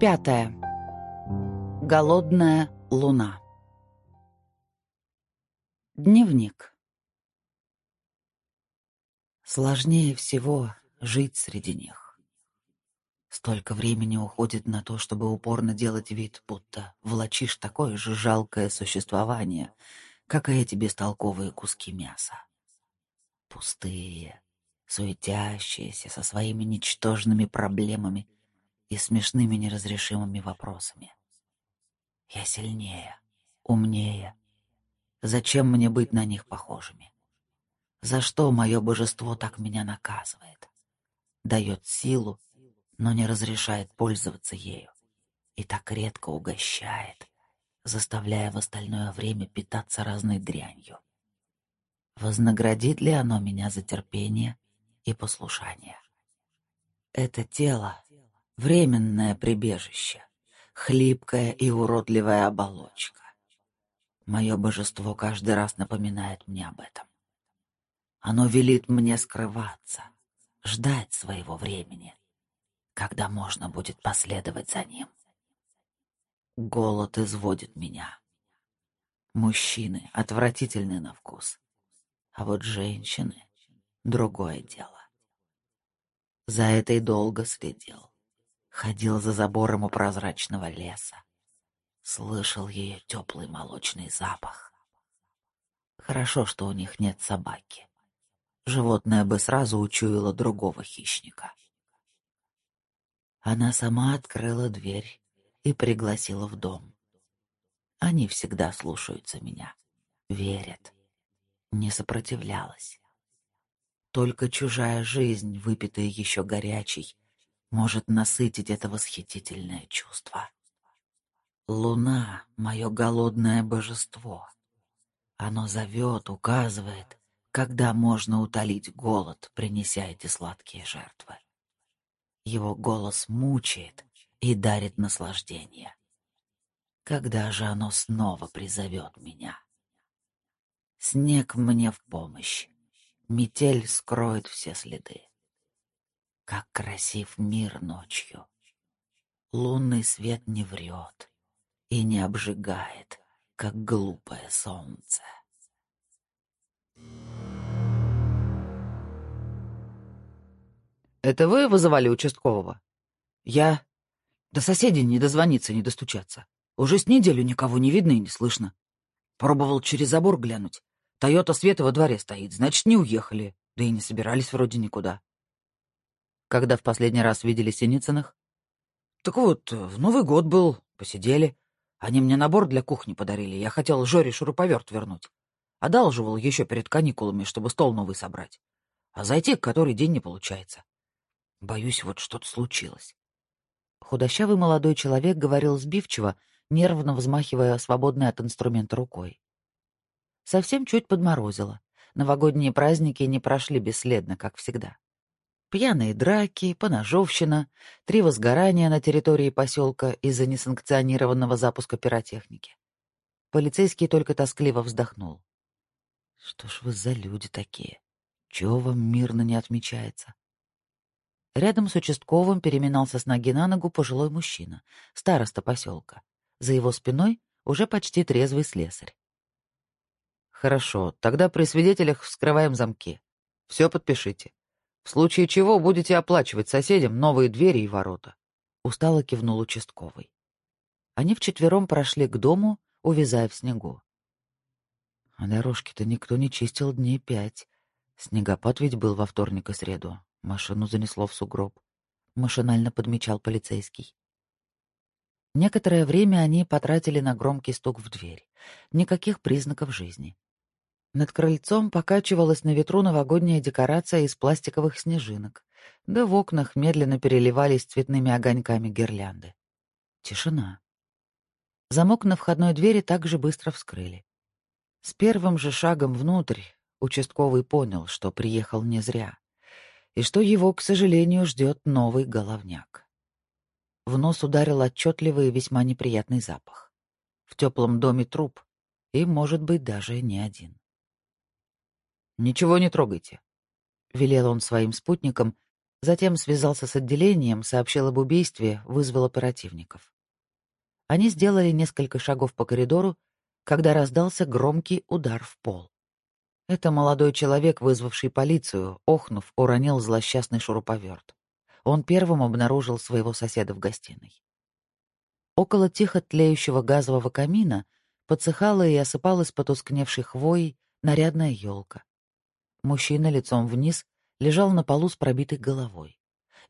Пятое. Голодная луна. Дневник. Сложнее всего жить среди них. Столько времени уходит на то, чтобы упорно делать вид, будто влачишь такое же жалкое существование, как и эти бестолковые куски мяса. Пустые, суетящиеся, со своими ничтожными проблемами и смешными неразрешимыми вопросами. Я сильнее, умнее. Зачем мне быть на них похожими? За что мое божество так меня наказывает? Дает силу, но не разрешает пользоваться ею. И так редко угощает, заставляя в остальное время питаться разной дрянью. Вознаградит ли оно меня за терпение и послушание? Это тело — временное прибежище, хлипкая и уродливая оболочка. Мое божество каждый раз напоминает мне об этом. Оно велит мне скрываться, ждать своего времени, когда можно будет последовать за ним. Голод изводит меня. Мужчины отвратительны на вкус, а вот женщины — другое дело. За этой долго следил. Ходил за забором у прозрачного леса. Слышал ее теплый молочный запах. Хорошо, что у них нет собаки животное бы сразу учуяло другого хищника. Она сама открыла дверь и пригласила в дом. Они всегда слушаются меня, верят. Не сопротивлялась. Только чужая жизнь, выпитая еще горячей, может насытить это восхитительное чувство. Луна — мое голодное божество. Оно зовет, указывает, когда можно утолить голод, принеся эти сладкие жертвы. Его голос мучает и дарит наслаждение. Когда же оно снова призовет меня? Снег мне в помощь. Метель скроет все следы. Как красив мир ночью. Лунный свет не врет и не обжигает, как глупое солнце. Это вы вызывали участкового? Я... До соседей не дозвониться, не достучаться. Уже с неделю никого не видно и не слышно. Пробовал через забор глянуть. Тойота Света во дворе стоит, значит, не уехали. Да и не собирались вроде никуда. Когда в последний раз видели Синицыных? Так вот, в Новый год был, посидели. Они мне набор для кухни подарили. Я хотел Жоре шуруповерт вернуть. Одалживал еще перед каникулами, чтобы стол новый собрать. А зайти к который день не получается. Боюсь, вот что-то случилось. Худощавый молодой человек говорил сбивчиво, нервно взмахивая свободной от инструмента рукой. Совсем чуть подморозило. Новогодние праздники не прошли бесследно, как всегда. Пьяные драки, поножовщина, три возгорания на территории поселка из-за несанкционированного запуска пиротехники. Полицейский только тоскливо вздохнул. «Что ж вы за люди такие? Чего вам мирно не отмечается?» Рядом с участковым переминался с ноги на ногу пожилой мужчина, староста поселка. За его спиной уже почти трезвый слесарь. «Хорошо, тогда при свидетелях вскрываем замки. Все подпишите. В случае чего будете оплачивать соседям новые двери и ворота», — устало кивнул участковый. Они вчетвером прошли к дому, увязая в снегу. А дорожки-то никто не чистил дней пять. Снегопад ведь был во вторник и среду. Машину занесло в сугроб. Машинально подмечал полицейский. Некоторое время они потратили на громкий стук в дверь. Никаких признаков жизни. Над крыльцом покачивалась на ветру новогодняя декорация из пластиковых снежинок, да в окнах медленно переливались цветными огоньками гирлянды. Тишина. Замок на входной двери также быстро вскрыли. С первым же шагом внутрь участковый понял, что приехал не зря и что его, к сожалению, ждет новый головняк. В нос ударил отчетливый и весьма неприятный запах. В теплом доме труп, и, может быть, даже не один. «Ничего не трогайте», — велел он своим спутникам, Затем связался с отделением, сообщил об убийстве, вызвал оперативников. Они сделали несколько шагов по коридору, когда раздался громкий удар в пол. Это молодой человек, вызвавший полицию, охнув, уронил злосчастный шуруповерт. Он первым обнаружил своего соседа в гостиной. Около тихо тлеющего газового камина подсыхала и осыпалась потускневшей хвоей нарядная елка. Мужчина лицом вниз лежал на полу с пробитой головой.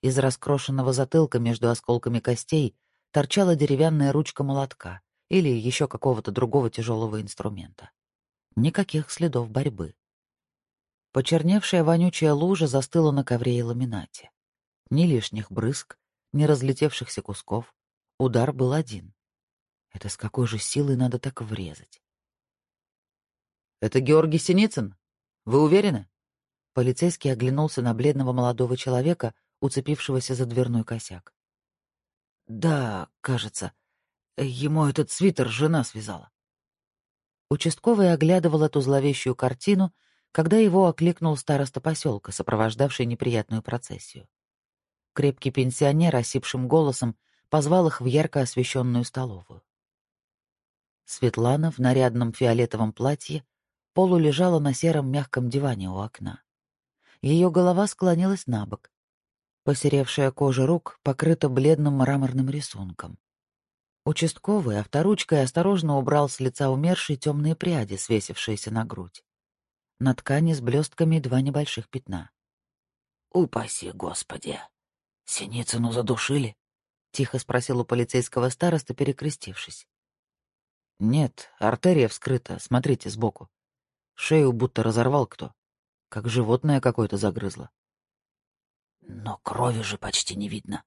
Из раскрошенного затылка между осколками костей торчала деревянная ручка молотка или еще какого-то другого тяжелого инструмента. Никаких следов борьбы. Почерневшая вонючая лужа застыла на ковре и ламинате. Ни лишних брызг, ни разлетевшихся кусков. Удар был один. Это с какой же силой надо так врезать? «Это Георгий Синицын? Вы уверены?» Полицейский оглянулся на бледного молодого человека, уцепившегося за дверной косяк. «Да, кажется. Ему этот свитер жена связала». Участковый оглядывал эту зловещую картину, когда его окликнул староста поселка, сопровождавший неприятную процессию. Крепкий пенсионер осипшим голосом позвал их в ярко освещенную столовую. Светлана в нарядном фиолетовом платье полу лежала на сером мягком диване у окна. Ее голова склонилась на бок. Посеревшая кожа рук покрыта бледным мраморным рисунком. Участковый авторучкой осторожно убрал с лица умершей темные пряди, свесившиеся на грудь. На ткани с блестками два небольших пятна. «Упаси, Господи! Синицыну задушили?» — тихо спросил у полицейского староста, перекрестившись. «Нет, артерия вскрыта, смотрите сбоку. Шею будто разорвал кто. Как животное какое-то загрызло». «Но крови же почти не видно».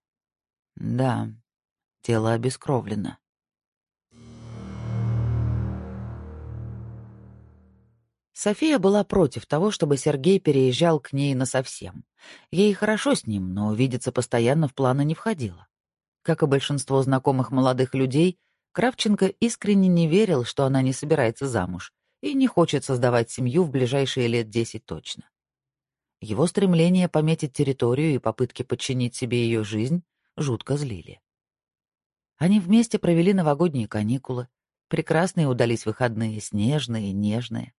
«Да, Тело обескровлено. София была против того, чтобы Сергей переезжал к ней насовсем. Ей хорошо с ним, но видеться постоянно в планы не входило. Как и большинство знакомых молодых людей, Кравченко искренне не верил, что она не собирается замуж и не хочет создавать семью в ближайшие лет десять точно. Его стремление пометить территорию и попытки подчинить себе ее жизнь жутко злили. Они вместе провели новогодние каникулы. Прекрасные удались выходные, снежные, нежные.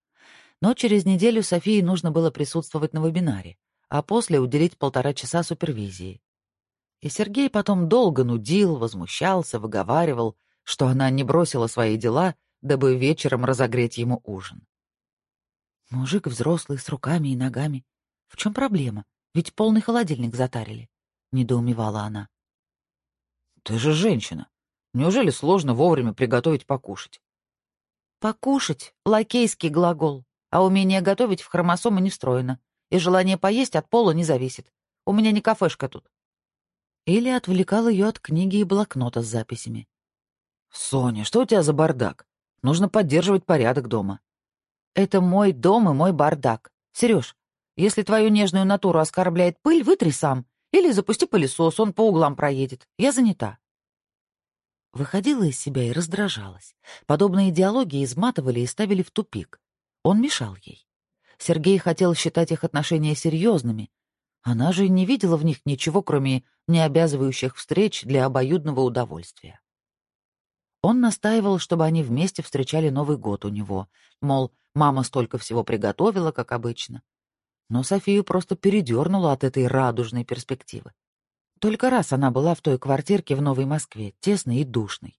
Но через неделю Софии нужно было присутствовать на вебинаре, а после уделить полтора часа супервизии. И Сергей потом долго нудил, возмущался, выговаривал, что она не бросила свои дела, дабы вечером разогреть ему ужин. Мужик взрослый, с руками и ногами. В чем проблема? Ведь полный холодильник затарили, — недоумевала она. — Ты же женщина. Неужели сложно вовремя приготовить покушать? Покушать — лакейский глагол, а умение готовить в хромосомы не встроено, и желание поесть от пола не зависит. У меня не кафешка тут. Или отвлекал ее от книги и блокнота с записями. «Соня, что у тебя за бардак? Нужно поддерживать порядок дома». «Это мой дом и мой бардак. Сереж, если твою нежную натуру оскорбляет пыль, вытри сам. Или запусти пылесос, он по углам проедет. Я занята». Выходила из себя и раздражалась. Подобные идеологии изматывали и ставили в тупик. Он мешал ей. Сергей хотел считать их отношения серьезными. Она же не видела в них ничего, кроме необязывающих встреч для обоюдного удовольствия. Он настаивал, чтобы они вместе встречали Новый год у него, мол, мама столько всего приготовила, как обычно. Но Софию просто передернула от этой радужной перспективы. Только раз она была в той квартирке в Новой Москве, тесной и душной.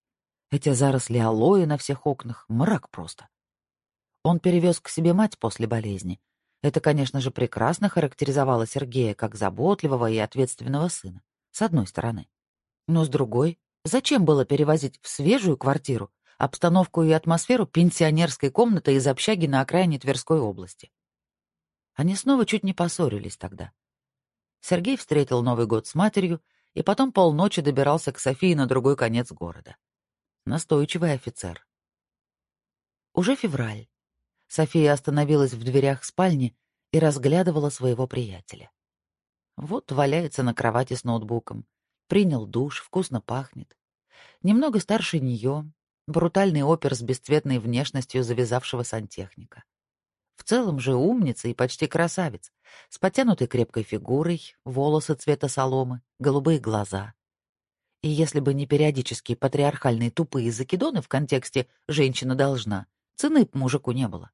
Эти заросли алоэ на всех окнах, мрак просто. Он перевез к себе мать после болезни. Это, конечно же, прекрасно характеризовало Сергея как заботливого и ответственного сына, с одной стороны. Но с другой, зачем было перевозить в свежую квартиру обстановку и атмосферу пенсионерской комнаты из общаги на окраине Тверской области? Они снова чуть не поссорились тогда. Сергей встретил Новый год с матерью и потом полночи добирался к Софии на другой конец города. Настойчивый офицер. Уже февраль. София остановилась в дверях спальни и разглядывала своего приятеля. Вот валяется на кровати с ноутбуком. Принял душ, вкусно пахнет. Немного старше нее, брутальный опер с бесцветной внешностью завязавшего сантехника. В целом же умница и почти красавец, с подтянутой крепкой фигурой, волосы цвета соломы, голубые глаза. И если бы не периодические патриархальные тупые закидоны в контексте «женщина должна», цены б мужику не было.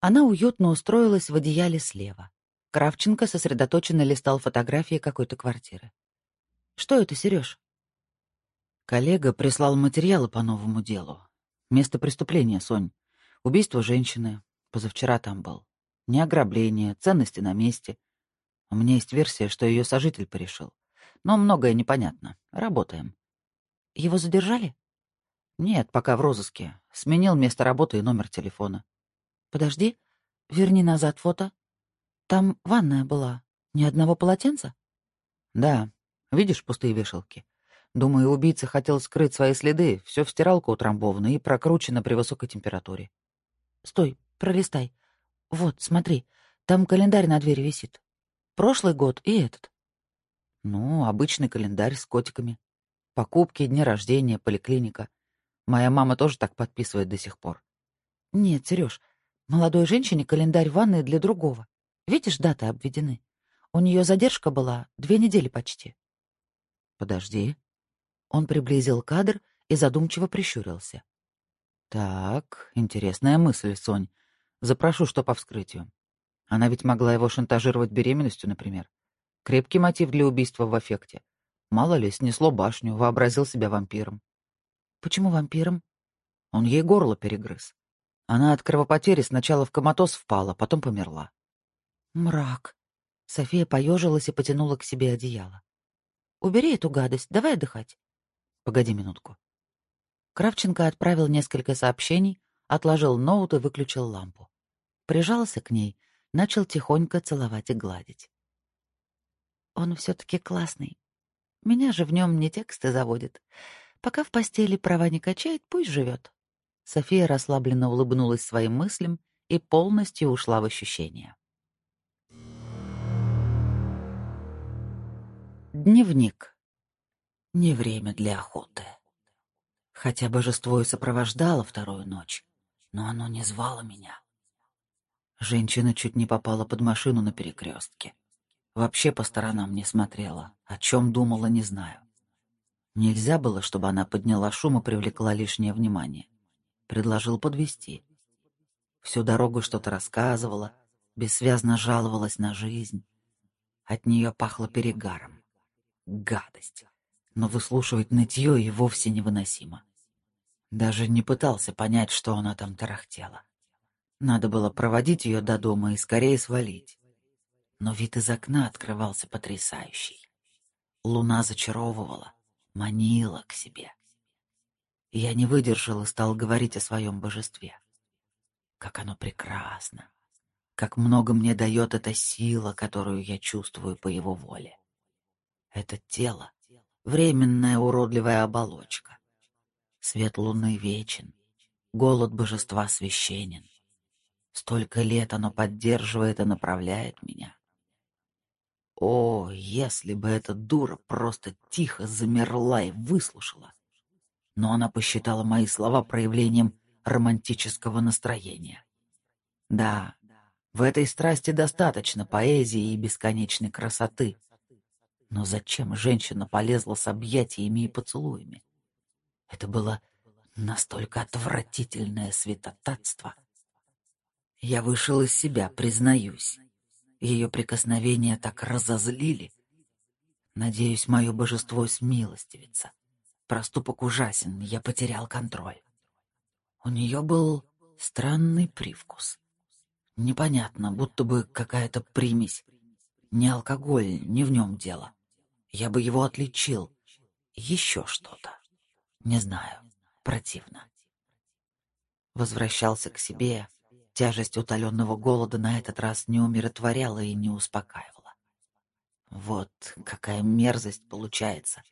Она уютно устроилась в одеяле слева. Кравченко сосредоточенно листал фотографии какой-то квартиры. «Что это, Сереж?» Коллега прислал материалы по новому делу. Место преступления, Сонь. Убийство женщины. Позавчера там был. Не ограбление, ценности на месте. У меня есть версия, что ее сожитель порешил. Но многое непонятно. Работаем. Его задержали? Нет, пока в розыске. Сменил место работы и номер телефона. Подожди. Верни назад фото. Там ванная была. Ни одного полотенца? Да. Видишь пустые вешалки? Думаю, убийца хотел скрыть свои следы, все в стиралку утрамбовано и прокручено при высокой температуре. Стой, пролистай. Вот, смотри, там календарь на двери висит. Прошлый год и этот. Ну, обычный календарь с котиками. Покупки, дни рождения, поликлиника. Моя мама тоже так подписывает до сих пор. Нет, Сереж, молодой женщине календарь ванной для другого. Видишь, даты обведены. У нее задержка была две недели почти. Подожди. Он приблизил кадр и задумчиво прищурился. «Так, интересная мысль, Сонь. Запрошу, что по вскрытию. Она ведь могла его шантажировать беременностью, например. Крепкий мотив для убийства в эффекте. Мало ли, снесло башню, вообразил себя вампиром. Почему вампиром? Он ей горло перегрыз. Она от кровопотери сначала в коматоз впала, потом померла. Мрак. София поежилась и потянула к себе одеяло. Убери эту гадость, давай отдыхать. Погоди минутку. Кравченко отправил несколько сообщений, отложил ноут и выключил лампу. Прижался к ней, начал тихонько целовать и гладить. Он все-таки классный. Меня же в нем не тексты заводит. Пока в постели права не качает, пусть живет. София расслабленно улыбнулась своим мыслям и полностью ушла в ощущения. Дневник. Не время для охоты. Хотя божество и сопровождало вторую ночь, но оно не звало меня. Женщина чуть не попала под машину на перекрестке. Вообще по сторонам не смотрела, о чем думала, не знаю. Нельзя было, чтобы она подняла шум и привлекла лишнее внимание. Предложил подвести. Всю дорогу что-то рассказывала, бессвязно жаловалась на жизнь. От нее пахло перегаром. Гадость но выслушивать нытье и вовсе невыносимо. Даже не пытался понять, что она там тарахтела. Надо было проводить ее до дома и скорее свалить. Но вид из окна открывался потрясающий. Луна зачаровывала, манила к себе. Я не выдержал и стал говорить о своем божестве. Как оно прекрасно, как много мне дает эта сила, которую я чувствую по его воле. Это тело временная уродливая оболочка. Свет луны вечен, голод божества священен. Столько лет оно поддерживает и направляет меня. О, если бы эта дура просто тихо замерла и выслушала. Но она посчитала мои слова проявлением романтического настроения. Да, в этой страсти достаточно поэзии и бесконечной красоты, но зачем женщина полезла с объятиями и поцелуями? Это было настолько отвратительное святотатство. Я вышел из себя, признаюсь. Ее прикосновения так разозлили. Надеюсь, мое божество смилостивится. Проступок ужасен, я потерял контроль. У нее был странный привкус. Непонятно, будто бы какая-то примесь. Не алкоголь, не в нем дело. Я бы его отличил. Еще что-то. Не знаю. Противно. Возвращался к себе. Тяжесть утоленного голода на этот раз не умиротворяла и не успокаивала. Вот какая мерзость получается,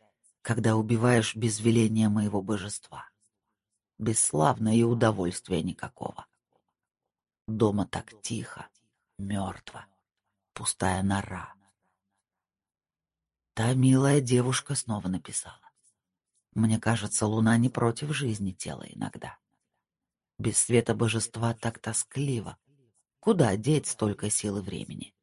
когда убиваешь без веления моего божества. Бесславно и удовольствия никакого. Дома так тихо, мертво, пустая нора. Та милая девушка снова написала. Мне кажется, луна не против жизни тела иногда. Без света божества так тоскливо. Куда деть столько сил и времени?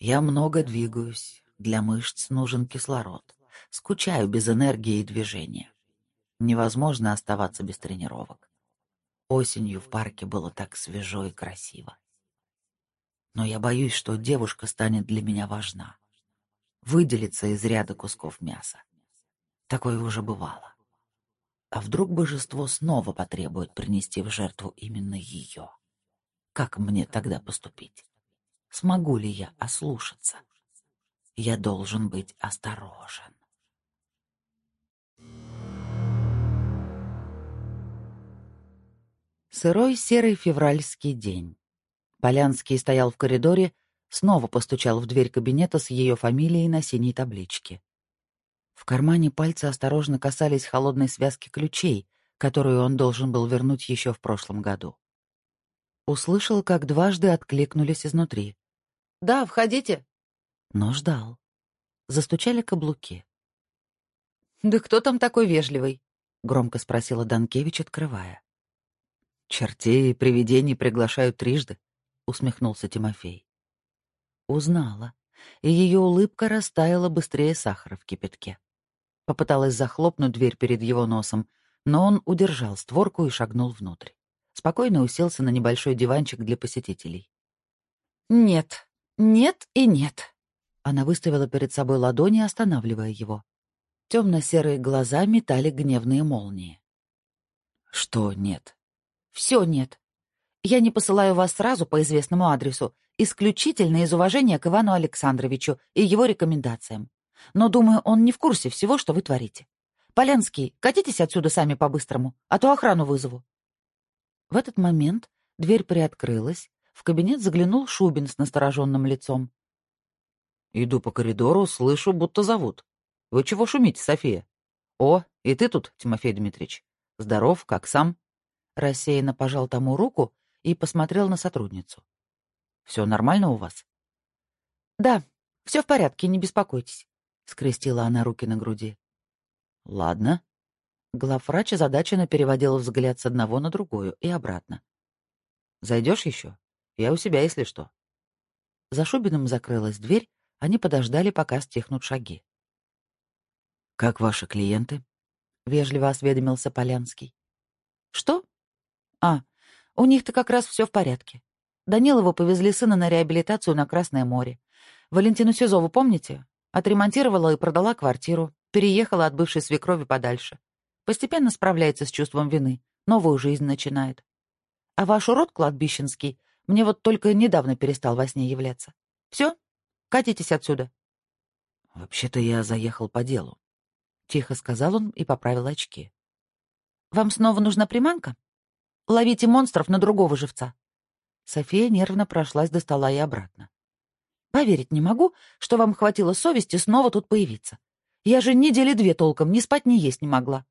Я много двигаюсь, для мышц нужен кислород. Скучаю без энергии и движения. Невозможно оставаться без тренировок. Осенью в парке было так свежо и красиво. Но я боюсь, что девушка станет для меня важна. Выделится из ряда кусков мяса. Такое уже бывало. А вдруг божество снова потребует принести в жертву именно ее? Как мне тогда поступить? Смогу ли я ослушаться? Я должен быть осторожен. Сырой серый февральский день. Полянский стоял в коридоре, снова постучал в дверь кабинета с ее фамилией на синей табличке. В кармане пальцы осторожно касались холодной связки ключей, которую он должен был вернуть еще в прошлом году. Услышал, как дважды откликнулись изнутри. «Да, входите». Но ждал. Застучали каблуки. «Да кто там такой вежливый?» — громко спросила Данкевич, открывая. «Чертей и привидений приглашают трижды», — усмехнулся Тимофей. Узнала, и ее улыбка растаяла быстрее сахара в кипятке. Попыталась захлопнуть дверь перед его носом, но он удержал створку и шагнул внутрь. Спокойно уселся на небольшой диванчик для посетителей. «Нет, нет и нет», она выставила перед собой ладони, останавливая его. Темно-серые глаза метали гневные молнии. «Что нет?» «Все нет. Я не посылаю вас сразу по известному адресу, исключительно из уважения к Ивану Александровичу и его рекомендациям. Но, думаю, он не в курсе всего, что вы творите. Полянский, катитесь отсюда сами по-быстрому, а то охрану вызову». В этот момент дверь приоткрылась, в кабинет заглянул Шубин с настороженным лицом. Иду по коридору, слышу, будто зовут. Вы чего шумите, София? О, и ты тут, Тимофей Дмитриевич. Здоров, как сам? Рассеянно пожал тому руку и посмотрел на сотрудницу. Все нормально у вас? Да, все в порядке, не беспокойтесь. Скрестила она руки на груди. Ладно. Главврач озадаченно переводил взгляд с одного на другую и обратно. Зайдешь еще? Я у себя, если что. За Шубиным закрылась дверь, они подождали, пока стихнут шаги. «Как ваши клиенты?» — вежливо осведомился Полянский. «Что? А, у них-то как раз все в порядке. Данилову повезли сына на реабилитацию на Красное море. Валентину Сизову помните? Отремонтировала и продала квартиру, переехала от бывшей свекрови подальше. Постепенно справляется с чувством вины, новую жизнь начинает. А ваш урод кладбищенский мне вот только недавно перестал во сне являться. Все, Катитесь отсюда. Вообще-то я заехал по делу. Тихо сказал он и поправил очки. Вам снова нужна приманка? Ловите монстров на другого живца. София нервно прошлась до стола и обратно. Поверить не могу, что вам хватило совести снова тут появиться. Я же недели две толком ни спать, ни есть не могла.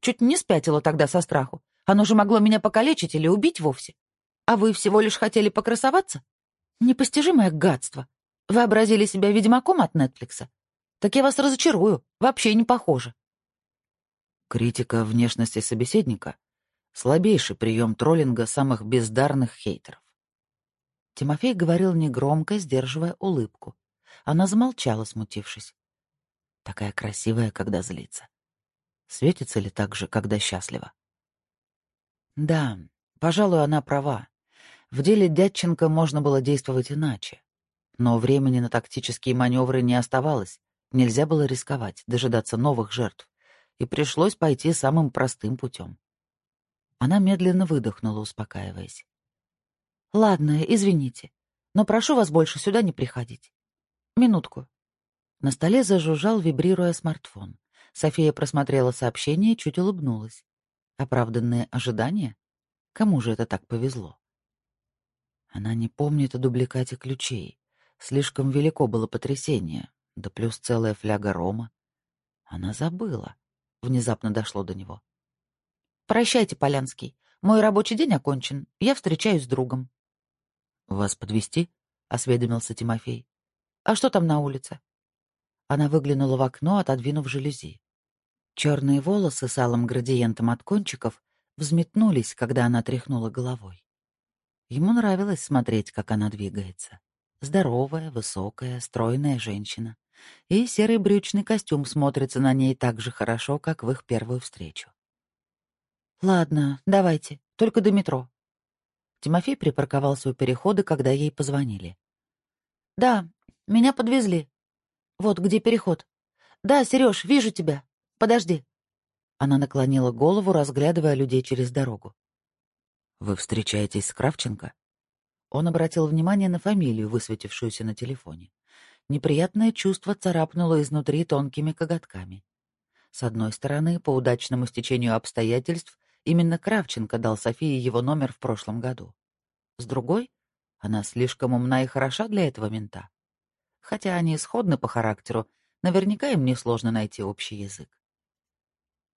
Чуть не спятила тогда со страху. Оно же могло меня покалечить или убить вовсе. А вы всего лишь хотели покрасоваться? Непостижимое гадство. Вообразили себя ведьмаком от Нетфликса? Так я вас разочарую. Вообще не похоже. Критика внешности собеседника — слабейший прием троллинга самых бездарных хейтеров. Тимофей говорил негромко, сдерживая улыбку. Она замолчала, смутившись. Такая красивая, когда злится. Светится ли так же, когда счастлива? Да, пожалуй, она права. В деле Дядченко можно было действовать иначе. Но времени на тактические маневры не оставалось. Нельзя было рисковать, дожидаться новых жертв. И пришлось пойти самым простым путем. Она медленно выдохнула, успокаиваясь. «Ладно, извините, но прошу вас больше сюда не приходить. Минутку». На столе зажужжал, вибрируя смартфон. София просмотрела сообщение и чуть улыбнулась. Оправданные ожидания? Кому же это так повезло? Она не помнит о дубликате ключей. Слишком велико было потрясение, да плюс целая фляга рома. Она забыла. Внезапно дошло до него. «Прощайте, Полянский. Мой рабочий день окончен. Я встречаюсь с другом». «Вас подвести? осведомился Тимофей. «А что там на улице?» Она выглянула в окно, отодвинув жалюзи. Черные волосы с алым градиентом от кончиков взметнулись, когда она тряхнула головой. Ему нравилось смотреть, как она двигается. Здоровая, высокая, стройная женщина. И серый брючный костюм смотрится на ней так же хорошо, как в их первую встречу. «Ладно, давайте, только до метро». Тимофей припарковался у перехода, когда ей позвонили. «Да, меня подвезли. Вот где переход. Да, Сереж, вижу тебя. Подожди». Она наклонила голову, разглядывая людей через дорогу. «Вы встречаетесь с Кравченко?» Он обратил внимание на фамилию, высветившуюся на телефоне. Неприятное чувство царапнуло изнутри тонкими коготками. С одной стороны, по удачному стечению обстоятельств, именно Кравченко дал Софии его номер в прошлом году. С другой, она слишком умна и хороша для этого мента. Хотя они сходны по характеру, наверняка им несложно найти общий язык.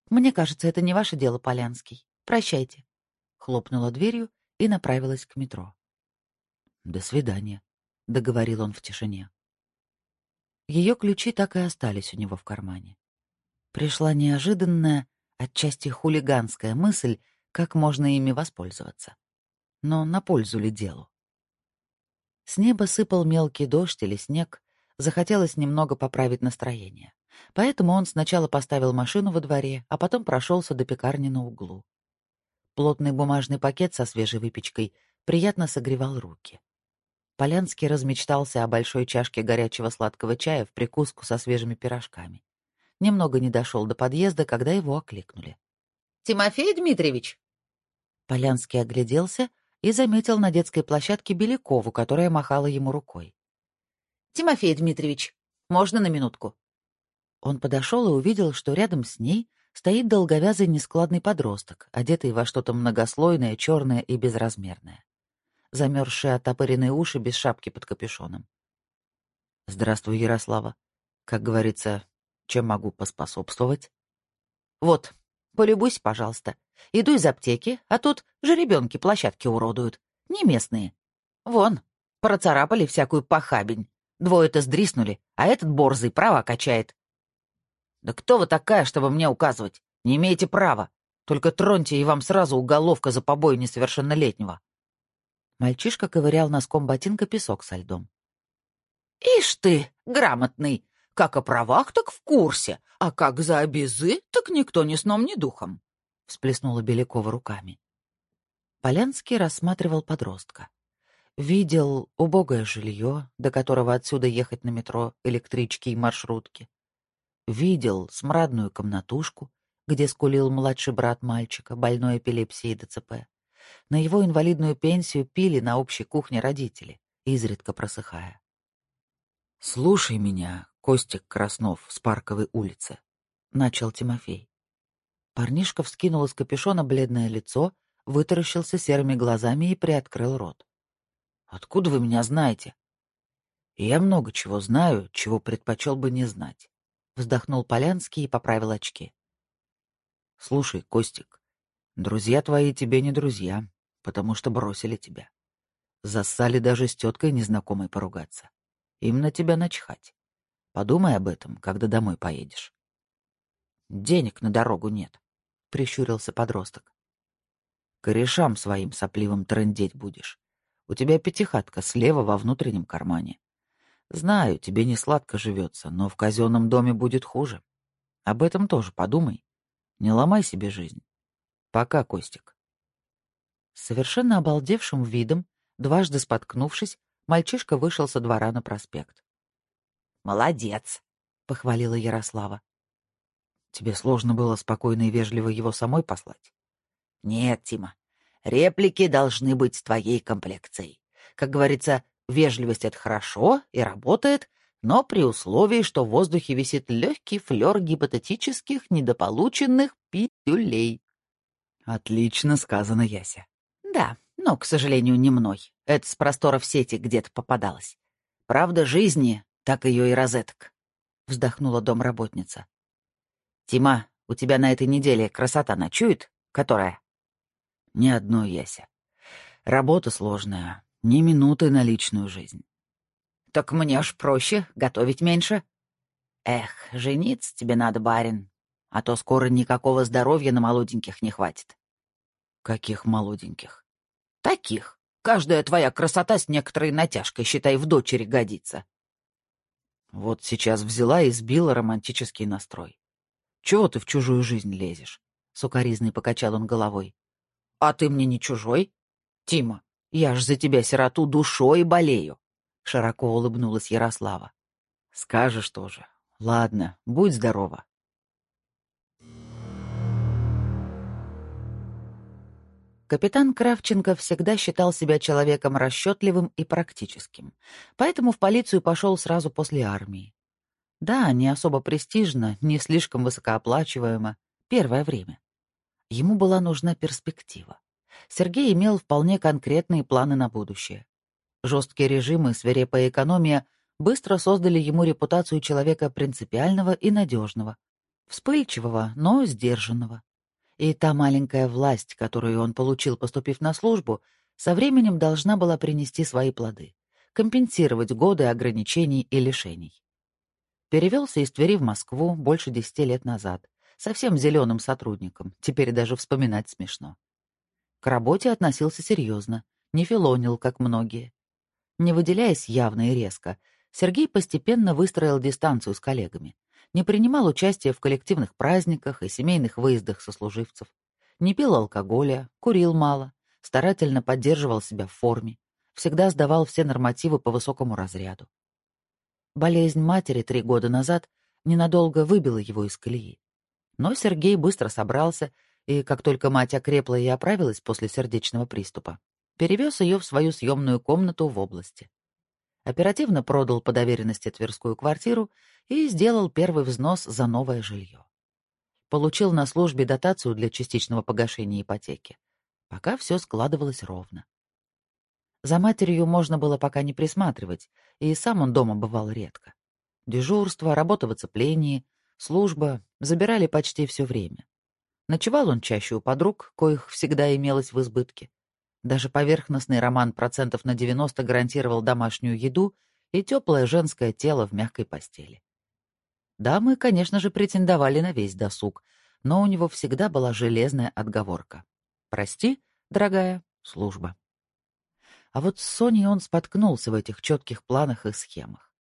«Мне кажется, это не ваше дело, Полянский. Прощайте», хлопнула дверью и направилась к метро. «До свидания», — договорил он в тишине. Ее ключи так и остались у него в кармане. Пришла неожиданная, отчасти хулиганская мысль, как можно ими воспользоваться. Но на пользу ли делу? С неба сыпал мелкий дождь или снег, захотелось немного поправить настроение. Поэтому он сначала поставил машину во дворе, а потом прошелся до пекарни на углу. Плотный бумажный пакет со свежей выпечкой приятно согревал руки. Полянский размечтался о большой чашке горячего сладкого чая в прикуску со свежими пирожками. Немного не дошел до подъезда, когда его окликнули. «Тимофей Дмитриевич!» Полянский огляделся и заметил на детской площадке Белякову, которая махала ему рукой. «Тимофей Дмитриевич, можно на минутку?» Он подошел и увидел, что рядом с ней стоит долговязый нескладный подросток, одетый во что-то многослойное, черное и безразмерное. Замерзшие отопыренные уши без шапки под капюшоном. «Здравствуй, Ярослава. Как говорится, чем могу поспособствовать?» «Вот, полюбуйся, пожалуйста. Иду из аптеки, а тут жеребенки площадки уродуют. Не местные. Вон, процарапали всякую похабень. Двое-то сдриснули, а этот борзый права качает. «Да кто вы такая, чтобы мне указывать? Не имеете права. Только троньте, и вам сразу уголовка за побои несовершеннолетнего». Мальчишка ковырял носком ботинка песок со льдом. «Ишь ты, грамотный! Как о правах, так в курсе, а как за обезы, так никто ни сном, ни духом!» — всплеснула Белякова руками. Полянский рассматривал подростка. Видел убогое жилье, до которого отсюда ехать на метро, электрички и маршрутки. Видел смрадную комнатушку, где скулил младший брат мальчика, больной эпилепсией ДЦП. На его инвалидную пенсию пили на общей кухне родители, изредка просыхая. «Слушай меня, Костик Краснов с Парковой улицы», — начал Тимофей. Парнишка вскинул из капюшона бледное лицо, вытаращился серыми глазами и приоткрыл рот. «Откуда вы меня знаете?» «Я много чего знаю, чего предпочел бы не знать. Вздохнул Полянский и поправил очки. Слушай, Костик, друзья твои тебе не друзья, потому что бросили тебя. Зассали даже с теткой незнакомой поругаться. Им на тебя начхать. Подумай об этом, когда домой поедешь. Денег на дорогу нет, — прищурился подросток. Корешам своим сопливым трындеть будешь. У тебя пятихатка слева во внутреннем кармане. Знаю, тебе не сладко живется, но в казенном доме будет хуже. Об этом тоже подумай. Не ломай себе жизнь. Пока, Костик. Совершенно обалдевшим видом, дважды споткнувшись, мальчишка вышел со двора на проспект. «Молодец!» — похвалила Ярослава. «Тебе сложно было спокойно и вежливо его самой послать?» «Нет, Тима, реплики должны быть твоей комплекцией. Как говорится, Вежливость — это хорошо и работает, но при условии, что в воздухе висит легкий флер гипотетических недополученных пилюлей. Отлично сказано, Яся. Да, но, к сожалению, не мной. Это с просторов сети где-то попадалось. Правда жизни, так ее и розеток. Вздохнула домработница. Тима, у тебя на этой неделе красота ночует? Которая? Ни одной, Яся. Работа сложная, ни минуты на личную жизнь. Так мне ж проще, готовить меньше. Эх, жениться тебе надо, барин, а то скоро никакого здоровья на молоденьких не хватит. Каких молоденьких? Таких. Каждая твоя красота с некоторой натяжкой, считай, в дочери годится. Вот сейчас взяла и сбила романтический настрой. Чего ты в чужую жизнь лезешь? Сукаризный покачал он головой. А ты мне не чужой? Тима, я ж за тебя, сироту, душой болею. Широко улыбнулась Ярослава. Скажешь тоже. Ладно, будь здорова. Капитан Кравченко всегда считал себя человеком расчетливым и практическим, поэтому в полицию пошел сразу после армии. Да, не особо престижно, не слишком высокооплачиваемо, первое время. Ему была нужна перспектива. Сергей имел вполне конкретные планы на будущее. Жесткие режимы свирепая экономия быстро создали ему репутацию человека принципиального и надежного, вспыльчивого, но сдержанного. И та маленькая власть, которую он получил, поступив на службу, со временем должна была принести свои плоды, компенсировать годы ограничений и лишений. Перевелся из Твери в Москву больше десяти лет назад, совсем зеленым сотрудником, теперь даже вспоминать смешно. К работе относился серьезно, не филонил, как многие. Не выделяясь явно и резко, Сергей постепенно выстроил дистанцию с коллегами, не принимал участия в коллективных праздниках и семейных выездах сослуживцев, не пил алкоголя, курил мало, старательно поддерживал себя в форме, всегда сдавал все нормативы по высокому разряду. Болезнь матери три года назад ненадолго выбила его из колеи. Но Сергей быстро собрался, и как только мать окрепла и оправилась после сердечного приступа, перевез ее в свою съемную комнату в области. Оперативно продал по доверенности Тверскую квартиру и сделал первый взнос за новое жилье. Получил на службе дотацию для частичного погашения ипотеки. Пока все складывалось ровно. За матерью можно было пока не присматривать, и сам он дома бывал редко. Дежурство, работа в оцеплении, служба забирали почти все время. Ночевал он чаще у подруг, коих всегда имелось в избытке. Даже поверхностный роман процентов на 90 гарантировал домашнюю еду и теплое женское тело в мягкой постели. Дамы, конечно же, претендовали на весь досуг, но у него всегда была железная отговорка. «Прости, дорогая, служба». А вот с Соней он споткнулся в этих четких планах и схемах.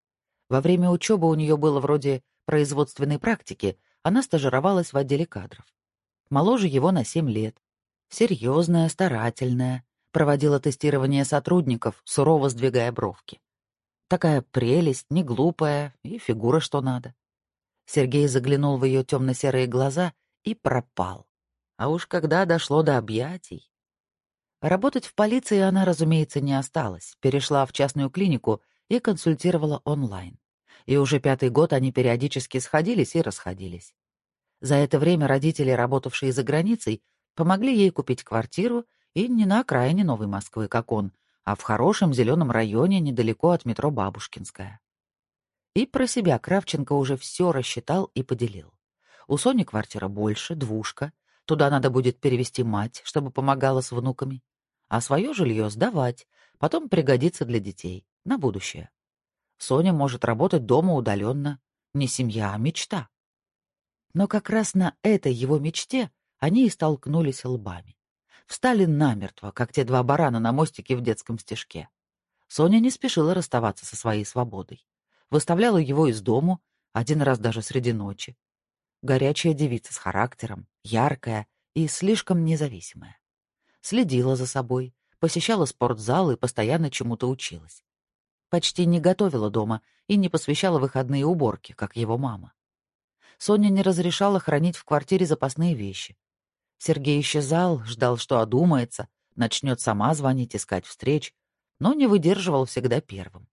Во время учебы у нее было вроде производственной практики, она стажировалась в отделе кадров. Моложе его на семь лет. Серьезная, старательная, проводила тестирование сотрудников, сурово сдвигая бровки. Такая прелесть, не глупая и фигура что надо. Сергей заглянул в ее темно-серые глаза и пропал. А уж когда дошло до объятий... Работать в полиции она, разумеется, не осталась, перешла в частную клинику и консультировала онлайн. И уже пятый год они периодически сходились и расходились. За это время родители, работавшие за границей, помогли ей купить квартиру и не на окраине Новой Москвы, как он, а в хорошем зеленом районе недалеко от метро Бабушкинская. И про себя Кравченко уже все рассчитал и поделил. У Сони квартира больше, двушка. Туда надо будет перевести мать, чтобы помогала с внуками. А свое жилье сдавать, потом пригодится для детей, на будущее. Соня может работать дома удаленно. Не семья, а мечта. Но как раз на этой его мечте они и столкнулись лбами. Встали намертво, как те два барана на мостике в детском стежке. Соня не спешила расставаться со своей свободой выставляла его из дому, один раз даже среди ночи. Горячая девица с характером, яркая и слишком независимая. Следила за собой, посещала спортзал и постоянно чему-то училась. Почти не готовила дома и не посвящала выходные уборки, как его мама. Соня не разрешала хранить в квартире запасные вещи. Сергей исчезал, ждал, что одумается, начнет сама звонить, искать встреч, но не выдерживал всегда первым.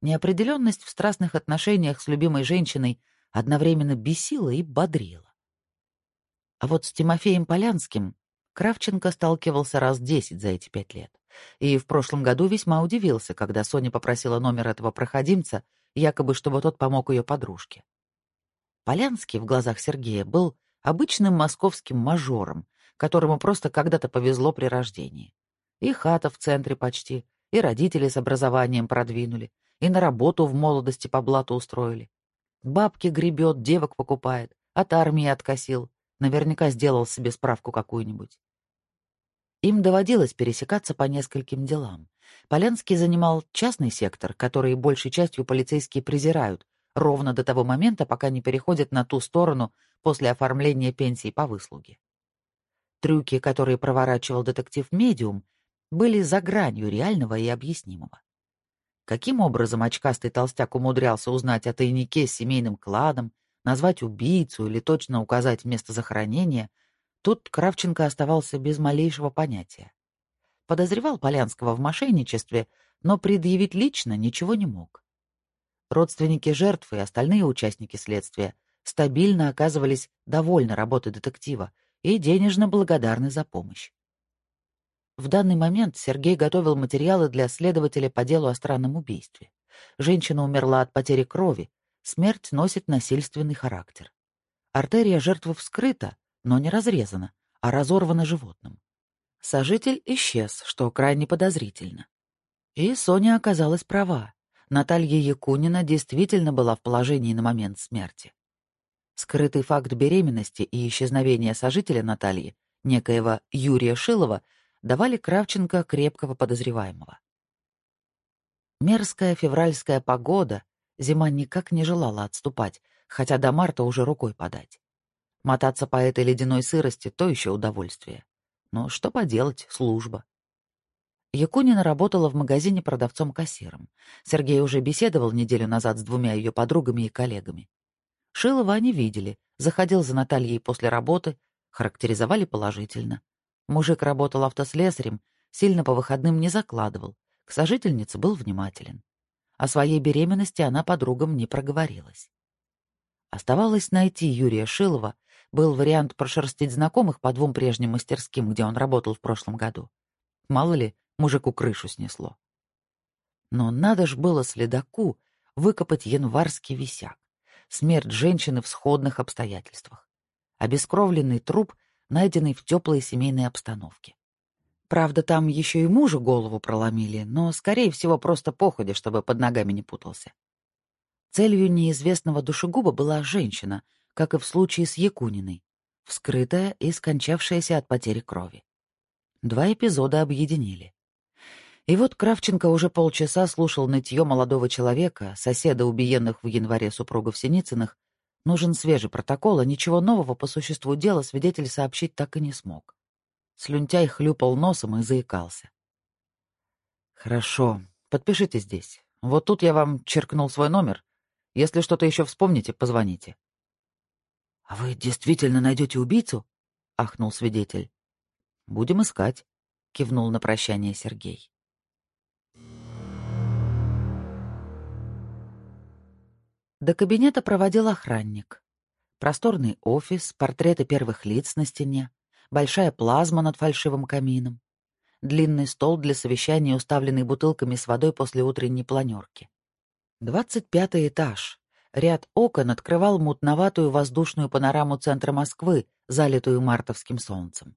Неопределенность в страстных отношениях с любимой женщиной одновременно бесила и бодрила. А вот с Тимофеем Полянским Кравченко сталкивался раз десять за эти пять лет. И в прошлом году весьма удивился, когда Соня попросила номер этого проходимца, якобы чтобы тот помог ее подружке. Полянский в глазах Сергея был обычным московским мажором, которому просто когда-то повезло при рождении. И хата в центре почти, и родители с образованием продвинули, и на работу в молодости по блату устроили. Бабки гребет, девок покупает, от армии откосил. Наверняка сделал себе справку какую-нибудь. Им доводилось пересекаться по нескольким делам. Полянский занимал частный сектор, который большей частью полицейские презирают, ровно до того момента, пока не переходят на ту сторону после оформления пенсии по выслуге. Трюки, которые проворачивал детектив-медиум, были за гранью реального и объяснимого. Каким образом очкастый толстяк умудрялся узнать о тайнике с семейным кладом, назвать убийцу или точно указать место захоронения, тут Кравченко оставался без малейшего понятия. Подозревал Полянского в мошенничестве, но предъявить лично ничего не мог. Родственники жертв и остальные участники следствия стабильно оказывались довольны работой детектива и денежно благодарны за помощь. В данный момент Сергей готовил материалы для следователя по делу о странном убийстве. Женщина умерла от потери крови, смерть носит насильственный характер. Артерия жертвы вскрыта, но не разрезана, а разорвана животным. Сожитель исчез, что крайне подозрительно. И Соня оказалась права. Наталья Якунина действительно была в положении на момент смерти. Скрытый факт беременности и исчезновения сожителя Натальи, некоего Юрия Шилова, давали Кравченко крепкого подозреваемого. Мерзкая февральская погода, зима никак не желала отступать, хотя до марта уже рукой подать. Мотаться по этой ледяной сырости — то еще удовольствие. Но что поделать, служба. Якунина работала в магазине продавцом-кассиром. Сергей уже беседовал неделю назад с двумя ее подругами и коллегами. Шилова они видели, заходил за Натальей после работы, характеризовали положительно. Мужик работал автослесарем, сильно по выходным не закладывал, к сожительнице был внимателен. О своей беременности она подругам не проговорилась. Оставалось найти Юрия Шилова, был вариант прошерстить знакомых по двум прежним мастерским, где он работал в прошлом году. Мало ли, мужику крышу снесло. Но надо ж было следаку выкопать январский висяк. Смерть женщины в сходных обстоятельствах. Обескровленный труп найденный в теплой семейной обстановке. Правда, там еще и мужу голову проломили, но, скорее всего, просто походи, чтобы под ногами не путался. Целью неизвестного душегуба была женщина, как и в случае с Якуниной, вскрытая и скончавшаяся от потери крови. Два эпизода объединили. И вот Кравченко уже полчаса слушал нытье молодого человека, соседа убиенных в январе супругов Синицыных, Нужен свежий протокол, а ничего нового по существу дела свидетель сообщить так и не смог. Слюнтяй хлюпал носом и заикался. «Хорошо, подпишите здесь. Вот тут я вам черкнул свой номер. Если что-то еще вспомните, позвоните». «А вы действительно найдете убийцу?» — ахнул свидетель. «Будем искать», — кивнул на прощание Сергей. До кабинета проводил охранник. Просторный офис, портреты первых лиц на стене, большая плазма над фальшивым камином, длинный стол для совещания, уставленный бутылками с водой после утренней планерки. Двадцать пятый этаж. Ряд окон открывал мутноватую воздушную панораму центра Москвы, залитую мартовским солнцем.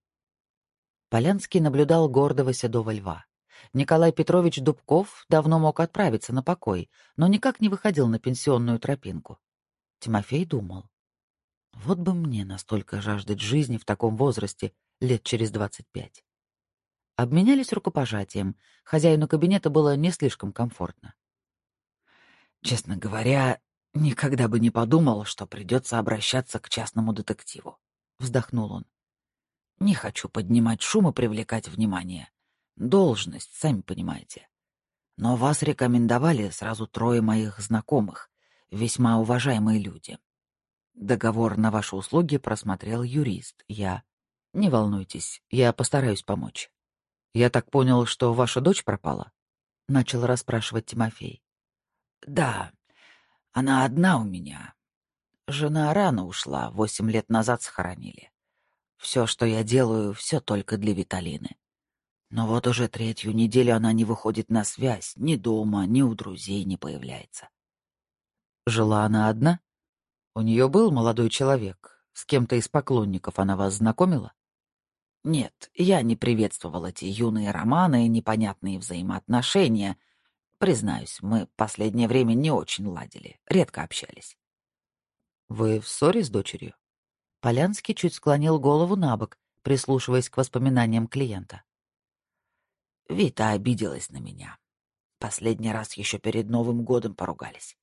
Полянский наблюдал гордого седого льва. Николай Петрович Дубков давно мог отправиться на покой, но никак не выходил на пенсионную тропинку. Тимофей думал. Вот бы мне настолько жаждать жизни в таком возрасте, лет через двадцать пять. Обменялись рукопожатием. Хозяину кабинета было не слишком комфортно. Честно говоря, никогда бы не подумал, что придется обращаться к частному детективу. Вздохнул он. Не хочу поднимать шум и привлекать внимание. Должность, сами понимаете. Но вас рекомендовали сразу трое моих знакомых, весьма уважаемые люди. Договор на ваши услуги просмотрел юрист. Я... Не волнуйтесь, я постараюсь помочь. Я так понял, что ваша дочь пропала? Начал расспрашивать Тимофей. Да, она одна у меня. Жена рано ушла, восемь лет назад схоронили. Все, что я делаю, все только для Виталины. Но вот уже третью неделю она не выходит на связь, ни дома, ни у друзей не появляется. Жила она одна? У нее был молодой человек. С кем-то из поклонников она вас знакомила? Нет, я не приветствовал эти юные романы и непонятные взаимоотношения. Признаюсь, мы последнее время не очень ладили, редко общались. Вы в ссоре с дочерью? Полянский чуть склонил голову на бок, прислушиваясь к воспоминаниям клиента. Вита обиделась на меня. Последний раз еще перед Новым годом поругались.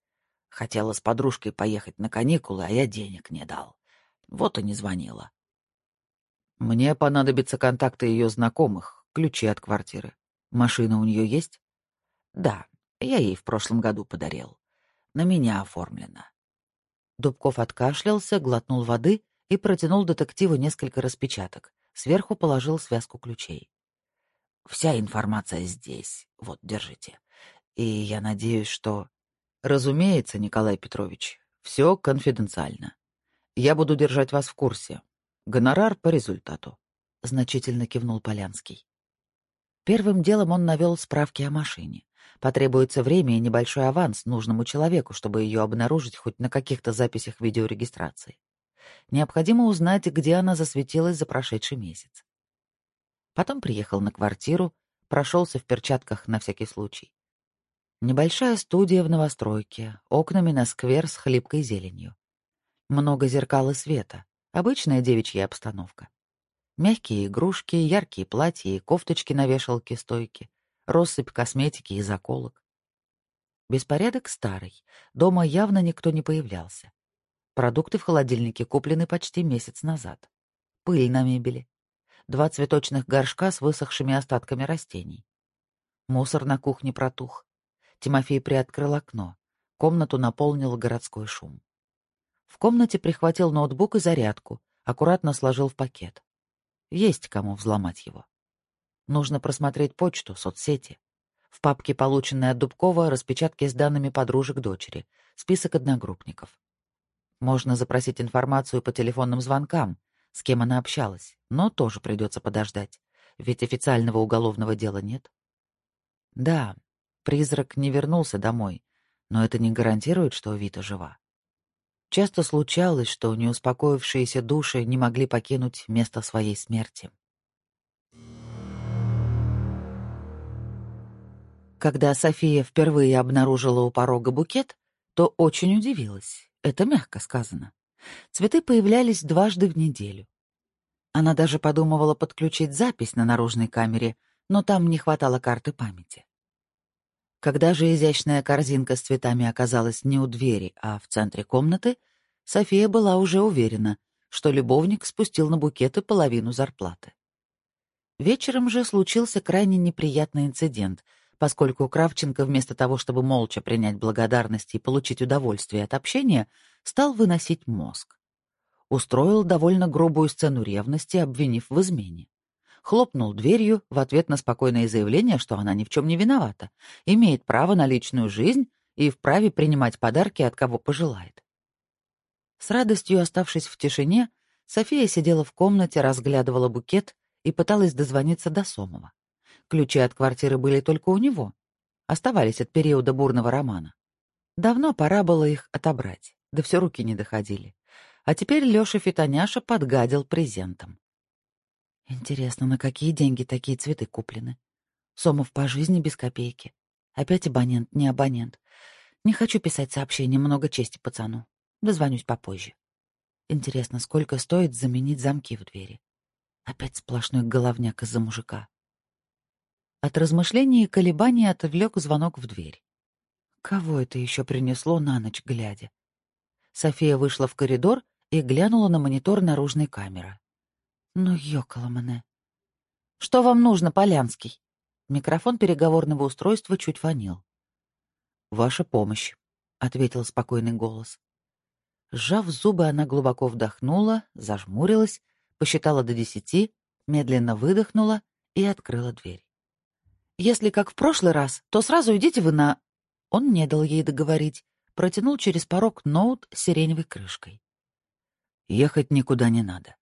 Хотела с подружкой поехать на каникулы, а я денег не дал. Вот и не звонила. Мне понадобятся контакты ее знакомых, ключи от квартиры. Машина у нее есть? Да, я ей в прошлом году подарил. На меня оформлено. Дубков откашлялся, глотнул воды и протянул детективу несколько распечаток. Сверху положил связку ключей. Вся информация здесь. Вот, держите. И я надеюсь, что... Разумеется, Николай Петрович, все конфиденциально. Я буду держать вас в курсе. Гонорар по результату. Значительно кивнул Полянский. Первым делом он навел справки о машине. Потребуется время и небольшой аванс нужному человеку, чтобы ее обнаружить хоть на каких-то записях видеорегистрации. Необходимо узнать, где она засветилась за прошедший месяц. Потом приехал на квартиру, прошелся в перчатках на всякий случай. Небольшая студия в новостройке, окнами на сквер с хлипкой зеленью. Много зеркал и света, обычная девичья обстановка. Мягкие игрушки, яркие платья и кофточки на вешалке стойки, россыпь косметики и заколок. Беспорядок старый, дома явно никто не появлялся. Продукты в холодильнике куплены почти месяц назад. Пыль на мебели. Два цветочных горшка с высохшими остатками растений. Мусор на кухне протух. Тимофей приоткрыл окно. Комнату наполнил городской шум. В комнате прихватил ноутбук и зарядку, аккуратно сложил в пакет. Есть кому взломать его. Нужно просмотреть почту, соцсети. В папке, полученной от Дубкова, распечатки с данными подружек дочери, список одногруппников. Можно запросить информацию по телефонным звонкам, с кем она общалась, но тоже придется подождать, ведь официального уголовного дела нет. Да, Призрак не вернулся домой, но это не гарантирует, что Вита жива. Часто случалось, что неуспокоившиеся души не могли покинуть место своей смерти. Когда София впервые обнаружила у порога букет, то очень удивилась. Это мягко сказано. Цветы появлялись дважды в неделю. Она даже подумывала подключить запись на наружной камере, но там не хватало карты памяти. Когда же изящная корзинка с цветами оказалась не у двери, а в центре комнаты, София была уже уверена, что любовник спустил на букеты половину зарплаты. Вечером же случился крайне неприятный инцидент, поскольку Кравченко вместо того, чтобы молча принять благодарность и получить удовольствие от общения, стал выносить мозг. Устроил довольно грубую сцену ревности, обвинив в измене хлопнул дверью в ответ на спокойное заявление, что она ни в чем не виновата, имеет право на личную жизнь и вправе принимать подарки от кого пожелает. С радостью оставшись в тишине, София сидела в комнате, разглядывала букет и пыталась дозвониться до Сомова. Ключи от квартиры были только у него, оставались от периода бурного романа. Давно пора было их отобрать, да все руки не доходили. А теперь Лёша Фитоняша подгадил презентом. Интересно, на какие деньги такие цветы куплены? Сомов по жизни без копейки. Опять абонент, не абонент. Не хочу писать сообщение, много чести пацану. Дозвонюсь попозже. Интересно, сколько стоит заменить замки в двери? Опять сплошной головняк из-за мужика. От размышлений и колебаний отвлек звонок в дверь. Кого это еще принесло на ночь глядя? София вышла в коридор и глянула на монитор наружной камеры. Ну, ёкало мене. «Что вам нужно, Полянский?» Микрофон переговорного устройства чуть фонил. «Ваша помощь», — ответил спокойный голос. Сжав зубы, она глубоко вдохнула, зажмурилась, посчитала до десяти, медленно выдохнула и открыла дверь. «Если как в прошлый раз, то сразу идите вы на...» Он не дал ей договорить, протянул через порог ноут с сиреневой крышкой. «Ехать никуда не надо.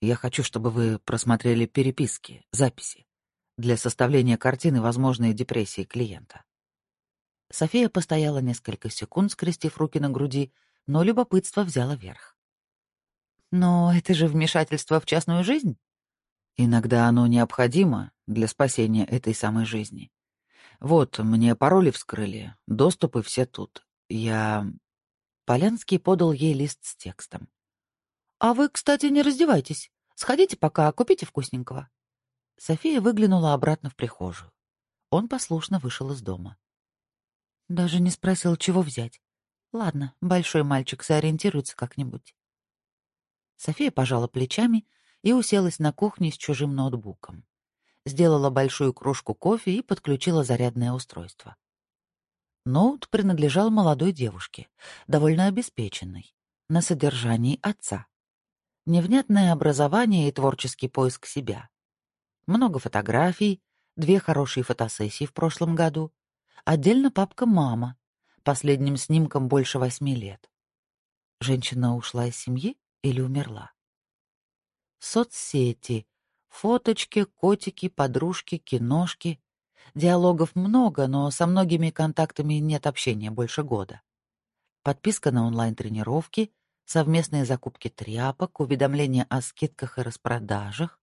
Я хочу, чтобы вы просмотрели переписки, записи для составления картины возможной депрессии клиента. София постояла несколько секунд, скрестив руки на груди, но любопытство взяло верх. «Но это же вмешательство в частную жизнь?» «Иногда оно необходимо для спасения этой самой жизни. Вот, мне пароли вскрыли, доступы все тут. Я...» Полянский подал ей лист с текстом. «А вы, кстати, не раздевайтесь. Сходите пока, купите вкусненького». София выглянула обратно в прихожую. Он послушно вышел из дома. Даже не спросил, чего взять. Ладно, большой мальчик сориентируется как-нибудь. София пожала плечами и уселась на кухне с чужим ноутбуком. Сделала большую кружку кофе и подключила зарядное устройство. Ноут принадлежал молодой девушке, довольно обеспеченной, на содержании отца. Невнятное образование и творческий поиск себя. Много фотографий, две хорошие фотосессии в прошлом году, отдельно папка «Мама», последним снимком больше восьми лет. Женщина ушла из семьи или умерла? Соцсети, фоточки, котики, подружки, киношки. Диалогов много, но со многими контактами нет общения больше года. Подписка на онлайн-тренировки, совместные закупки тряпок, уведомления о скидках и распродажах.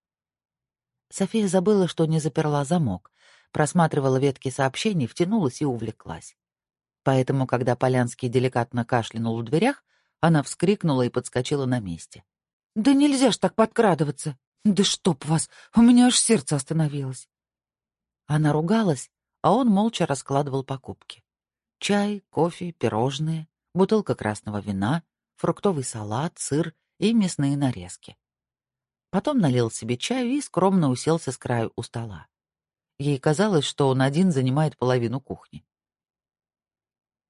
София забыла, что не заперла замок, просматривала ветки сообщений, втянулась и увлеклась. Поэтому, когда Полянский деликатно кашлянул в дверях, она вскрикнула и подскочила на месте. «Да нельзя ж так подкрадываться! Да чтоб вас! У меня аж сердце остановилось!» Она ругалась, а он молча раскладывал покупки. Чай, кофе, пирожные, бутылка красного вина, фруктовый салат, сыр и мясные нарезки. Потом налил себе чаю и скромно уселся с краю у стола. Ей казалось, что он один занимает половину кухни.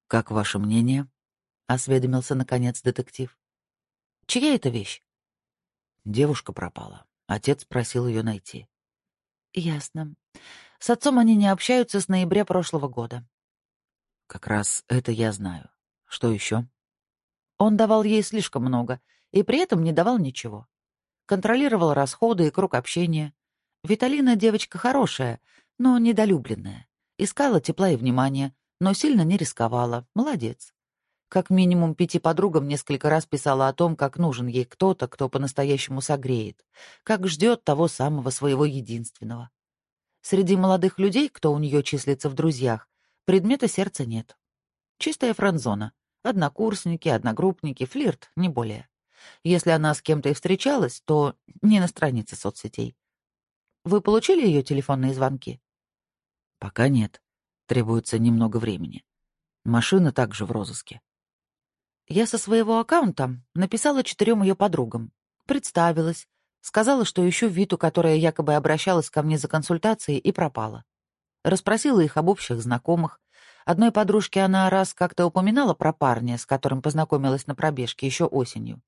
«Как ваше мнение?» — осведомился, наконец, детектив. «Чья это вещь?» Девушка пропала. Отец просил ее найти. «Ясно. С отцом они не общаются с ноября прошлого года». «Как раз это я знаю. Что еще?» Он давал ей слишком много и при этом не давал ничего. Контролировал расходы и круг общения. Виталина девочка хорошая, но недолюбленная. Искала тепла и внимания, но сильно не рисковала. Молодец. Как минимум пяти подругам несколько раз писала о том, как нужен ей кто-то, кто по-настоящему согреет, как ждет того самого своего единственного. Среди молодых людей, кто у нее числится в друзьях, предмета сердца нет. Чистая франзона. Однокурсники, одногруппники, флирт, не более. Если она с кем-то и встречалась, то не на странице соцсетей. Вы получили ее телефонные звонки? Пока нет. Требуется немного времени. Машина также в розыске. Я со своего аккаунта написала четырем ее подругам. Представилась. Сказала, что ищу Виту, которая якобы обращалась ко мне за консультацией и пропала. Расспросила их об общих знакомых. Одной подружке она раз как-то упоминала про парня, с которым познакомилась на пробежке еще осенью.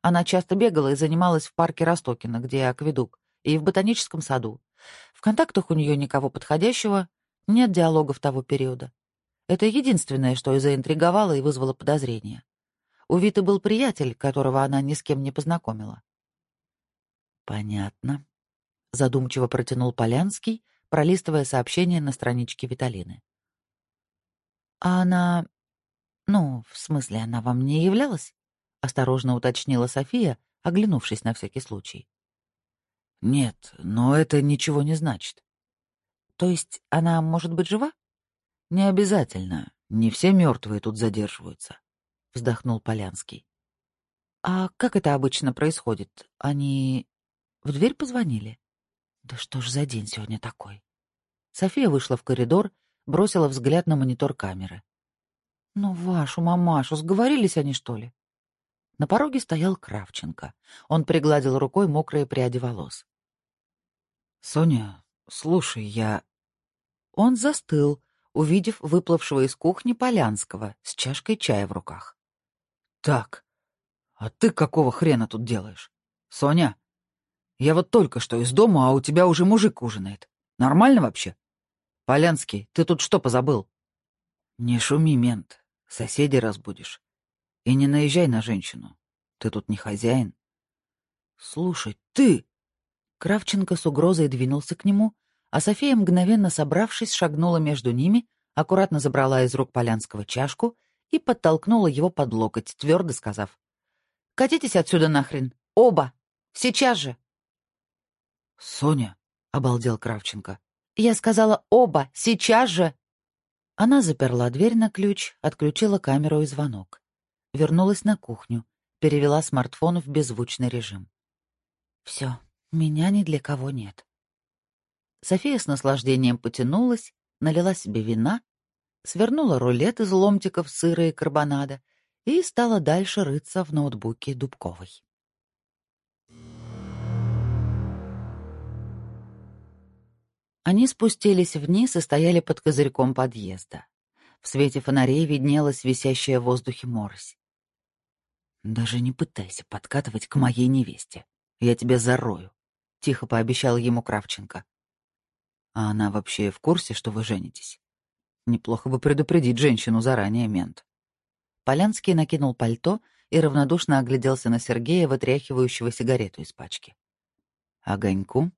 Она часто бегала и занималась в парке Ростокина, где акведук, и в ботаническом саду. В контактах у нее никого подходящего, нет диалогов того периода. Это единственное, что и заинтриговало и вызвало подозрения. У Виты был приятель, которого она ни с кем не познакомила. «Понятно», — задумчиво протянул Полянский, пролистывая сообщение на страничке Виталины. «А она... Ну, в смысле, она вам не являлась?» — осторожно уточнила София, оглянувшись на всякий случай. «Нет, но это ничего не значит. То есть она может быть жива? Не обязательно. Не все мертвые тут задерживаются, вздохнул Полянский. А как это обычно происходит? Они в дверь позвонили? Да что ж за день сегодня такой? София вышла в коридор, бросила взгляд на монитор камеры. Ну, вашу мамашу, сговорились они, что ли? На пороге стоял Кравченко. Он пригладил рукой мокрые пряди волос. «Соня, «Слушай, я...» Он застыл, увидев выплывшего из кухни Полянского с чашкой чая в руках. «Так, а ты какого хрена тут делаешь? Соня, я вот только что из дома, а у тебя уже мужик ужинает. Нормально вообще? Полянский, ты тут что позабыл?» «Не шуми, мент, соседей разбудишь. И не наезжай на женщину. Ты тут не хозяин». «Слушай, ты...» Кравченко с угрозой двинулся к нему, а София, мгновенно собравшись, шагнула между ними, аккуратно забрала из рук Полянского чашку и подтолкнула его под локоть, твердо сказав. «Катитесь отсюда нахрен! Оба! Сейчас же!» «Соня!» — обалдел Кравченко. «Я сказала оба! Сейчас же!» Она заперла дверь на ключ, отключила камеру и звонок. Вернулась на кухню, перевела смартфон в беззвучный режим. «Все, меня ни для кого нет. София с наслаждением потянулась, налила себе вина, свернула рулет из ломтиков сыра и карбонада и стала дальше рыться в ноутбуке Дубковой. Они спустились вниз и стояли под козырьком подъезда. В свете фонарей виднелась висящая в воздухе морось. «Даже не пытайся подкатывать к моей невесте. Я тебя зарою», — тихо пообещал ему Кравченко. «А она вообще в курсе, что вы женитесь? Неплохо бы предупредить женщину заранее, мент». Полянский накинул пальто и равнодушно огляделся на Сергея, вытряхивающего сигарету из пачки. «Огоньку?»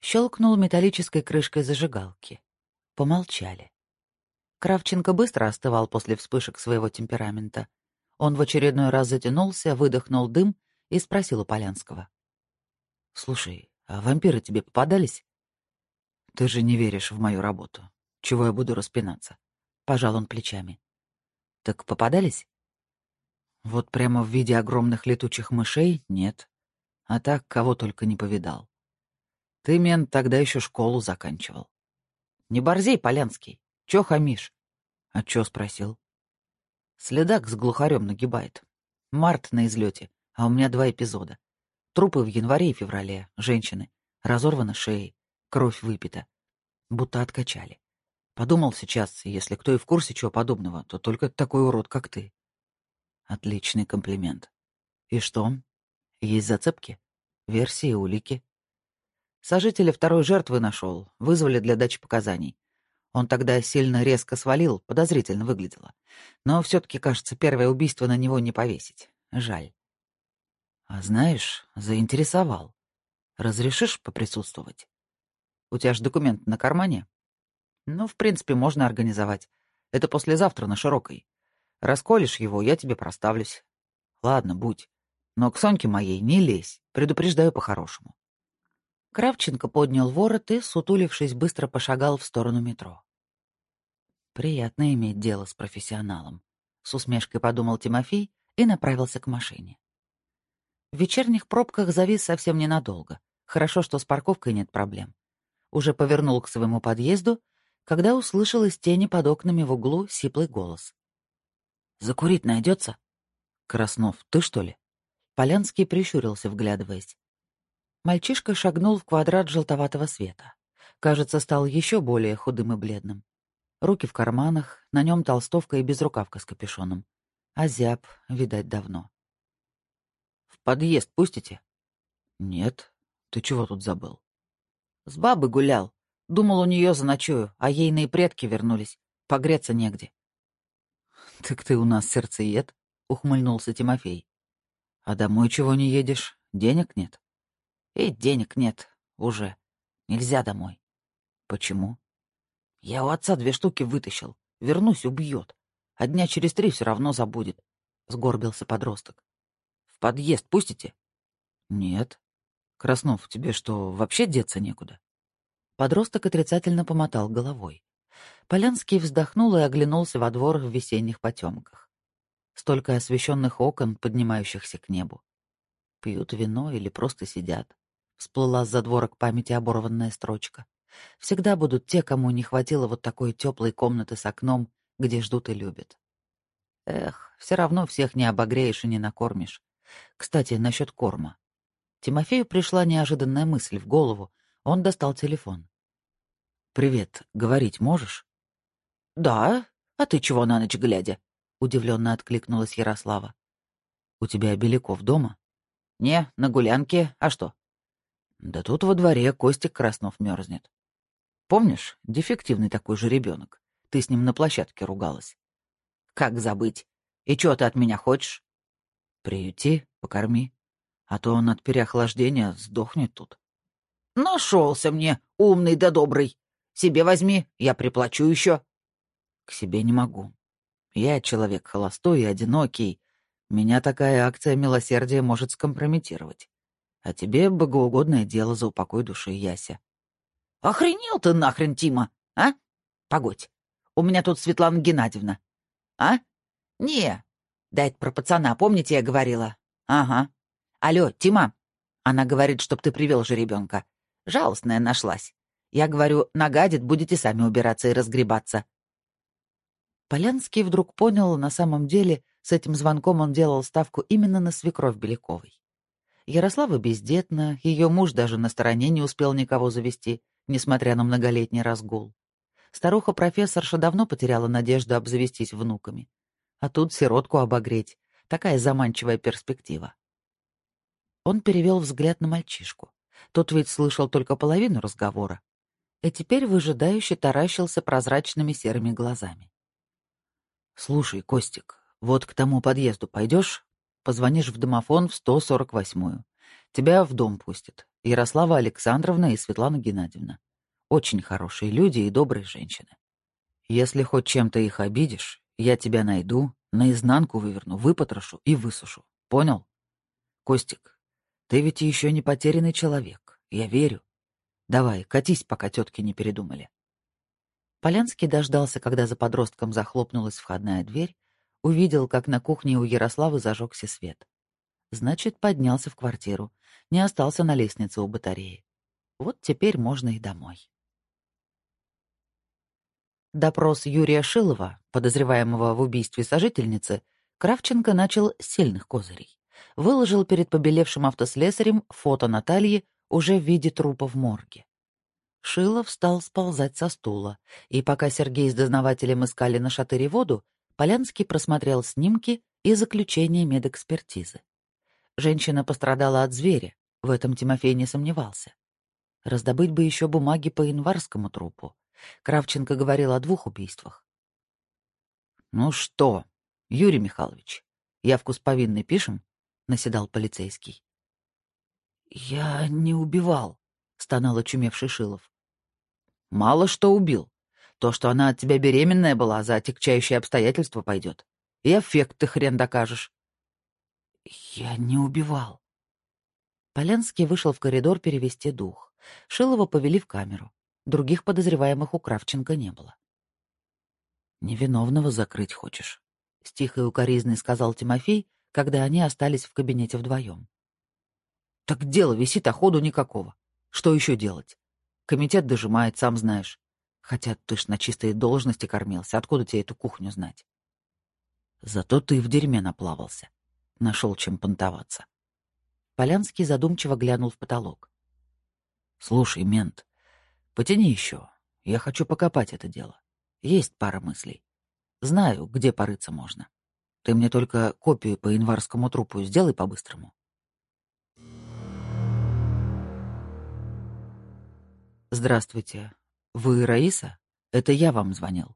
Щелкнул металлической крышкой зажигалки. Помолчали. Кравченко быстро остывал после вспышек своего темперамента. Он в очередной раз затянулся, выдохнул дым и спросил у Полянского. «Слушай, а вампиры тебе попадались?» «Ты же не веришь в мою работу. Чего я буду распинаться?» Пожал он плечами. «Так попадались?» «Вот прямо в виде огромных летучих мышей — нет. А так кого только не повидал. Ты, мент, тогда еще школу заканчивал. Не борзей, Полянский. Чё хамишь? А чё спросил? Следак с глухарем нагибает. Март на излете, а у меня два эпизода. Трупы в январе и феврале, женщины. Разорваны шеи, кровь выпита. Будто откачали. Подумал сейчас, если кто и в курсе чего подобного, то только такой урод, как ты. Отличный комплимент. И что? Есть зацепки? Версии, улики? Сожителя второй жертвы нашел, вызвали для дачи показаний. Он тогда сильно резко свалил, подозрительно выглядело. Но все-таки, кажется, первое убийство на него не повесить. Жаль. А знаешь, заинтересовал. Разрешишь поприсутствовать? У тебя же документ на кармане? Ну, в принципе, можно организовать. Это послезавтра на Широкой. Расколешь его, я тебе проставлюсь. Ладно, будь. Но к Соньке моей не лезь, предупреждаю по-хорошему. Кравченко поднял ворот и, сутулившись, быстро пошагал в сторону метро. «Приятно иметь дело с профессионалом», — с усмешкой подумал Тимофей и направился к машине. В вечерних пробках завис совсем ненадолго. Хорошо, что с парковкой нет проблем. Уже повернул к своему подъезду, когда услышал из тени под окнами в углу сиплый голос. «Закурить найдется?» «Краснов, ты что ли?» Полянский прищурился, вглядываясь. Мальчишка шагнул в квадрат желтоватого света. Кажется, стал еще более худым и бледным. Руки в карманах, на нем толстовка и безрукавка с капюшоном. А видать, давно. «В подъезд пустите?» «Нет. Ты чего тут забыл?» «С бабой гулял. Думал, у нее заночую, а ейные предки вернулись. Погреться негде». «Так ты у нас сердцеед», — ухмыльнулся Тимофей. «А домой чего не едешь? Денег нет?» И денег нет уже. Нельзя домой. Почему? Я у отца две штуки вытащил. Вернусь, убьет. А дня через три все равно забудет. Сгорбился подросток. В подъезд пустите? Нет. Краснов, тебе что, вообще деться некуда? Подросток отрицательно помотал головой. Полянский вздохнул и оглянулся во двор в весенних потемках. Столько освещенных окон, поднимающихся к небу. Пьют вино или просто сидят. Всплыла с задворок памяти оборванная строчка. Всегда будут те, кому не хватило вот такой теплой комнаты с окном, где ждут и любят. Эх, все равно всех не обогреешь и не накормишь. Кстати, насчет корма. Тимофею пришла неожиданная мысль в голову. Он достал телефон. «Привет, говорить можешь?» «Да. А ты чего на ночь глядя?» — удивленно откликнулась Ярослава. «У тебя Беляков дома?» «Не, на гулянке. А что?» Да тут во дворе Костик Краснов мерзнет. Помнишь, дефективный такой же ребенок? Ты с ним на площадке ругалась. Как забыть? И что ты от меня хочешь? Приюти, покорми. А то он от переохлаждения сдохнет тут. Нашелся мне, умный да добрый. Себе возьми, я приплачу еще. К себе не могу. Я человек холостой и одинокий. Меня такая акция милосердия может скомпрометировать. А тебе богоугодное дело за упокой души, Яся. Охренел ты нахрен, Тима, а? Погодь, у меня тут Светлана Геннадьевна. А? Не. Да это про пацана, помните, я говорила? Ага. Алло, Тима. Она говорит, чтоб ты привел же ребенка. Жалостная нашлась. Я говорю, нагадит, будете сами убираться и разгребаться. Полянский вдруг понял, на самом деле, с этим звонком он делал ставку именно на свекровь Беляковой. Ярослава бездетна, ее муж даже на стороне не успел никого завести, несмотря на многолетний разгул. Старуха-профессорша давно потеряла надежду обзавестись внуками. А тут сиротку обогреть. Такая заманчивая перспектива. Он перевел взгляд на мальчишку. Тот ведь слышал только половину разговора. И теперь выжидающе таращился прозрачными серыми глазами. «Слушай, Костик, вот к тому подъезду пойдешь, позвонишь в домофон в 148-ю. Тебя в дом пустят. Ярослава Александровна и Светлана Геннадьевна. Очень хорошие люди и добрые женщины. Если хоть чем-то их обидишь, я тебя найду, наизнанку выверну, выпотрошу и высушу. Понял? Костик, ты ведь еще не потерянный человек. Я верю. Давай, катись, пока тетки не передумали. Полянский дождался, когда за подростком захлопнулась входная дверь, увидел, как на кухне у Ярославы зажегся свет. Значит, поднялся в квартиру, не остался на лестнице у батареи. Вот теперь можно и домой. Допрос Юрия Шилова, подозреваемого в убийстве сожительницы, Кравченко начал с сильных козырей. Выложил перед побелевшим автослесарем фото Натальи уже в виде трупа в морге. Шилов стал сползать со стула, и пока Сергей с дознавателем искали на шатыре воду, Полянский просмотрел снимки и заключение медэкспертизы. Женщина пострадала от зверя, в этом Тимофей не сомневался. Раздобыть бы еще бумаги по январскому трупу. Кравченко говорил о двух убийствах. «Ну что, Юрий Михайлович, явку с повинной пишем?» — наседал полицейский. «Я не убивал», — стонал очумевший Шилов. «Мало что убил. То, что она от тебя беременная была, за отягчающие обстоятельства пойдет. И эффект ты хрен докажешь». «Я не убивал». Полянский вышел в коридор перевести дух. Шилова повели в камеру. Других подозреваемых у Кравченко не было. «Невиновного закрыть хочешь?» — с тихой укоризной сказал Тимофей, когда они остались в кабинете вдвоем. «Так дело висит, а ходу никакого. Что еще делать? Комитет дожимает, сам знаешь. Хотя ты ж на чистой должности кормился, откуда тебе эту кухню знать?» «Зато ты в дерьме наплавался. Нашел чем понтоваться». Полянский задумчиво глянул в потолок. «Слушай, мент, Потяни еще. Я хочу покопать это дело. Есть пара мыслей. Знаю, где порыться можно. Ты мне только копию по январскому трупу сделай по-быстрому. Здравствуйте. Вы Раиса? Это я вам звонил.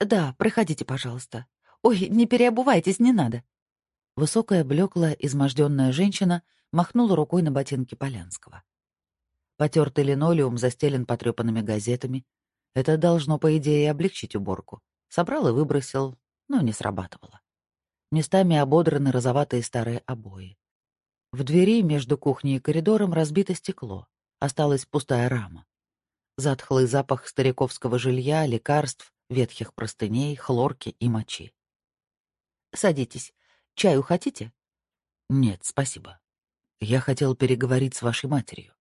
Да, проходите, пожалуйста. Ой, не переобувайтесь, не надо. Высокая, блеклая, изможденная женщина махнула рукой на ботинки Полянского. Потертый линолеум застелен потрепанными газетами. Это должно, по идее, облегчить уборку. Собрал и выбросил, но не срабатывало. Местами ободраны розоватые старые обои. В двери между кухней и коридором разбито стекло. Осталась пустая рама. Затхлый запах стариковского жилья, лекарств, ветхих простыней, хлорки и мочи. «Садитесь. Чаю хотите?» «Нет, спасибо. Я хотел переговорить с вашей матерью».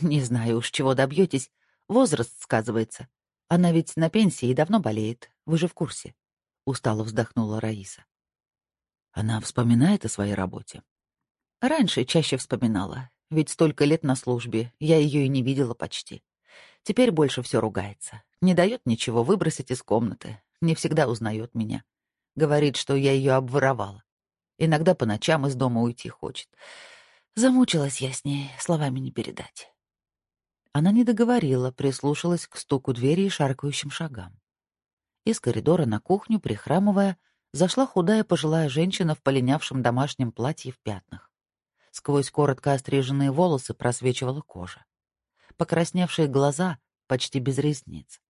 Не знаю уж, чего добьетесь. Возраст сказывается. Она ведь на пенсии и давно болеет. Вы же в курсе. Устало вздохнула Раиса. Она вспоминает о своей работе? Раньше чаще вспоминала. Ведь столько лет на службе, я ее и не видела почти. Теперь больше все ругается. Не дает ничего выбросить из комнаты. Не всегда узнает меня. Говорит, что я ее обворовала. Иногда по ночам из дома уйти хочет. Замучилась я с ней, словами не передать. Она не договорила, прислушалась к стуку двери и шаркающим шагам. Из коридора на кухню, прихрамывая, зашла худая пожилая женщина в полинявшем домашнем платье в пятнах. Сквозь коротко остриженные волосы просвечивала кожа. Покрасневшие глаза почти без ресниц.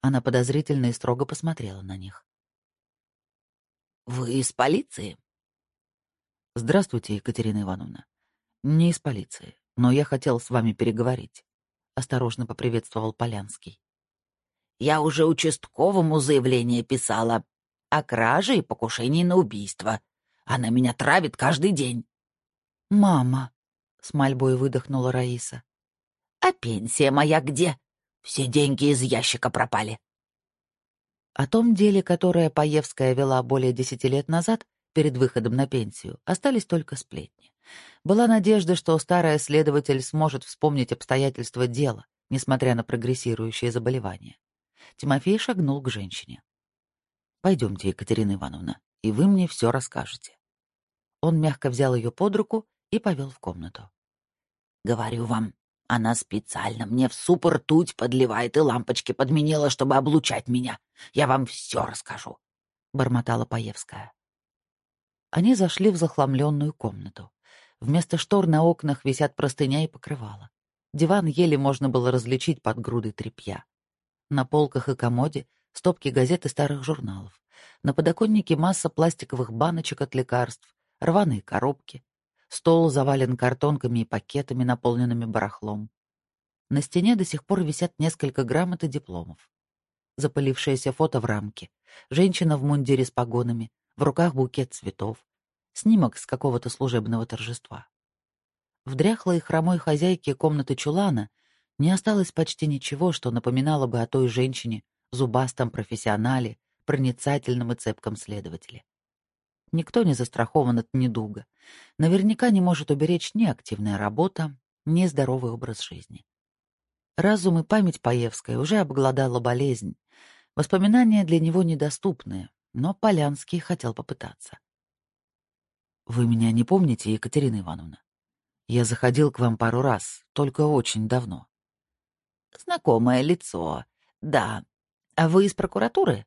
Она подозрительно и строго посмотрела на них. «Вы из полиции?» «Здравствуйте, Екатерина Ивановна. Не из полиции, но я хотел с вами переговорить. — осторожно поприветствовал Полянский. «Я уже участковому заявление писала о краже и покушении на убийство. Она меня травит каждый день». «Мама», — с мольбой выдохнула Раиса. А пенсия моя где? Все деньги из ящика пропали. О том деле, которое Паевская вела более десяти лет назад, перед выходом на пенсию, остались только сплетни. Была надежда, что старый следователь сможет вспомнить обстоятельства дела, несмотря на прогрессирующее заболевание. Тимофей шагнул к женщине. «Пойдемте, Екатерина Ивановна, и вы мне все расскажете». Он мягко взял ее под руку и повел в комнату. «Говорю вам, она специально мне в суп ртуть подливает и лампочки подменила, чтобы облучать меня. Я вам все расскажу», — бормотала Паевская. Они зашли в захламленную комнату. Вместо штор на окнах висят простыня и покрывало. Диван еле можно было различить под грудой тряпья. На полках и комоде стопки газет и старых журналов. На подоконнике масса пластиковых баночек от лекарств, рваные коробки, Стол завален картонками и пакетами, наполненными барахлом. На стене до сих пор висят несколько грамот и дипломов. Запылившееся фото в рамке. Женщина в мундире с погонами, в руках букет цветов. Снимок с какого-то служебного торжества. В дряхлой хромой хозяйке комнаты чулана не осталось почти ничего, что напоминало бы о той женщине, зубастом профессионале, проницательном и цепком следователе. Никто не застрахован от недуга. Наверняка не может уберечь ни активная работа, ни здоровый образ жизни. Разум и память Паевской уже обглодала болезнь. Воспоминания для него недоступны, но Полянский хотел попытаться. «Вы меня не помните, Екатерина Ивановна? Я заходил к вам пару раз, только очень давно». «Знакомое лицо. Да. А вы из прокуратуры?»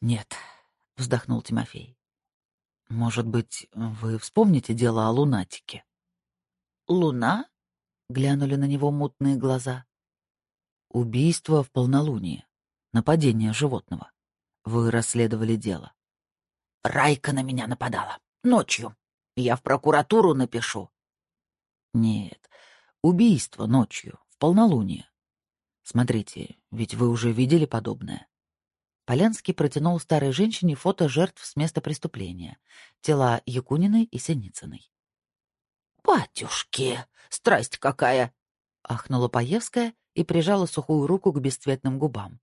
«Нет», — вздохнул Тимофей. Может быть, вы вспомните дело о лунатике? Луна? Глянули на него мутные глаза. Убийство в полнолуние. Нападение животного. Вы расследовали дело. Райка на меня нападала. Ночью. Я в прокуратуру напишу. Нет, убийство ночью, в полнолуние. Смотрите, ведь вы уже видели подобное. Полянский протянул старой женщине фото жертв с места преступления. Тела Якуниной и Синицыной. «Батюшки, страсть какая!» — ахнула Паевская и прижала сухую руку к бесцветным губам.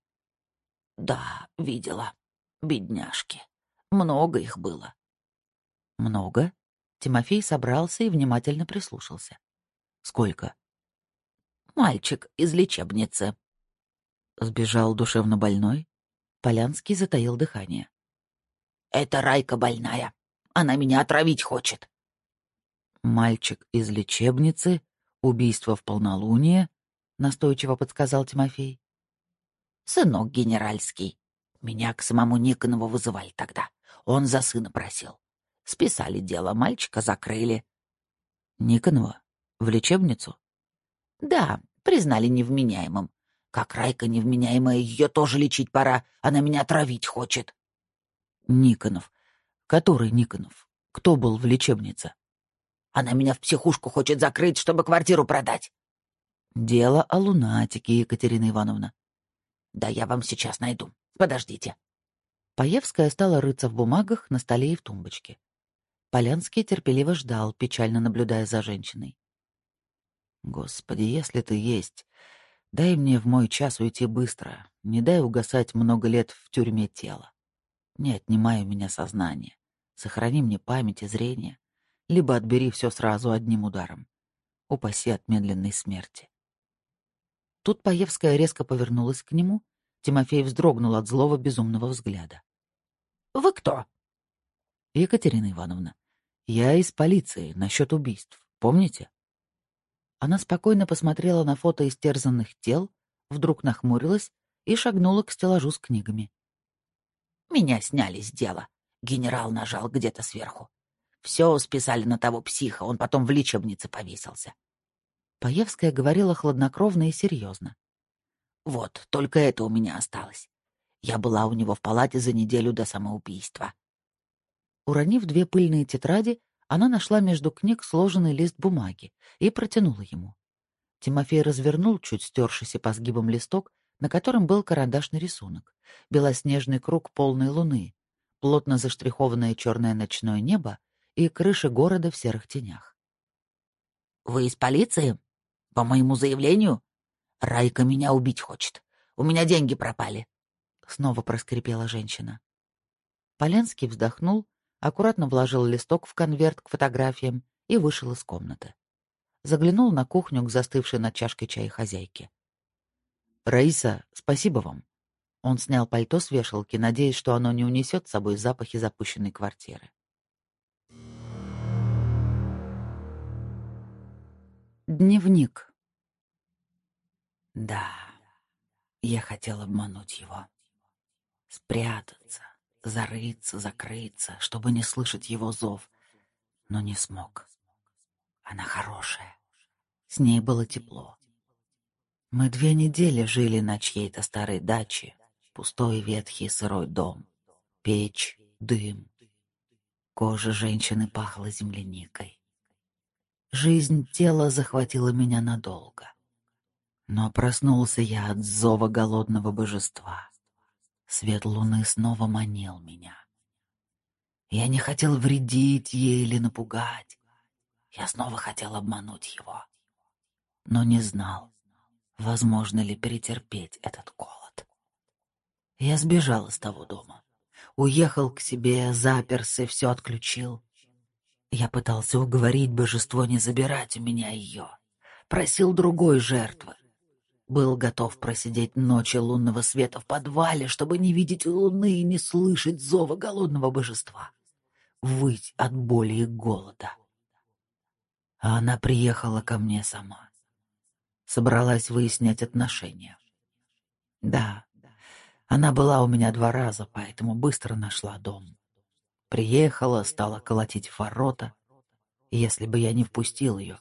«Да, видела. Бедняжки. Много их было». «Много?» Тимофей собрался и внимательно прислушался. «Сколько?» «Мальчик из лечебницы». «Сбежал душевно больной?» Полянский затаил дыхание. «Это Райка больная. Она меня отравить хочет». «Мальчик из лечебницы, убийство в полнолуние», — настойчиво подсказал Тимофей. «Сынок генеральский. Меня к самому Никонову вызывали тогда. Он за сына просил. Списали дело, мальчика закрыли». «Никонова? В лечебницу?» «Да, признали невменяемым. Как Райка невменяемая, ее тоже лечить пора. Она меня отравить хочет. Никонов. Который Никонов? Кто был в лечебнице? Она меня в психушку хочет закрыть, чтобы квартиру продать. Дело о лунатике, Екатерина Ивановна. Да я вам сейчас найду. Подождите. Паевская стала рыться в бумагах на столе и в тумбочке. Полянский терпеливо ждал, печально наблюдая за женщиной. Господи, если ты есть, Дай мне в мой час уйти быстро, не дай угасать много лет в тюрьме тела. Не отнимай у меня сознание, сохрани мне память и зрение, либо отбери все сразу одним ударом. Упаси от медленной смерти. Тут Паевская резко повернулась к нему. Тимофей вздрогнул от злого безумного взгляда. «Вы кто?» «Екатерина Ивановна, я из полиции насчет убийств, помните?» Она спокойно посмотрела на фото истерзанных тел, вдруг нахмурилась и шагнула к стеллажу с книгами. «Меня сняли с дела. Генерал нажал где-то сверху. Все списали на того психа, он потом в лечебнице повесился». Паевская говорила хладнокровно и серьезно. «Вот, только это у меня осталось. Я была у него в палате за неделю до самоубийства». Уронив две пыльные тетради, она нашла между книг сложенный лист бумаги и протянула ему. Тимофей развернул чуть стершийся по сгибам листок, на котором был карандашный рисунок, белоснежный круг полной луны, плотно заштрихованное черное ночное небо и крыша города в серых тенях. «Вы из полиции? По моему заявлению? Райка меня убить хочет. У меня деньги пропали. Снова проскрипела женщина. Поленский вздохнул, аккуратно вложил листок в конверт к фотографиям и вышел из комнаты. Заглянул на кухню к застывшей над чашкой чая хозяйке. «Раиса, спасибо вам». Он снял пальто с вешалки, надеясь, что оно не унесет с собой запахи запущенной квартиры. Дневник. Да, я хотел обмануть его. Спрятаться, зарыться, закрыться, чтобы не слышать его зов, но не смог. Она хорошая. С ней было тепло. Мы две недели жили на чьей-то старой даче, пустой ветхий сырой дом, печь, дым. Кожа женщины пахла земляникой. Жизнь тела захватила меня надолго. Но проснулся я от зова голодного божества. Свет луны снова манил меня. Я не хотел вредить ей или напугать. Я снова хотел обмануть его. Но не знал, возможно ли перетерпеть этот голод. Я сбежал из того дома. Уехал к себе, заперся, все отключил. Я пытался уговорить божество не забирать у меня ее. Просил другой жертвы. Был готов просидеть ночи лунного света в подвале, чтобы не видеть луны и не слышать зова голодного божества. Выть от боли и голода. А она приехала ко мне сама. Собралась выяснять отношения. Да, она была у меня два раза, поэтому быстро нашла дом. Приехала, стала колотить в ворота. Если бы я не впустил ее,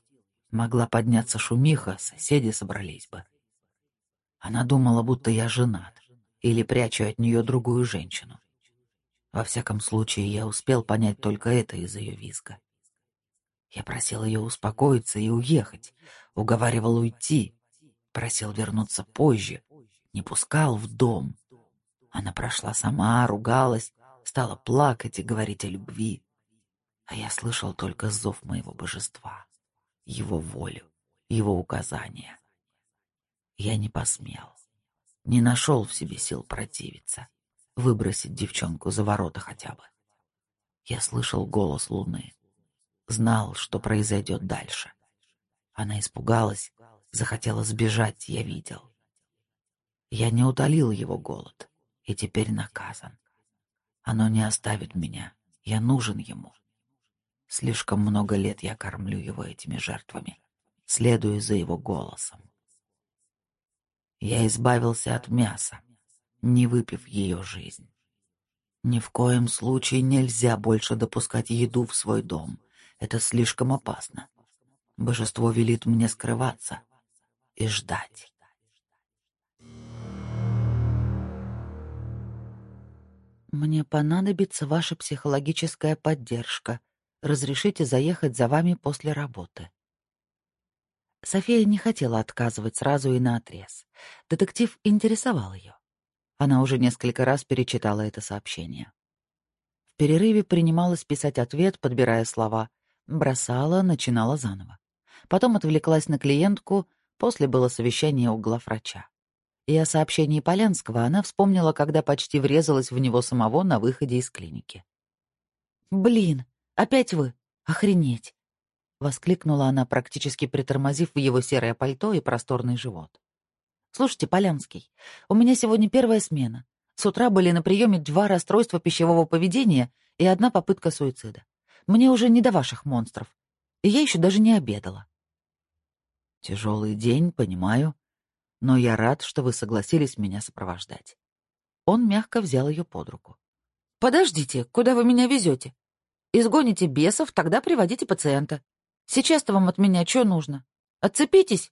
могла подняться шумиха, соседи собрались бы. Она думала, будто я женат или прячу от нее другую женщину. Во всяком случае, я успел понять только это из ее визга. Я просил ее успокоиться и уехать, уговаривал уйти, просил вернуться позже, не пускал в дом. Она прошла сама, ругалась, стала плакать и говорить о любви. А я слышал только зов моего божества, его волю, его указания. Я не посмел. Не нашел в себе сил противиться, выбросить девчонку за ворота хотя бы. Я слышал голос луны. Знал, что произойдет дальше. Она испугалась, захотела сбежать, я видел. Я не утолил его голод и теперь наказан. Оно не оставит меня, я нужен ему. Слишком много лет я кормлю его этими жертвами, следуя за его голосом. Я избавился от мяса, не выпив ее жизнь. Ни в коем случае нельзя больше допускать еду в свой дом. Это слишком опасно. Божество велит мне скрываться и ждать. Мне понадобится ваша психологическая поддержка. Разрешите заехать за вами после работы. София не хотела отказывать сразу и наотрез. Детектив интересовал ее. Она уже несколько раз перечитала это сообщение. В перерыве принималась писать ответ, подбирая слова. Бросала, начинала заново. Потом отвлеклась на клиентку, после было совещание у главврача. И о сообщении Полянского она вспомнила, когда почти врезалась в него самого на выходе из клиники. «Блин, опять вы? Охренеть!» Воскликнула она, практически притормозив в его серое пальто и просторный живот. «Слушайте, Полянский, у меня сегодня первая смена. С утра были на приеме два расстройства пищевого поведения и одна попытка суицида. Мне уже не до ваших монстров. И я еще даже не обедала». «Тяжелый день, понимаю. Но я рад, что вы согласились меня сопровождать». Он мягко взял ее под руку. «Подождите, куда вы меня везете? Изгоните бесов, тогда приводите пациента. Сейчас-то вам от меня что нужно? Отцепитесь!»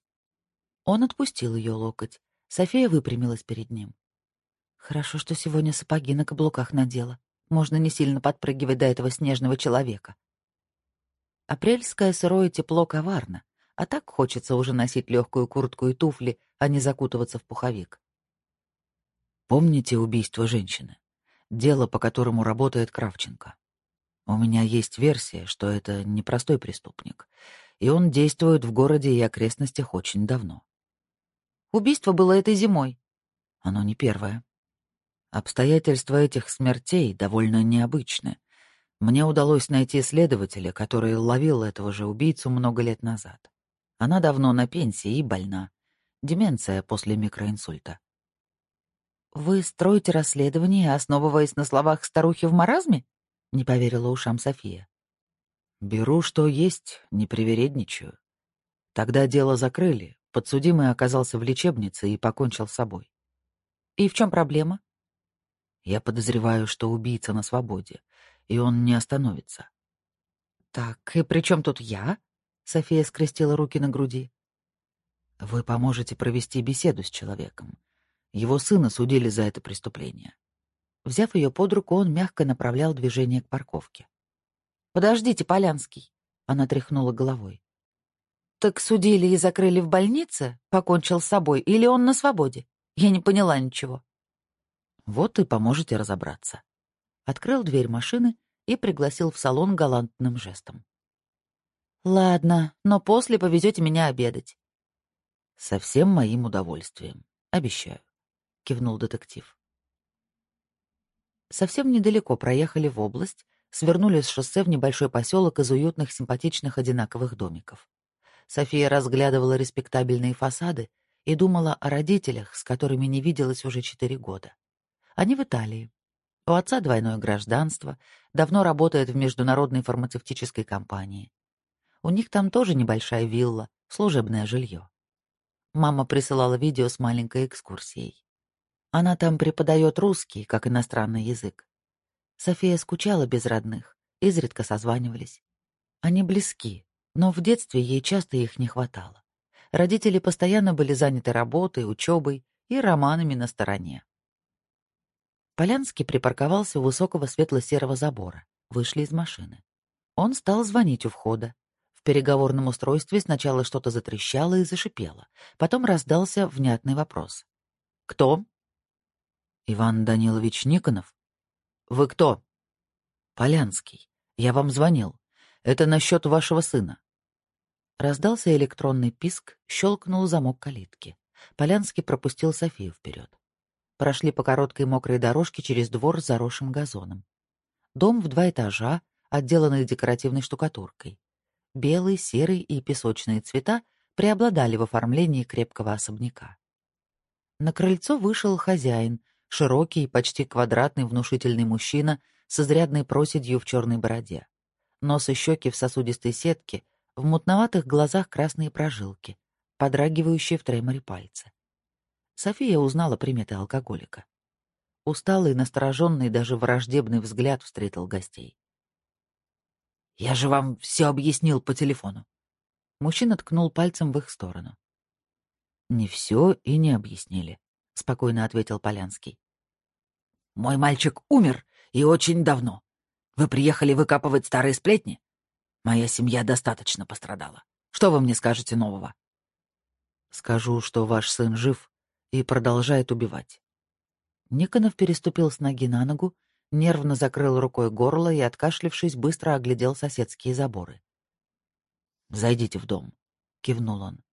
Он отпустил ее локоть. София выпрямилась перед ним. «Хорошо, что сегодня сапоги на каблуках надела. Можно не сильно подпрыгивать до этого снежного человека». Апрельское сырое тепло коварно, а так хочется уже носить легкую куртку и туфли, а не закутываться в пуховик. Помните убийство женщины? Дело, по которому работает Кравченко. У меня есть версия, что это непростой преступник. и он действует в городе и окрестностях очень давно. Убийство было этой зимой. Оно не первое. Обстоятельства этих смертей довольно необычны. Мне удалось найти следователя, который ловил этого же убийцу много лет назад. Она давно на пенсии и больна. Деменция после микроинсульта. «Вы строите расследование, основываясь на словах старухи в маразме?» — не поверила ушам София. «Беру, что есть, не привередничаю. Тогда дело закрыли, подсудимый оказался в лечебнице и покончил с собой. И в чем проблема?» Я подозреваю, что убийца на свободе, и он не остановится. «Так, и при чем тут я?» — София скрестила руки на груди. «Вы поможете провести беседу с человеком. Его сына судили за это преступление. Взяв ее под руку, он мягко направлял движение к парковке. «Подождите, Полянский!» — она тряхнула головой. «Так судили и закрыли в больнице? Покончил с собой? Или он на свободе? Я не поняла ничего». «Вот и поможете разобраться». Открыл дверь машины и пригласил в салон галантным жестом. «Ладно, но после повезете меня обедать». «Со всем моим удовольствием. Обещаю». — кивнул детектив. Совсем недалеко проехали в область, свернули с шоссе в небольшой поселок из уютных, симпатичных, одинаковых домиков. София разглядывала респектабельные фасады и думала о родителях, с которыми не виделась уже четыре года. Они в Италии. У отца двойное гражданство, давно работает в международной фармацевтической компании. У них там тоже небольшая вилла, служебное жилье. Мама присылала видео с маленькой экскурсией. Она там преподает русский, как иностранный язык. София скучала без родных, изредка созванивались. Они близки, но в детстве ей часто их не хватало. Родители постоянно были заняты работой, учебой и романами на стороне. Полянский припарковался у высокого светло-серого забора. Вышли из машины. Он стал звонить у входа. В переговорном устройстве сначала что-то затрещало и зашипело. Потом раздался внятный вопрос. «Кто?» Иван Данилович Никонов? Вы кто? Полянский. Я вам звонил. Это насчет вашего сына. Раздался электронный писк, щелкнул замок калитки. Полянский пропустил Софию вперед. Прошли по короткой мокрой дорожке через двор с заросшим газоном. Дом в два этажа, отделанный декоративной штукатуркой. Белый, серый и песочные цвета преобладали в оформлении крепкого особняка. На крыльцо вышел хозяин, Широкий, почти квадратный внушительный мужчина с изрядной проседью в черной бороде. Нос и щеки в сосудистой сетке, в мутноватых глазах красные прожилки, подрагивающие в треморе пальцы. София узнала приметы алкоголика. Усталый, настороженный, даже враждебный взгляд встретил гостей. «Я же вам все объяснил по телефону». Мужчина ткнул пальцем в их сторону. «Не все и не объяснили», — спокойно ответил Полянский. «Мой мальчик умер, и очень давно. Вы приехали выкапывать старые сплетни? Моя семья достаточно пострадала. Что вы мне скажете нового?» «Скажу, что ваш сын жив и продолжает убивать». Никонов переступил с ноги на ногу, нервно закрыл рукой горло и, откашлившись, быстро оглядел соседские заборы. «Зайдите в дом», — кивнул он.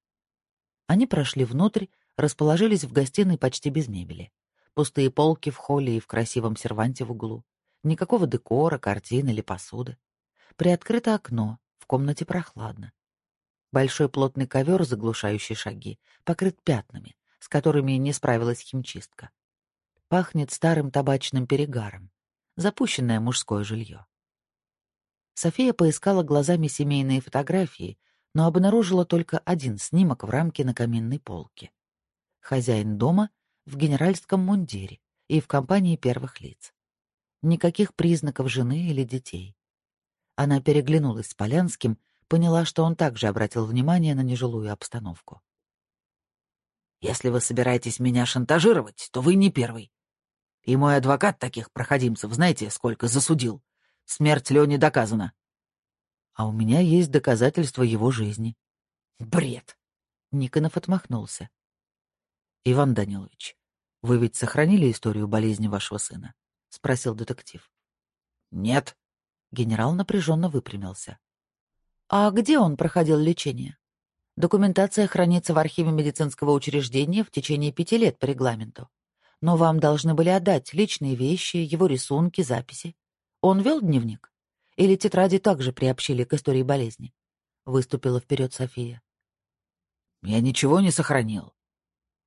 Они прошли внутрь, расположились в гостиной почти без мебели. Пустые полки в холле и в красивом серванте в углу. Никакого декора, картин или посуды. Приоткрыто окно, в комнате прохладно. Большой плотный ковер, заглушающий шаги, покрыт пятнами, с которыми не справилась химчистка. Пахнет старым табачным перегаром. Запущенное мужское жилье. София поискала глазами семейные фотографии, но обнаружила только один снимок в рамке на каминной полке хозяин дома в генеральском мундире и в компании первых лиц. Никаких признаков жены или детей. Она переглянулась с Полянским, поняла, что он также обратил внимание на нежилую обстановку. «Если вы собираетесь меня шантажировать, то вы не первый. И мой адвокат таких проходимцев, знаете, сколько засудил. Смерть Лёни доказана. А у меня есть доказательства его жизни». «Бред!» Никонов отмахнулся. «Иван Данилович, вы ведь сохранили историю болезни вашего сына?» — спросил детектив. «Нет». Генерал напряженно выпрямился. А где он проходил лечение? Документация хранится в архиве медицинского учреждения в течение пяти лет по регламенту. Но вам должны были отдать личные вещи, его рисунки, записи. Он вел дневник? Или тетради также приобщили к истории болезни? Выступила вперед София. Я ничего не сохранил.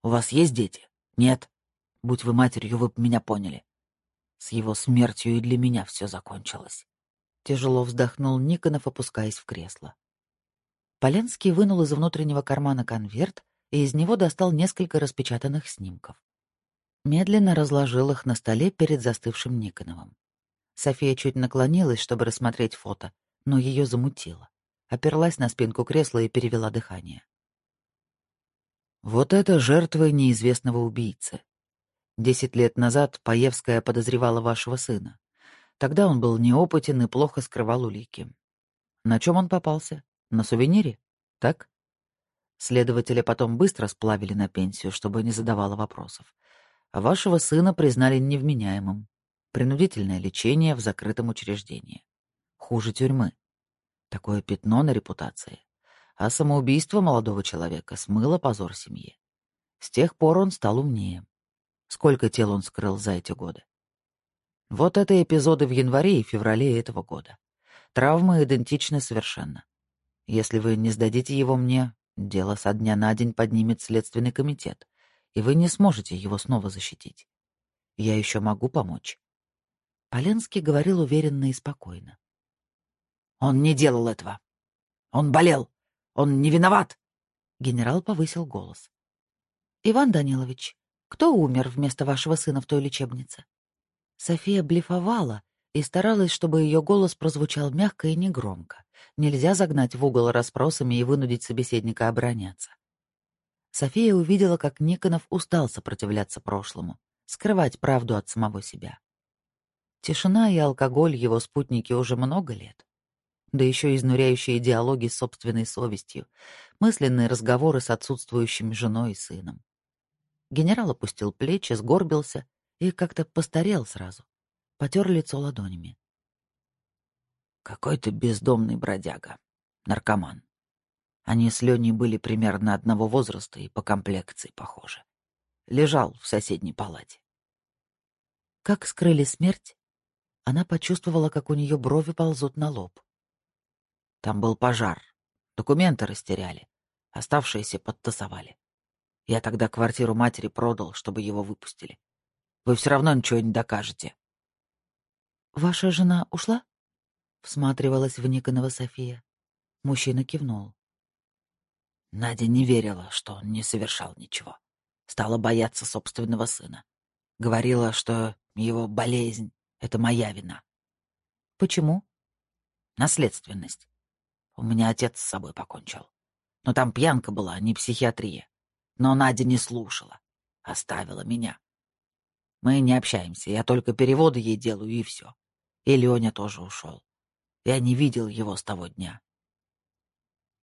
У вас есть дети? Нет. Будь вы матерью, вы бы меня поняли. С его смертью и для меня все закончилось. Тяжело вздохнул Никонов, опускаясь в кресло. Поленский вынул из внутреннего кармана конверт и из него достал несколько распечатанных снимков. Медленно разложил их на столе перед застывшим Никоновым. София чуть наклонилась, чтобы рассмотреть фото, но ее замутило. Оперлась на спинку кресла и перевела дыхание. Вот это жертва неизвестного убийцы. Десять лет назад Паевская подозревала вашего сына. Тогда он был неопытен и плохо скрывал улики. На чем он попался? На сувенире? Так? Следователя потом быстро сплавили на пенсию, чтобы не задавала вопросов. А вашего сына признали невменяемым. Принудительное лечение в закрытом учреждении. Хуже тюрьмы. Такое пятно на репутации. А самоубийство молодого человека смыло позор семьи. С тех пор он стал умнее. Сколько тел он скрыл за эти годы? Вот это эпизоды в январе и феврале этого года. Травмы идентичны совершенно. Если вы не сдадите его мне, дело со дня на день поднимет Следственный комитет, и вы не сможете его снова защитить. Я еще могу помочь. Поленский говорил уверенно и спокойно. Он не делал этого. Он болел. Он не виноват. Генерал повысил голос. Иван Данилович, кто умер вместо вашего сына в той лечебнице? София блефовала и старалась, чтобы ее голос прозвучал мягко и негромко. Нельзя загнать в угол расспросами и вынудить собеседника обороняться. София увидела, как Никонов устал сопротивляться прошлому, скрывать правду от самого себя. Тишина и алкоголь его спутники уже много лет. Да еще изнуряющие диалоги с собственной совестью, мысленные разговоры с отсутствующими женой и сыном. Генерал опустил плечи, сгорбился и как-то постарел сразу. Потер лицо ладонями. Какой-то бездомный бродяга, наркоман. Они с Леней были примерно одного возраста и по комплекции похожи. Лежал в соседней палате. Как скрыли смерть, она почувствовала, как у нее брови ползут на лоб. Там был пожар. Документы растеряли. Оставшиеся подтасовали. Я тогда квартиру матери продал, чтобы его выпустили. Вы все равно ничего не докажете. «Ваша жена ушла?» — всматривалась в Никонова София. Мужчина кивнул. Надя не верила, что он не совершал ничего. Стала бояться собственного сына. Говорила, что его болезнь — это моя вина. «Почему?» «Наследственность. У меня отец с собой покончил. Но там пьянка была, не психиатрия. Но Надя не слушала. Оставила меня. Мы не общаемся, я только переводы ей делаю, и все. И Леня тоже ушел. Я не видел его с того дня.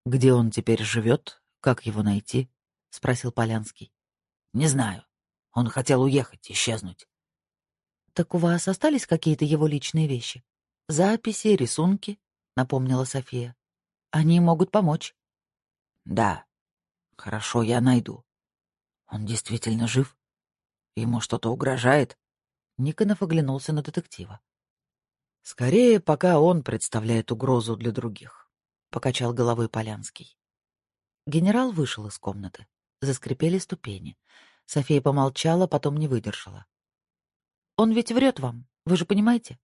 «Где он теперь живет? Как его найти?» — спросил Полянский. «Не знаю. Он хотел уехать, исчезнуть». «Так у вас остались какие-то его личные вещи? Записи, рисунки?» — напомнила София. «Они могут помочь». «Да. Хорошо, я найду. Он действительно жив?» Ему что-то угрожает?» Никонов оглянулся на детектива. «Скорее, пока он представляет угрозу для других», — покачал головой Полянский. Генерал вышел из комнаты. Заскрипели ступени. София помолчала, потом не выдержала. «Он ведь врет вам, вы же понимаете?»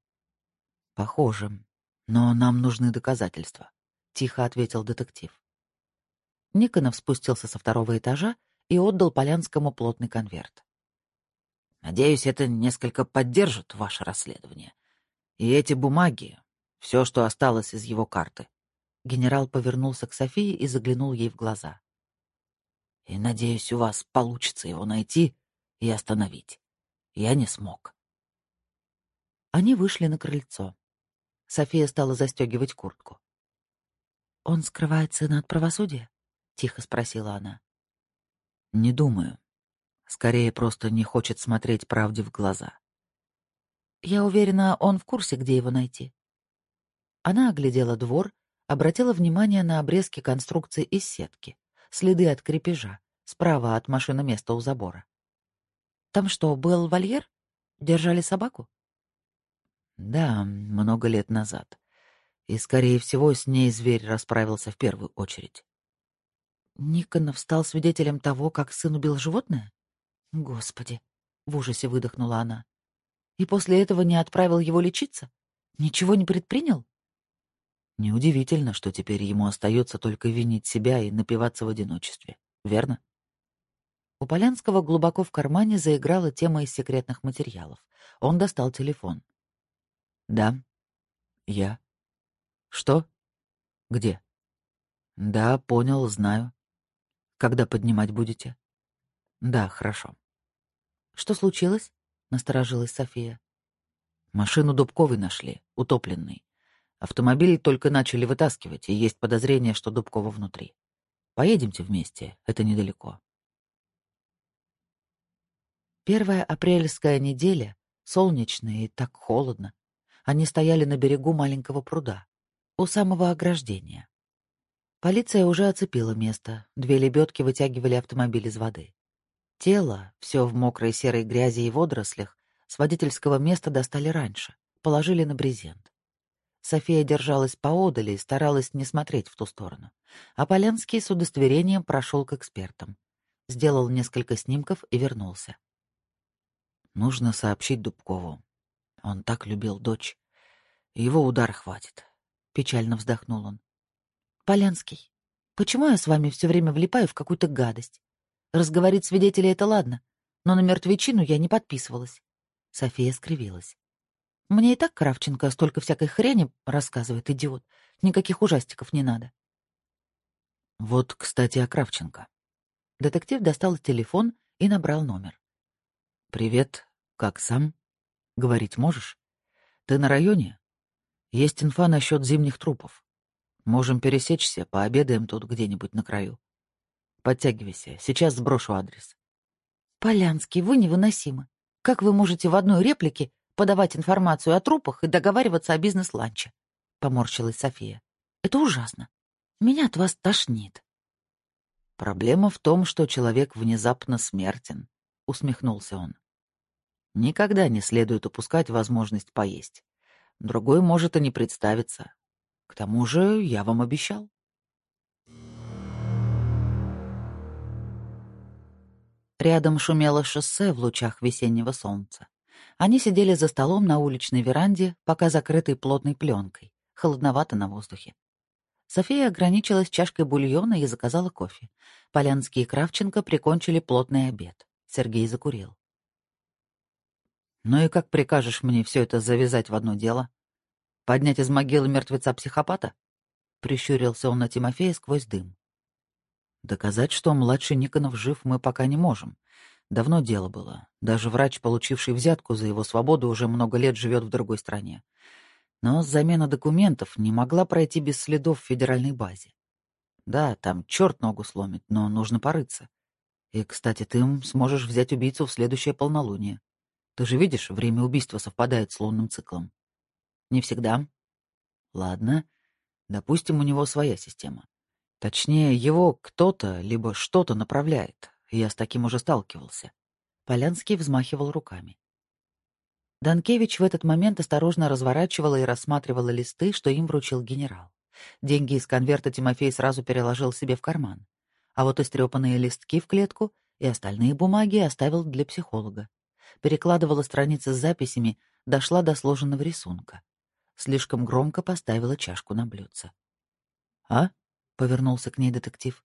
«Похоже. Но нам нужны доказательства», — тихо ответил детектив. Никонов спустился со второго этажа и отдал Полянскому плотный конверт. Надеюсь, это несколько поддержит ваше расследование. И эти бумаги, все, что осталось из его карты. Генерал повернулся к Софии и заглянул ей в глаза. И надеюсь, у вас получится его найти и остановить. Я не смог. Они вышли на крыльцо. София стала застегивать куртку. «Он скрывает сына от правосудия?» — тихо спросила она. «Не думаю. Скорее, просто не хочет смотреть правде в глаза. Я уверена, он в курсе, где его найти. Она оглядела двор, обратила внимание на обрезки конструкции из сетки, следы от крепежа, справа от машины места у забора. «Там что, был вольер? Держали собаку?» «Да, много лет назад. И, скорее всего, с ней зверь расправился в первую очередь». Никонов стал свидетелем того, как сын убил животное? Господи, в ужасе выдохнула она. И после этого не отправил его лечиться? Ничего не предпринял? Неудивительно, что теперь ему остается только винить себя и напиваться в одиночестве. Верно? У Полянского глубоко в кармане заиграла тема из секретных материалов. Он достал телефон. «Да, я. Что? Где?» «Да, понял, знаю. Когда поднимать будете?» «Да, хорошо». «Что случилось?» — насторожилась София. «Машину Дубковой нашли, утопленной. Автомобиль только начали вытаскивать, и есть подозрение, что Дубкова внутри. Поедемте вместе, это недалеко». Первая апрельская неделя, солнечная и так холодно. Они стояли на берегу маленького пруда, у самого ограждения. Полиция уже оцепила место, две лебедки вытягивали автомобиль из воды. Тело, все в мокрой серой грязи и водорослях, с водительского места достали раньше, положили на брезент. София держалась поодали и старалась не смотреть в ту сторону. А Полянский с удостоверением прошел к экспертам. Сделал несколько снимков и вернулся. Нужно сообщить Дубкову. Он так любил дочь. Его удар хватит. Печально вздохнул он. Полянский, почему я с вами все время влипаю в какую-то гадость? Разговорить свидетелей — это ладно, но на мертвечину я не подписывалась. София скривилась. Мне и так Кравченко столько всякой хрени рассказывает, идиот. Никаких ужастиков не надо. Вот, кстати, о Кравченко. Детектив достал телефон и набрал номер. «Привет. Как сам? Говорить можешь? Ты на районе? Есть инфа насчет зимних трупов. Можем пересечься, пообедаем тут где-нибудь на краю. Подтягивайся, сейчас сброшу адрес. Полянский, вы невыносимы. Как вы можете в одной реплике подавать информацию о трупах и договариваться о бизнес-ланче? Поморщилась София. Это ужасно. Меня от вас тошнит. Проблема в том, что человек внезапно смертен, усмехнулся он. Никогда не следует упускать возможность поесть. Другой может и не представиться, к тому же я вам обещал. Рядом шумело шоссе в лучах весеннего солнца. Они сидели за столом на уличной веранде, пока закрытой плотной пленкой. Холодновато на воздухе. София ограничилась чашкой бульона и заказала кофе. Полянский и Кравченко прикончили плотный обед. Сергей закурил. «Ну и как прикажешь мне все это завязать в одно дело?» Поднять из могилы мертвеца-психопата? Прищурился он на Тимофея сквозь дым. Доказать, что младший Никонов жив, мы пока не можем. Давно дело было. Даже врач, получивший взятку за его свободу, уже много лет живет в другой стране. Но замена документов не могла пройти без следов в федеральной базе. Да, там черт ногу сломит, но нужно порыться. И, кстати, ты сможешь взять убийцу в следующее полнолуние. Ты же видишь, время убийства совпадает с лунным циклом. Не всегда. Ладно. Допустим, у него своя система. Точнее, его кто-то либо что-то направляет. Я с таким уже сталкивался. Полянский взмахивал руками. Данкевич в этот момент осторожно разворачивала и рассматривала листы, что им вручил генерал. Деньги из конверта Тимофей сразу переложил себе в карман. А вот истрепанные листки в клетку и остальные бумаги оставил для психолога. Перекладывала страницы с записями, дошла до сложенного рисунка. Слишком громко поставила чашку на блюдце. «А?» — повернулся к ней детектив.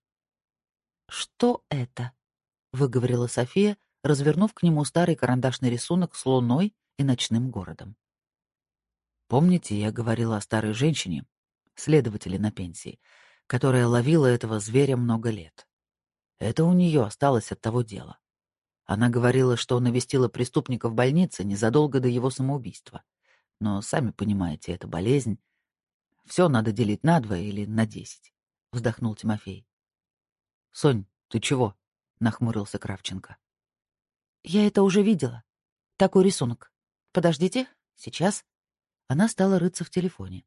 «Что это?» — выговорила София, развернув к нему старый карандашный рисунок с луной и ночным городом. «Помните, я говорила о старой женщине, следователе на пенсии, которая ловила этого зверя много лет? Это у нее осталось от того дела. Она говорила, что навестила преступника в больнице незадолго до его самоубийства. Но, сами понимаете, это болезнь. Все надо делить на два или на десять», — вздохнул Тимофей. «Сонь, ты чего?» — нахмурился Кравченко. «Я это уже видела. Такой рисунок. Подождите, сейчас». Она стала рыться в телефоне.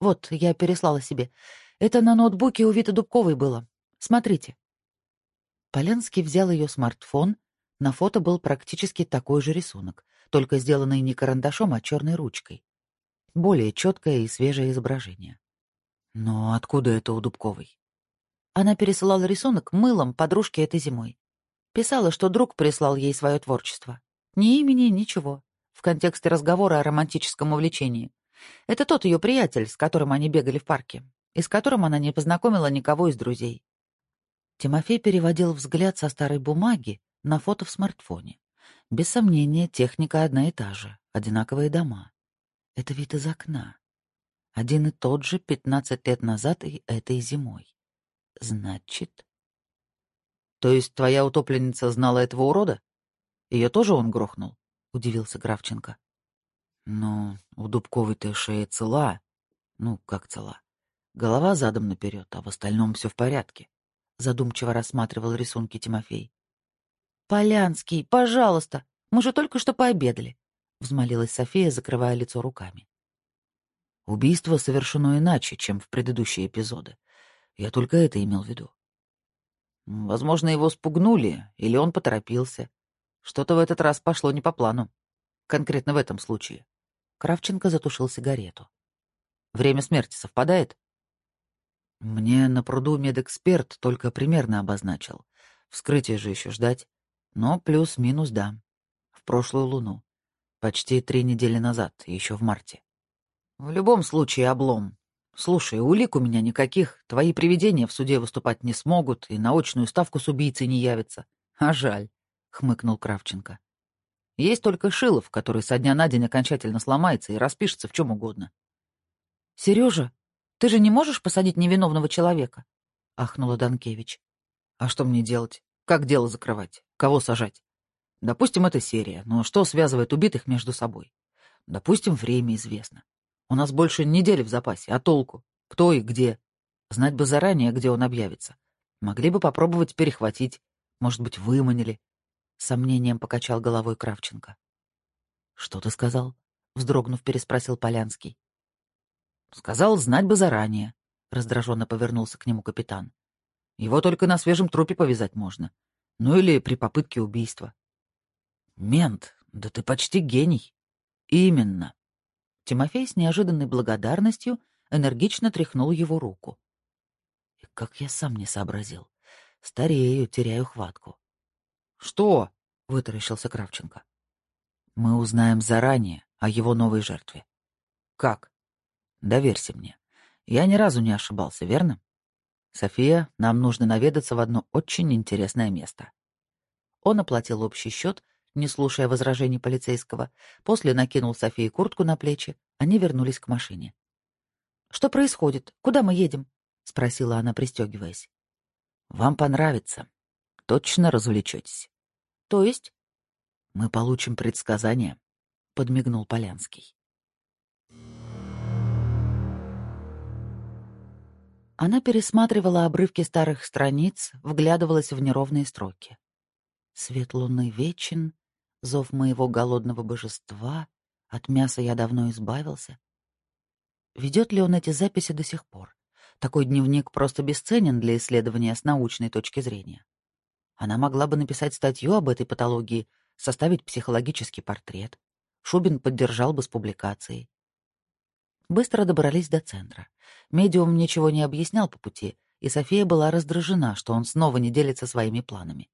Вот, я переслала себе. Это на ноутбуке у Виты Дубковой было. Смотрите». Полянский взял ее смартфон. На фото был практически такой же рисунок, только сделанный не карандашом, а черной ручкой. Более четкое и свежее изображение. Но откуда это у Дубковой? Она пересылала рисунок мылом подружке этой зимой. Писала, что друг прислал ей свое творчество. Ни имени, ничего. В контексте разговора о романтическом увлечении. Это тот ее приятель, с которым они бегали в парке, и с которым она не познакомила никого из друзей. Тимофей переводил взгляд со старой бумаги на фото в смартфоне. Без сомнения, техника одна и та же, одинаковые дома. Это вид из окна. Один и тот же пятнадцать лет назад и этой зимой. Значит... То есть твоя утопленница знала этого урода? Ее тоже он грохнул? Удивился Гравченко. Ну, у Дубковой-то шея цела. Ну, как цела? Голова задом наперед, а в остальном все в порядке. Задумчиво рассматривал рисунки Тимофей. «Полянский, пожалуйста, мы же только что пообедали», — взмолилась София, закрывая лицо руками. Убийство совершено иначе, чем в предыдущие эпизоды. Я только это имел в виду. Возможно, его спугнули, или он поторопился. Что-то в этот раз пошло не по плану. Конкретно в этом случае. Кравченко затушил сигарету. Время смерти совпадает? Мне на пруду медэксперт только примерно обозначил. Вскрытие же еще ждать. Но плюс-минус да. В прошлую луну. Почти три недели назад, еще в марте. В любом случае облом. Слушай, улик у меня никаких, твои привидения в суде выступать не смогут и на очную ставку с убийцей не явятся. А жаль, — хмыкнул Кравченко. Есть только Шилов, который со дня на день окончательно сломается и распишется в чем угодно. — Сережа, ты же не можешь посадить невиновного человека? — ахнула Данкевич. — А что мне делать? Как дело закрывать? Кого сажать? Допустим, это серия, но что связывает убитых между собой? Допустим, время известно. У нас больше недели в запасе, а толку? Кто и где? Знать бы заранее, где он объявится. Могли бы попробовать перехватить. Может быть, выманили. Сомнением покачал головой Кравченко. «Что ты сказал?» — вздрогнув, переспросил Полянский. «Сказал, знать бы заранее», — раздраженно повернулся к нему капитан. «Его только на свежем трупе повязать можно. Ну или при попытке убийства». «Мент, да ты почти гений». «Именно. Тимофей с неожиданной благодарностью энергично тряхнул его руку. И как я сам не сообразил. Старею, теряю хватку. «Что?» — вытаращился Кравченко. «Мы узнаем заранее о его новой жертве». «Как?» «Доверься мне. Я ни разу не ошибался, верно? София, нам нужно наведаться в одно очень интересное место». Он оплатил общий счет не слушая возражений полицейского. После накинул Софии куртку на плечи. Они вернулись к машине. «Что происходит? Куда мы едем?» — спросила она, пристегиваясь. «Вам понравится. Точно развлечетесь». «То есть?» «Мы получим предсказание», — подмигнул Полянский. Она пересматривала обрывки старых страниц, вглядывалась в неровные строки. Свет луны вечен, зов моего голодного божества, от мяса я давно избавился. Ведет ли он эти записи до сих пор? Такой дневник просто бесценен для исследования с научной точки зрения. Она могла бы написать статью об этой патологии, составить психологический портрет. Шубин поддержал бы с публикацией. Быстро добрались до центра. Медиум ничего не объяснял по пути, и София была раздражена, что он снова не делится своими планами.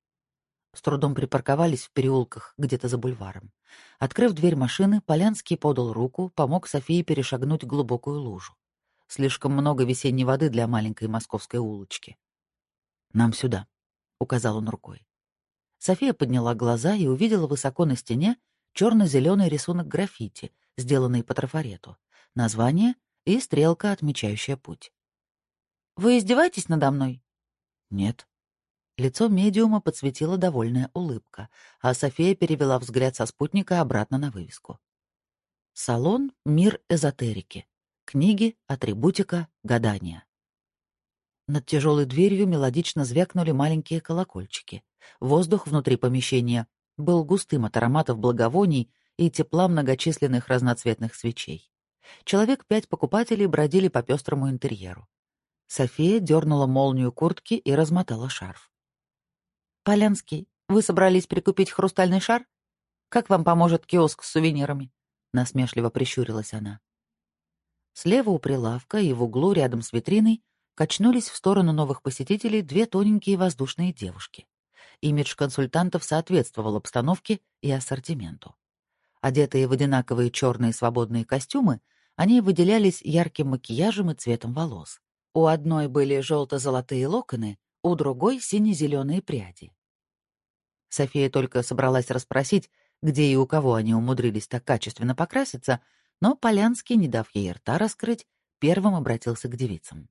С трудом припарковались в переулках где-то за бульваром. Открыв дверь машины, Полянский подал руку, помог Софии перешагнуть глубокую лужу. Слишком много весенней воды для маленькой московской улочки. «Нам сюда», — указал он рукой. София подняла глаза и увидела высоко на стене черно-зеленый рисунок граффити, сделанный по трафарету, название и стрелка, отмечающая путь. «Вы издеваетесь надо мной?» «Нет», Лицо медиума подсветила довольная улыбка, а София перевела взгляд со спутника обратно на вывеску. Салон «Мир эзотерики». Книги, атрибутика, гадания. Над тяжелой дверью мелодично звякнули маленькие колокольчики. Воздух внутри помещения был густым от ароматов благовоний и тепла многочисленных разноцветных свечей. Человек пять покупателей бродили по пестрому интерьеру. София дернула молнию куртки и размотала шарф. «Полянский, вы собрались прикупить хрустальный шар? Как вам поможет киоск с сувенирами?» — насмешливо прищурилась она. Слева у прилавка и в углу рядом с витриной качнулись в сторону новых посетителей две тоненькие воздушные девушки. Имидж консультантов соответствовал обстановке и ассортименту. Одетые в одинаковые черные свободные костюмы, они выделялись ярким макияжем и цветом волос. У одной были желто-золотые локоны, у другой — сине-зеленые пряди. София только собралась расспросить, где и у кого они умудрились так качественно покраситься, но Полянский, не дав ей рта раскрыть, первым обратился к девицам.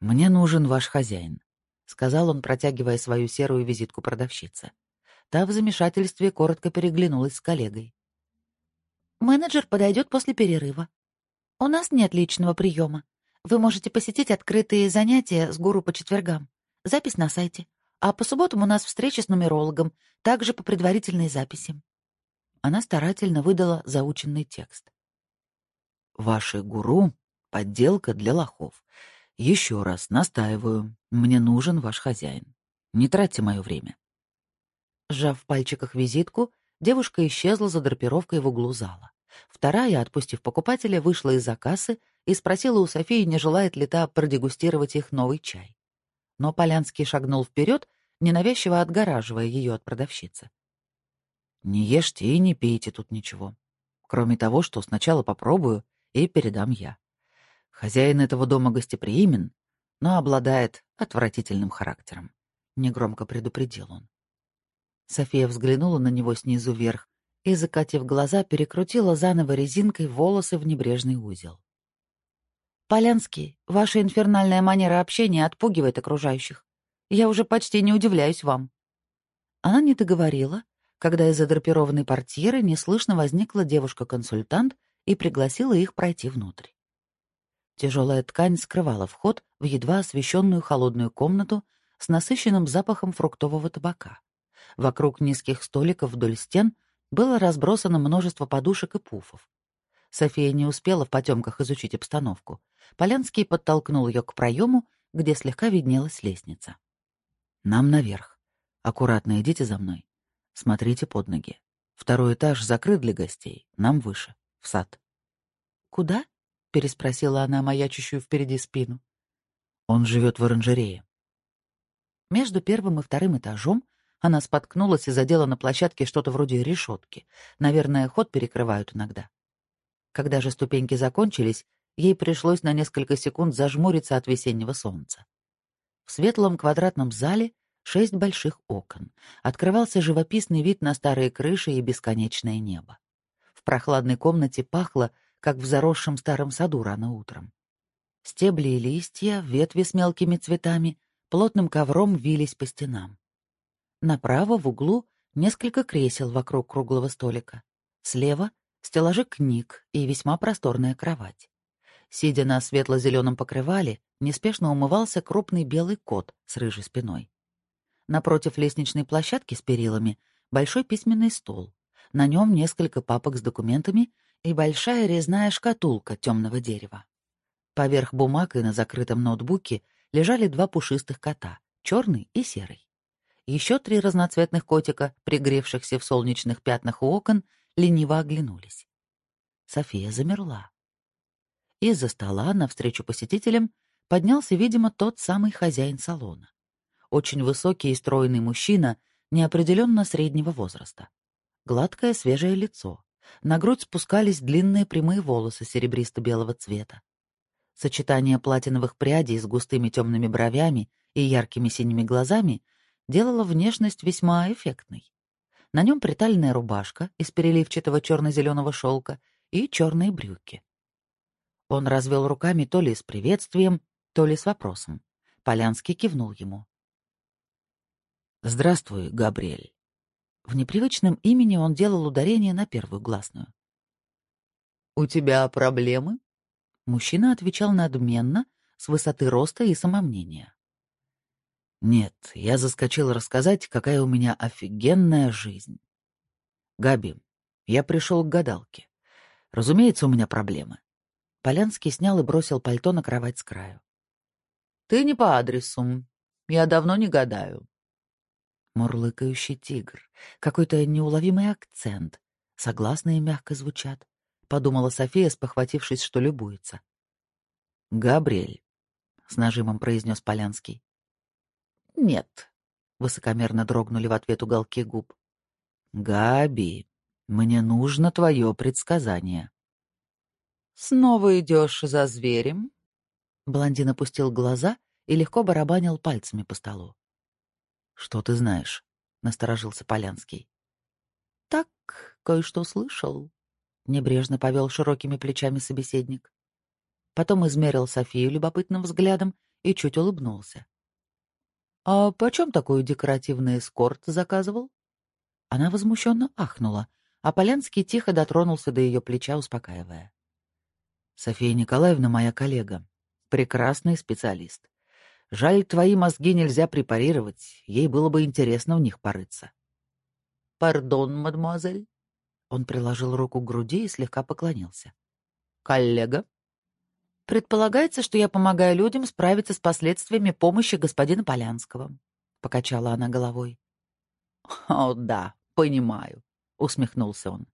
«Мне нужен ваш хозяин», — сказал он, протягивая свою серую визитку продавщице. Та в замешательстве коротко переглянулась с коллегой. «Менеджер подойдет после перерыва. У нас нет личного приема. Вы можете посетить открытые занятия с гуру по четвергам. Запись на сайте. А по субботам у нас встреча с нумерологом, также по предварительной записи». Она старательно выдала заученный текст. «Ваши гуру — подделка для лохов. Еще раз настаиваю, мне нужен ваш хозяин. Не тратьте мое время». Сжав в пальчиках визитку, девушка исчезла за драпировкой в углу зала. Вторая, отпустив покупателя, вышла из-за кассы и спросила у Софии, не желает ли та продегустировать их новый чай. Но Полянский шагнул вперед, ненавязчиво отгораживая ее от продавщицы. «Не ешьте и не пейте тут ничего, кроме того, что сначала попробую и передам я. Хозяин этого дома гостеприимен, но обладает отвратительным характером. Негромко предупредил он. София взглянула на него снизу вверх и, закатив глаза, перекрутила заново резинкой волосы в небрежный узел. «Полянский, ваша инфернальная манера общения отпугивает окружающих. Я уже почти не удивляюсь вам». Она не договорила, когда из-за драпированной портьеры неслышно возникла девушка-консультант и пригласила их пройти внутрь. Тяжелая ткань скрывала вход в едва освещенную холодную комнату с насыщенным запахом фруктового табака. Вокруг низких столиков вдоль стен было разбросано множество подушек и пуфов. София не успела в потемках изучить обстановку. Полянский подтолкнул ее к проему, где слегка виднелась лестница. «Нам наверх. Аккуратно идите за мной. Смотрите под ноги. Второй этаж закрыт для гостей. Нам выше, в сад». «Куда?» переспросила она маячущую впереди спину. Он живет в оранжерее. Между первым и вторым этажом она споткнулась и задела на площадке что-то вроде решетки. Наверное, ход перекрывают иногда. Когда же ступеньки закончились, ей пришлось на несколько секунд зажмуриться от весеннего солнца. В светлом квадратном зале шесть больших окон. Открывался живописный вид на старые крыши и бесконечное небо. В прохладной комнате пахло как в заросшем старом саду рано утром. Стебли и листья, ветви с мелкими цветами плотным ковром вились по стенам. Направо в углу несколько кресел вокруг круглого столика. Слева — стеллажи книг и весьма просторная кровать. Сидя на светло-зеленом покрывале, неспешно умывался крупный белый кот с рыжей спиной. Напротив лестничной площадки с перилами большой письменный стол. На нем несколько папок с документами и большая резная шкатулка темного дерева. Поверх бумаг и на закрытом ноутбуке лежали два пушистых кота, черный и серый. Еще три разноцветных котика, пригревшихся в солнечных пятнах у окон, лениво оглянулись. София замерла. Из-за стола навстречу посетителям поднялся, видимо, тот самый хозяин салона. Очень высокий и стройный мужчина, неопределенно среднего возраста. Гладкое свежее лицо, на грудь спускались длинные прямые волосы серебристо-белого цвета. Сочетание платиновых прядей с густыми темными бровями и яркими синими глазами делало внешность весьма эффектной. На нем притальная рубашка из переливчатого черно-зеленого шелка и черные брюки. Он развел руками то ли с приветствием, то ли с вопросом. Полянский кивнул ему. «Здравствуй, Габриэль». В непривычном имени он делал ударение на первую гласную. «У тебя проблемы?» Мужчина отвечал надменно, с высоты роста и самомнения. «Нет, я заскочил рассказать, какая у меня офигенная жизнь. Габи, я пришел к гадалке. Разумеется, у меня проблемы. Полянский снял и бросил пальто на кровать с краю. Ты не по адресу. Я давно не гадаю. Мурлыкающий тигр. Какой-то неуловимый акцент. Согласные мягко звучат. Подумала София, спохватившись, что любуется. «Габриэль», — с нажимом произнес Полянский. «Нет», — высокомерно дрогнули в ответ уголки губ. «Габи, мне нужно твое предсказание». «Снова идешь за зверем?» Блондин опустил глаза и легко барабанил пальцами по столу. «Что ты знаешь?» — насторожился Полянский. «Так, кое-что слышал», — небрежно повел широкими плечами собеседник. Потом измерил Софию любопытным взглядом и чуть улыбнулся. «А почем такой декоративный эскорт заказывал?» Она возмущенно ахнула, а Полянский тихо дотронулся до ее плеча, успокаивая. «София Николаевна моя коллега. Прекрасный специалист. Жаль, твои мозги нельзя препарировать, ей было бы интересно в них порыться». «Пардон, мадемуазель». Он приложил руку к груди и слегка поклонился. «Коллега?» «Предполагается, что я помогаю людям справиться с последствиями помощи господина Полянского», — покачала она головой. «О, да, понимаю», — усмехнулся он.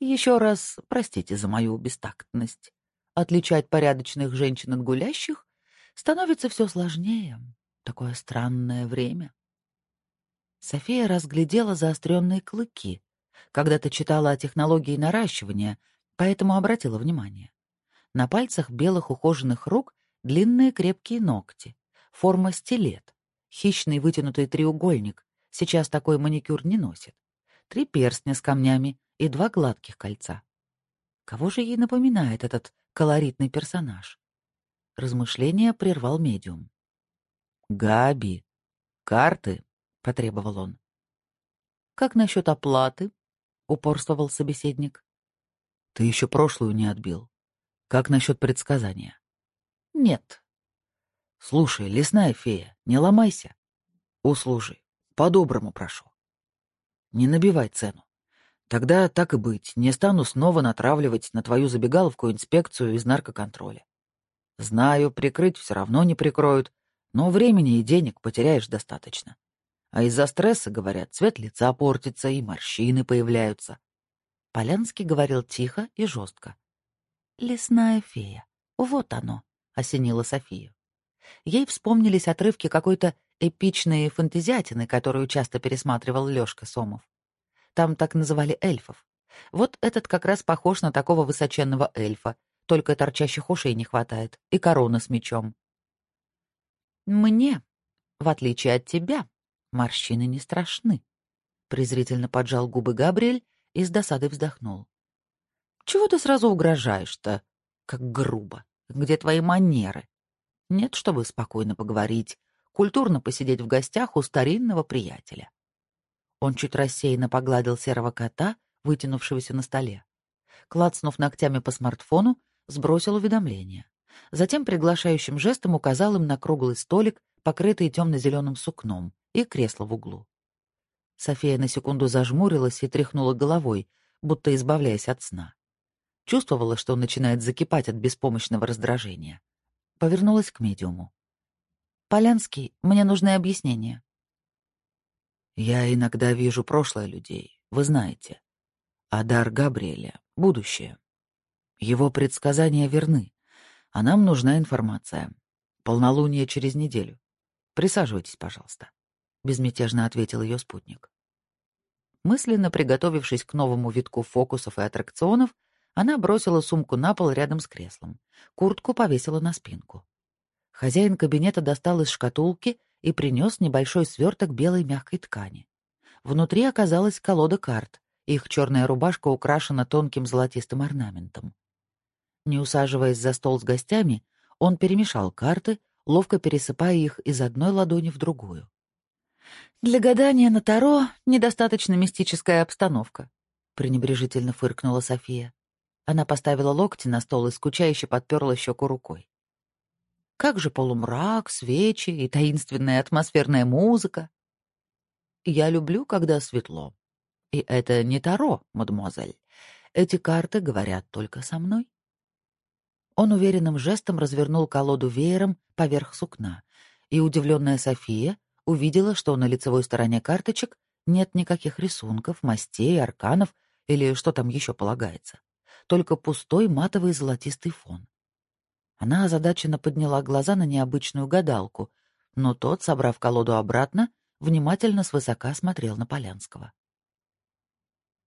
«Еще раз простите за мою бестактность. Отличать порядочных женщин от гулящих становится все сложнее. Такое странное время». София разглядела заостренные клыки. Когда-то читала о технологии наращивания, поэтому обратила внимание. На пальцах белых ухоженных рук длинные крепкие ногти, форма стилет, хищный вытянутый треугольник, сейчас такой маникюр не носит три перстня с камнями и два гладких кольца. Кого же ей напоминает этот колоритный персонаж? Размышление прервал медиум. «Габи, карты», — потребовал он. «Как насчет оплаты?» — упорствовал собеседник. «Ты еще прошлую не отбил. Как насчет предсказания?» «Нет». «Слушай, лесная фея, не ломайся. Услужи, по-доброму прошу. Не набивай цену. Тогда, так и быть, не стану снова натравливать на твою забегаловку инспекцию из наркоконтроля. Знаю, прикрыть все равно не прикроют, но времени и денег потеряешь достаточно. А из-за стресса, говорят, цвет лица портится и морщины появляются. Полянский говорил тихо и жестко. «Лесная фея. Вот оно», — осенила Софию. Ей вспомнились отрывки какой-то эпичные фантазиатины, которую часто пересматривал Лёшка Сомов. Там так называли эльфов. Вот этот как раз похож на такого высоченного эльфа, только торчащих ушей не хватает, и корона с мечом. «Мне, в отличие от тебя, морщины не страшны», — презрительно поджал губы Габриэль и с досадой вздохнул. «Чего ты сразу угрожаешь-то? Как грубо. Где твои манеры? Нет, чтобы спокойно поговорить, культурно посидеть в гостях у старинного приятеля. Он чуть рассеянно погладил серого кота, вытянувшегося на столе. Клацнув ногтями по смартфону, сбросил уведомление. Затем приглашающим жестом указал им на круглый столик, покрытый темно-зеленым сукном, и кресло в углу. София на секунду зажмурилась и тряхнула головой, будто избавляясь от сна. Чувствовала, что он начинает закипать от беспомощного раздражения. Повернулась к медиуму. «Полянский, мне нужны объяснения». «Я иногда вижу прошлое людей, вы знаете. А дар Габриэля — будущее. Его предсказания верны, а нам нужна информация. Полнолуние через неделю. Присаживайтесь, пожалуйста», — безмятежно ответил ее спутник. Мысленно приготовившись к новому витку фокусов и аттракционов, она бросила сумку на пол рядом с креслом. Куртку повесила на спинку. Хозяин кабинета достал из шкатулки и принес небольшой сверток белой мягкой ткани. Внутри оказалась колода карт. Их черная рубашка украшена тонким золотистым орнаментом. Не усаживаясь за стол с гостями, он перемешал карты, ловко пересыпая их из одной ладони в другую. «Для гадания на Таро недостаточно мистическая обстановка», — пренебрежительно фыркнула София. Она поставила локти на стол и скучающе подперла щеку рукой. Как же полумрак, свечи и таинственная атмосферная музыка? Я люблю, когда светло. И это не Таро, мадемуазель. Эти карты говорят только со мной. Он уверенным жестом развернул колоду веером поверх сукна, и удивленная София увидела, что на лицевой стороне карточек нет никаких рисунков, мастей, арканов или что там еще полагается. Только пустой матовый золотистый фон. Она озадаченно подняла глаза на необычную гадалку, но тот, собрав колоду обратно, внимательно свысока смотрел на Полянского.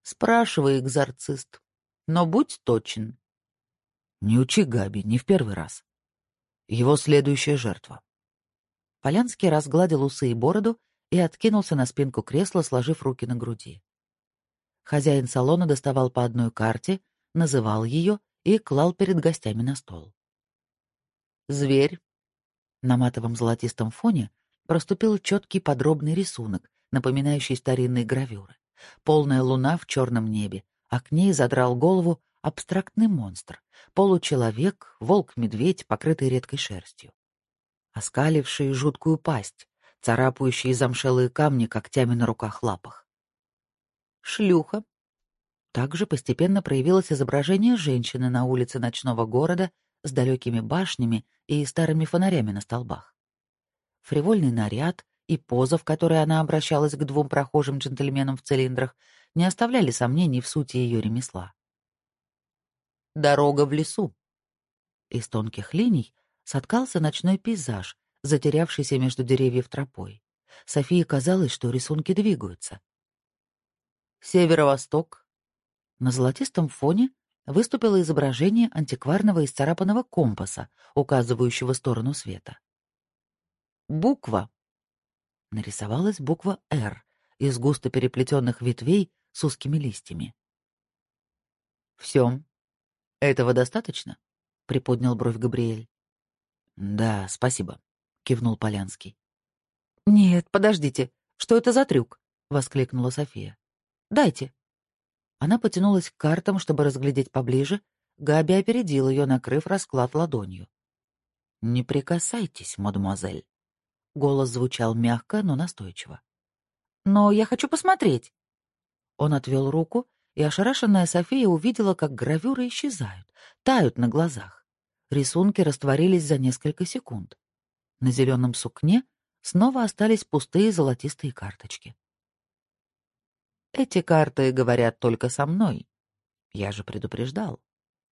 «Спрашивай, экзорцист, но будь точен». «Не учи Габи, не в первый раз. Его следующая жертва». Полянский разгладил усы и бороду и откинулся на спинку кресла, сложив руки на груди. Хозяин салона доставал по одной карте, называл ее и клал перед гостями на стол. «Зверь». На матовом золотистом фоне проступил четкий подробный рисунок, напоминающий старинные гравюры. Полная луна в черном небе, а к ней задрал голову абстрактный монстр, получеловек, волк-медведь, покрытый редкой шерстью. Оскаливший жуткую пасть, царапающие замшелые камни когтями на руках-лапах. Шлюха. Также постепенно проявилось изображение женщины на улице ночного города с далекими башнями и старыми фонарями на столбах. Фривольный наряд и поза, в которой она обращалась к двум прохожим джентльменам в цилиндрах, не оставляли сомнений в сути ее ремесла. Дорога в лесу. Из тонких линий соткался ночной пейзаж, затерявшийся между деревьев тропой. Софии казалось, что рисунки двигаются. Северо-восток. На золотистом фоне выступило изображение антикварного исцарапанного компаса, указывающего сторону света. Буква. Нарисовалась буква «Р» из густо переплетенных ветвей с узкими листьями. «Все. Этого достаточно?» — приподнял бровь Габриэль. «Да, спасибо», — кивнул Полянский. «Нет, подождите. Что это за трюк?» — воскликнула София. «Дайте». Она потянулась к картам, чтобы разглядеть поближе. Габи опередил ее, накрыв расклад ладонью. «Не прикасайтесь, мадемуазель». Голос звучал мягко, но настойчиво. «Но я хочу посмотреть». Он отвел руку, и ошарашенная София увидела, как гравюры исчезают, тают на глазах. Рисунки растворились за несколько секунд. На зеленом сукне снова остались пустые золотистые карточки. Эти карты говорят только со мной. Я же предупреждал.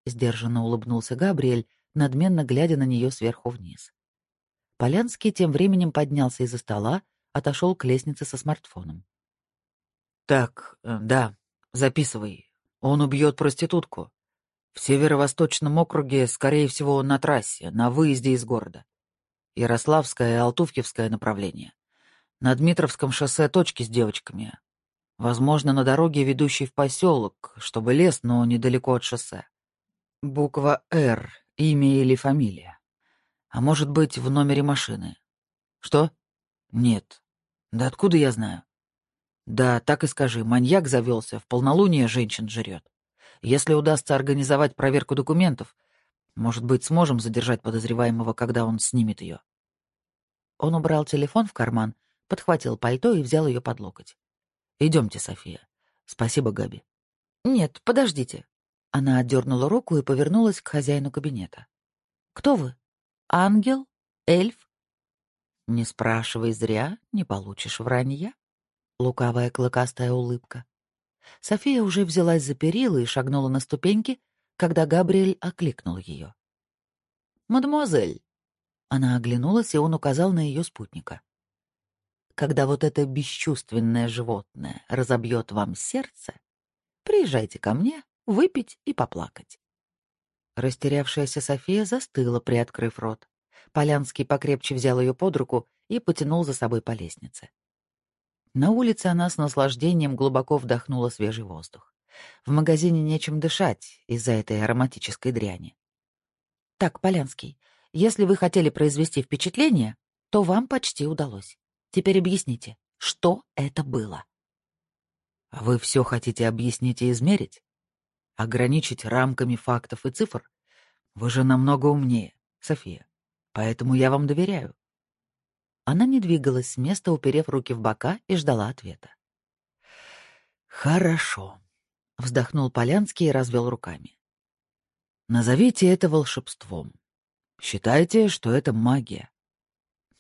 Сдержанно улыбнулся Габриэль, надменно глядя на нее сверху вниз. Полянский тем временем поднялся из-за стола, отошел к лестнице со смартфоном. «Так, э, да, записывай. Он убьет проститутку. В северо-восточном округе, скорее всего, на трассе, на выезде из города. Ярославское и Алтуфьевское направление. На Дмитровском шоссе точки с девочками. Возможно, на дороге, ведущей в поселок, чтобы лес, но недалеко от шоссе. Буква «Р», имя или фамилия. А может быть, в номере машины. Что? Нет. Да откуда я знаю? Да, так и скажи, маньяк завелся, в полнолуние женщин жрет. Если удастся организовать проверку документов, может быть, сможем задержать подозреваемого, когда он снимет ее. Он убрал телефон в карман, подхватил пальто и взял ее под локоть. Идемте, София. Спасибо, Габи. Нет, подождите. Она отдернула руку и повернулась к хозяину кабинета. Кто вы? Ангел? Эльф? Не спрашивай зря, не получишь вранья. Лукавая клыкастая улыбка. София уже взялась за перила и шагнула на ступеньки, когда Габриэль окликнул ее. «Мадемуазель!» Она оглянулась, и он указал на ее спутника когда вот это бесчувственное животное разобьет вам сердце, приезжайте ко мне выпить и поплакать. Растерявшаяся София застыла, приоткрыв рот. Полянский покрепче взял ее под руку и потянул за собой по лестнице. На улице она с наслаждением глубоко вдохнула свежий воздух. В магазине нечем дышать из-за этой ароматической дряни. «Так, Полянский, если вы хотели произвести впечатление, то вам почти удалось. Теперь объясните, что это было? А вы все хотите объяснить и измерить? Ограничить рамками фактов и цифр? Вы же намного умнее, София. Поэтому я вам доверяю. Она не двигалась с места, уперев руки в бока, и ждала ответа. Хорошо. Вздохнул Полянский и развел руками. Назовите это волшебством. Считайте, что это магия.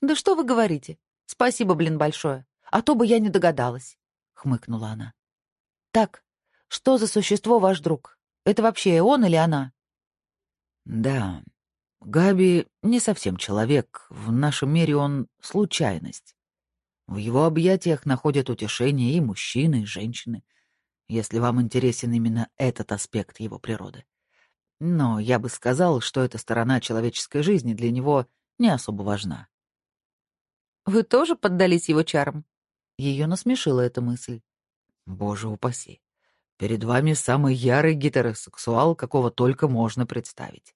Да что вы говорите? Спасибо, блин, большое. А то бы я не догадалась, хмыкнула она. Так, что за существо ваш друг? Это вообще он или она? Да, Габи не совсем человек. В нашем мире он — случайность. В его объятиях находят утешение и мужчины, и женщины, если вам интересен именно этот аспект его природы. Но я бы сказал, что эта сторона человеческой жизни для него не особо важна. «Вы тоже поддались его чарам?» Ее насмешила эта мысль. «Боже упаси! Перед вами самый ярый гетеросексуал, какого только можно представить.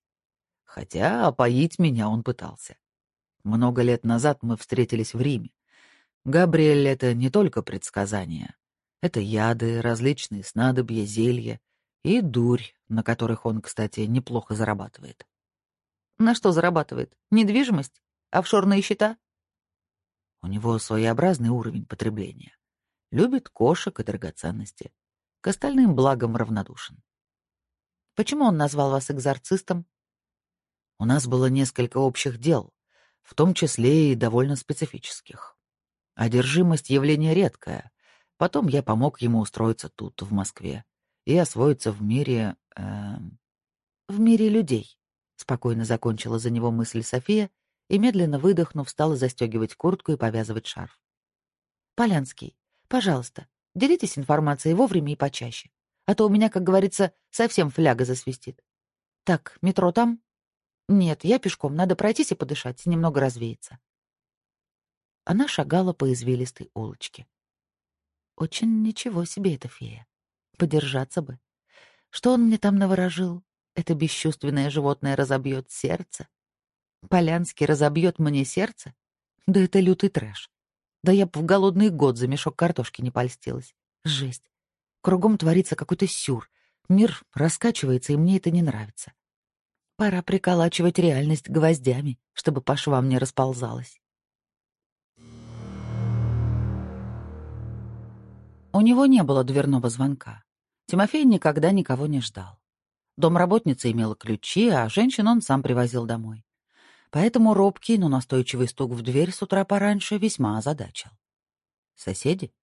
Хотя опоить меня он пытался. Много лет назад мы встретились в Риме. Габриэль — это не только предсказания. Это яды, различные снадобья, зелья и дурь, на которых он, кстати, неплохо зарабатывает. На что зарабатывает? Недвижимость? Офшорные счета? У него своеобразный уровень потребления. Любит кошек и драгоценности. К остальным благам равнодушен. Почему он назвал вас экзорцистом? У нас было несколько общих дел, в том числе и довольно специфических. Одержимость — явление редкое. Потом я помог ему устроиться тут, в Москве, и освоиться в мире... Э, в мире людей. Спокойно закончила за него мысль София и, медленно выдохнув, стала застегивать куртку и повязывать шарф. «Полянский, пожалуйста, делитесь информацией вовремя и почаще, а то у меня, как говорится, совсем фляга засвистит. Так, метро там?» «Нет, я пешком, надо пройтись и подышать, немного развеяться». Она шагала по извилистой улочке. Очень ничего себе эта фея. Подержаться бы. Что он мне там наворожил? Это бесчувственное животное разобьет сердце. Полянский разобьет мне сердце? Да это лютый трэш. Да я б в голодный год за мешок картошки не польстилась. Жесть. Кругом творится какой-то сюр. Мир раскачивается, и мне это не нравится. Пора приколачивать реальность гвоздями, чтобы по швам не расползалась. У него не было дверного звонка. Тимофей никогда никого не ждал. Домработница имела ключи, а женщин он сам привозил домой. Поэтому робкий, но настойчивый стук в дверь с утра пораньше весьма озадачил. Соседи?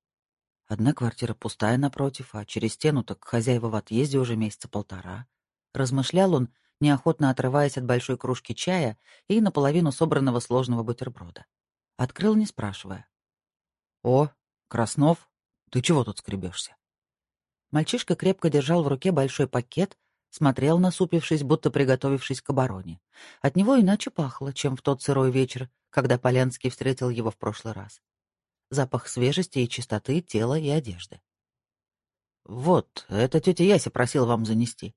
Одна квартира пустая напротив, а через стену так хозяева в отъезде уже месяца полтора. Размышлял он, неохотно отрываясь от большой кружки чая и наполовину собранного сложного бутерброда. Открыл, не спрашивая. «О, Краснов, ты чего тут скребешься?» Мальчишка крепко держал в руке большой пакет, смотрел, насупившись, будто приготовившись к обороне. От него иначе пахло, чем в тот сырой вечер, когда Полянский встретил его в прошлый раз. Запах свежести и чистоты тела и одежды. «Вот, это тетя Яся просила вам занести.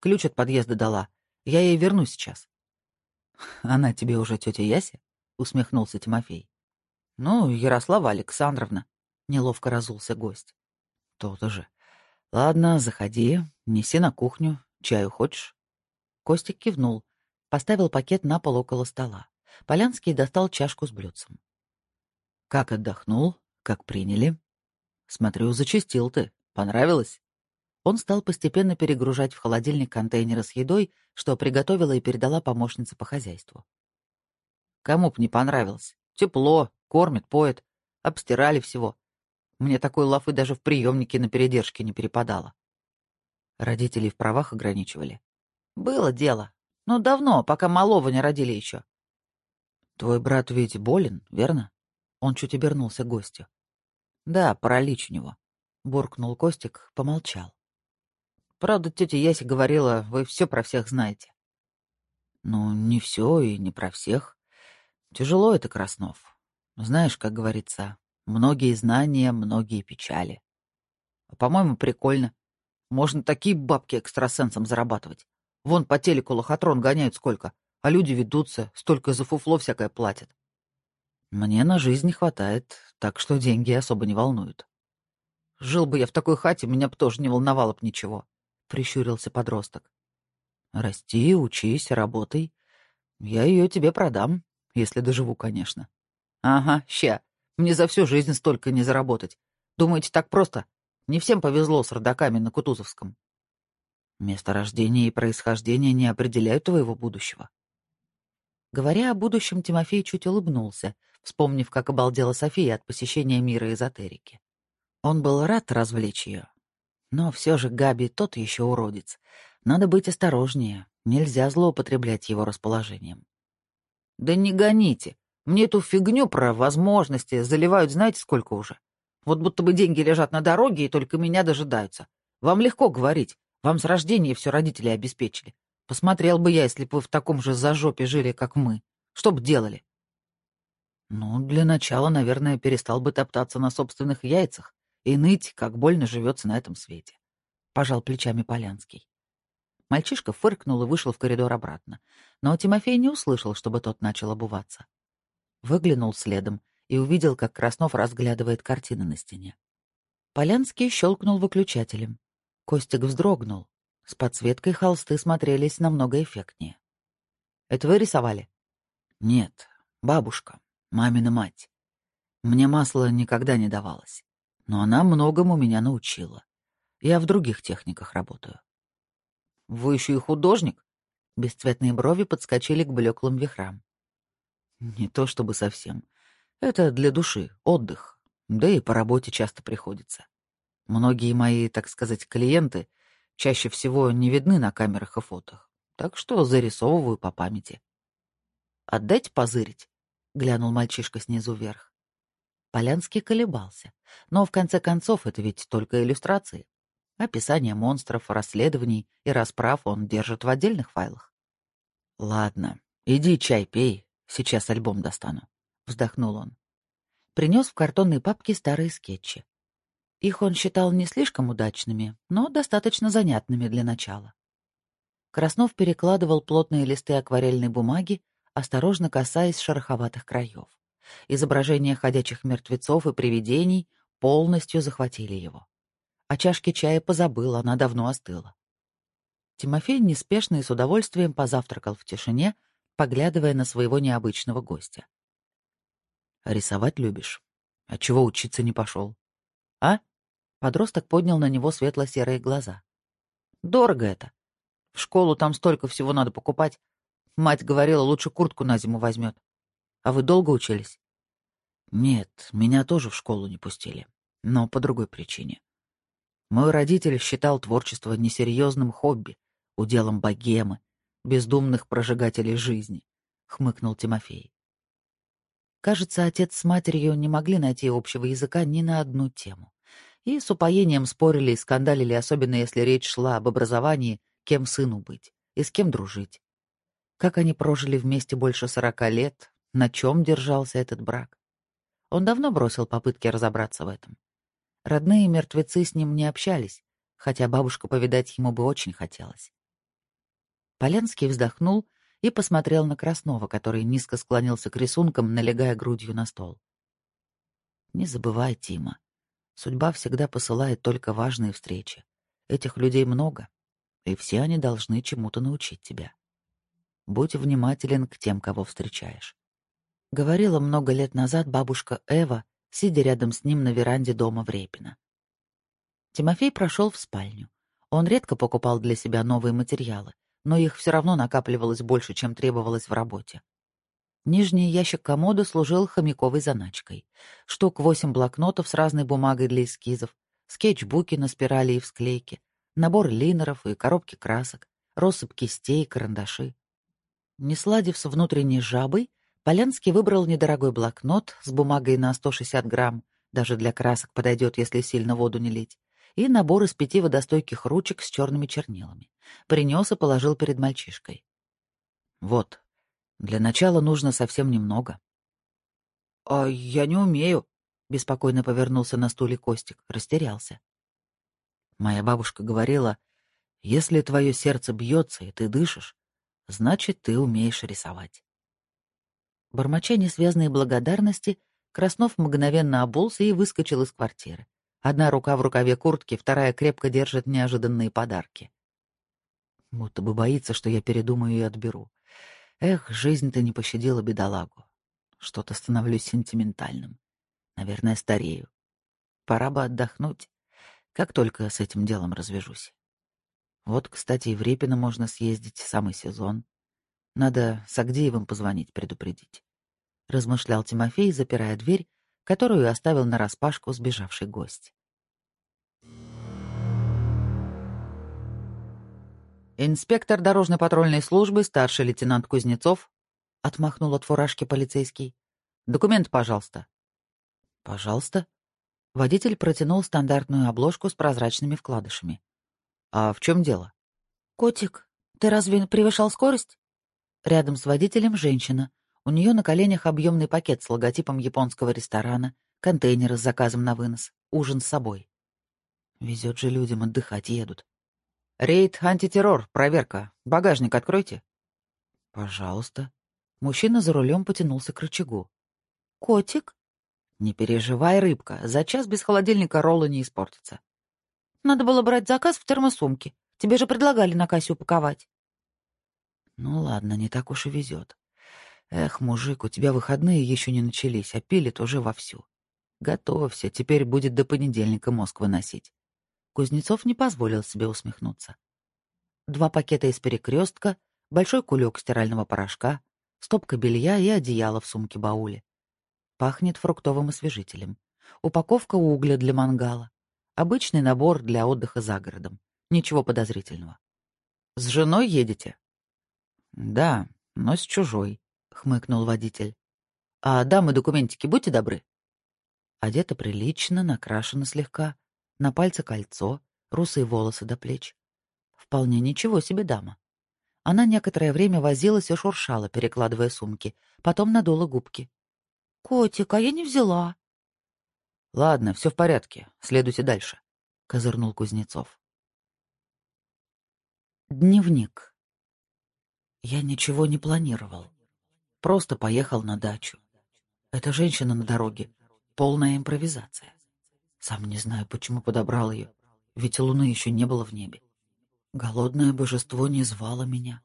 Ключ от подъезда дала. Я ей верну сейчас». «Она тебе уже тетя Яся?» — усмехнулся Тимофей. «Ну, Ярослава Александровна», — неловко разулся гость. «То-то же. Ладно, заходи, неси на кухню. Чаю хочешь?» Костик кивнул, поставил пакет на пол около стола. Полянский достал чашку с блюдцем. «Как отдохнул? Как приняли?» «Смотрю, зачастил ты. Понравилось?» Он стал постепенно перегружать в холодильник контейнеры с едой, что приготовила и передала помощница по хозяйству. Кому б не понравилось. Тепло, кормят, поет. Обстирали всего. Мне такой лафы даже в приемнике на передержке не перепадало. Родители в правах ограничивали. Было дело. Но давно, пока малого не родили еще. Твой брат ведь болен, верно? Он чуть обернулся к гостю. Да, паралич у него. Буркнул Костик, помолчал. Правда, тетя Яся говорила, вы все про всех знаете. Ну, не все и не про всех. Тяжело это, Краснов. Знаешь, как говорится, многие знания, многие печали. По-моему, прикольно. Можно такие бабки экстрасенсам зарабатывать. Вон по телеку лохотрон гоняют сколько, а люди ведутся, столько за фуфло всякое платят. Мне на жизнь не хватает, так что деньги особо не волнуют. Жил бы я в такой хате, меня бы тоже не волновало бы ничего прищурился подросток. Расти, учись, работай. Я ее тебе продам, если доживу, конечно. Ага, ща. Мне за всю жизнь столько не заработать. Думаете, так просто? Не всем повезло с родаками на Кутузовском. Место рождения и происхождение не определяют твоего будущего. Говоря о будущем, Тимофей чуть улыбнулся, вспомнив, как обалдела София от посещения мира эзотерики. Он был рад развлечь ее. Но все же Габи тот еще уродец. Надо быть осторожнее, нельзя злоупотреблять его расположением. Да не гоните. Мне эту фигню про возможности заливают знаете сколько уже. Вот будто бы деньги лежат на дороге и только меня дожидаются. Вам легко говорить. Вам с рождения все родители обеспечили. Посмотрел бы я, если бы вы в таком же зажопе жили, как мы. Что бы делали? Ну, для начала, наверное, перестал бы топтаться на собственных яйцах и ныть, как больно живется на этом свете. Пожал плечами Полянский. Мальчишка фыркнул и вышел в коридор обратно. Но Тимофей не услышал, чтобы тот начал обуваться. Выглянул следом и увидел, как Краснов разглядывает картины на стене. Полянский щелкнул выключателем. Костик вздрогнул. С подсветкой холсты смотрелись намного эффектнее. «Это вы рисовали?» «Нет, бабушка, мамина мать. Мне масло никогда не давалось, но она многому меня научила. Я в других техниках работаю». «Вы еще и художник?» Бесцветные брови подскочили к блеклым вихрам. «Не то чтобы совсем. Это для души, отдых. Да и по работе часто приходится. Многие мои, так сказать, клиенты чаще всего не видны на камерах и фотах, так что зарисовываю по памяти. «Отдать позырить?» — глянул мальчишка снизу вверх. Полянский колебался, но в конце концов это ведь только иллюстрации. Описание монстров, расследований и расправ он держит в отдельных файлах. «Ладно, иди чай пей, сейчас альбом достану», — вздохнул он. Принес в картонной папке старые скетчи. Их он считал не слишком удачными, но достаточно занятными для начала. Краснов перекладывал плотные листы акварельной бумаги, осторожно касаясь шероховатых краев. Изображения ходячих мертвецов и привидений полностью захватили его. О чашке чая позабыл, она давно остыла. Тимофей неспешно и с удовольствием позавтракал в тишине, поглядывая на своего необычного гостя. «Рисовать любишь? А чего учиться не пошел? А?» Подросток поднял на него светло-серые глаза. «Дорого это. В школу там столько всего надо покупать. Мать говорила, лучше куртку на зиму возьмет. А вы долго учились?» «Нет, меня тоже в школу не пустили. Но по другой причине. Мой родитель считал творчество несерьезным хобби, уделом богемы, бездумных прожигателей жизни», — хмыкнул Тимофей. Кажется, отец с матерью не могли найти общего языка ни на одну тему и с упоением спорили и скандалили, особенно если речь шла об образовании, кем сыну быть и с кем дружить. Как они прожили вместе больше сорока лет, на чем держался этот брак. Он давно бросил попытки разобраться в этом. Родные мертвецы с ним не общались, хотя бабушку повидать ему бы очень хотелось. Полянский вздохнул и посмотрел на Краснова, который низко склонился к рисункам, налегая грудью на стол. «Не забывай, Тима, Судьба всегда посылает только важные встречи. Этих людей много, и все они должны чему-то научить тебя. Будь внимателен к тем, кого встречаешь. Говорила много лет назад бабушка Эва, сидя рядом с ним на веранде дома в Репино. Тимофей прошел в спальню. Он редко покупал для себя новые материалы, но их все равно накапливалось больше, чем требовалось в работе. Нижний ящик комода служил хомяковой заначкой. Штук восемь блокнотов с разной бумагой для эскизов, скетчбуки на спирали и в склейке, набор линеров и коробки красок, россыпь кистей и карандаши. Не сладив с внутренней жабой, Полянский выбрал недорогой блокнот с бумагой на 160 грамм, даже для красок подойдет, если сильно воду не лить, и набор из пяти водостойких ручек с черными чернилами. Принес и положил перед мальчишкой. «Вот, для начала нужно совсем немного. — А я не умею, — беспокойно повернулся на стуле Костик, растерялся. Моя бабушка говорила, если твое сердце бьется и ты дышишь, значит, ты умеешь рисовать. Бормоча несвязные благодарности, Краснов мгновенно обулся и выскочил из квартиры. Одна рука в рукаве куртки, вторая крепко держит неожиданные подарки. Будто бы боится, что я передумаю и отберу. Эх, жизнь-то не пощадила бедолагу. Что-то становлюсь сентиментальным. Наверное, старею. Пора бы отдохнуть. Как только с этим делом развяжусь. Вот, кстати, и в Репино можно съездить, самый сезон. Надо с Агдеевым позвонить, предупредить. Размышлял Тимофей, запирая дверь, которую оставил нараспашку сбежавший гость. «Инспектор дорожно-патрульной службы, старший лейтенант Кузнецов», — отмахнул от фуражки полицейский. «Документ, пожалуйста». «Пожалуйста». Водитель протянул стандартную обложку с прозрачными вкладышами. «А в чем дело?» «Котик, ты разве превышал скорость?» Рядом с водителем женщина. У нее на коленях объемный пакет с логотипом японского ресторана, контейнеры с заказом на вынос, ужин с собой. Везет же людям, отдыхать едут. «Рейд, антитеррор, проверка. Багажник откройте». «Пожалуйста». Мужчина за рулем потянулся к рычагу. «Котик?» «Не переживай, рыбка, за час без холодильника роллы не испортятся». «Надо было брать заказ в термосумке. Тебе же предлагали на кассе упаковать». «Ну ладно, не так уж и везет. Эх, мужик, у тебя выходные еще не начались, а пилит уже вовсю. Готовься, теперь будет до понедельника мозг выносить. Кузнецов не позволил себе усмехнуться. Два пакета из перекрестка, большой кулек стирального порошка, стопка белья и одеяло в сумке-бауле. Пахнет фруктовым освежителем. Упаковка угля для мангала. Обычный набор для отдыха за городом. Ничего подозрительного. «С женой едете?» «Да, но с чужой», — хмыкнул водитель. «А дамы документики, будьте добры». Одета прилично, накрашена слегка, на пальце кольцо, русые волосы до плеч. Вполне ничего себе дама. Она некоторое время возилась и шуршала, перекладывая сумки, потом надула губки. «Котик, а я не взяла». «Ладно, все в порядке. Следуйте дальше», — козырнул Кузнецов. Дневник. Я ничего не планировал. Просто поехал на дачу. Эта женщина на дороге — полная импровизация. Сам не знаю, почему подобрал ее, ведь луны еще не было в небе. Голодное божество не звало меня.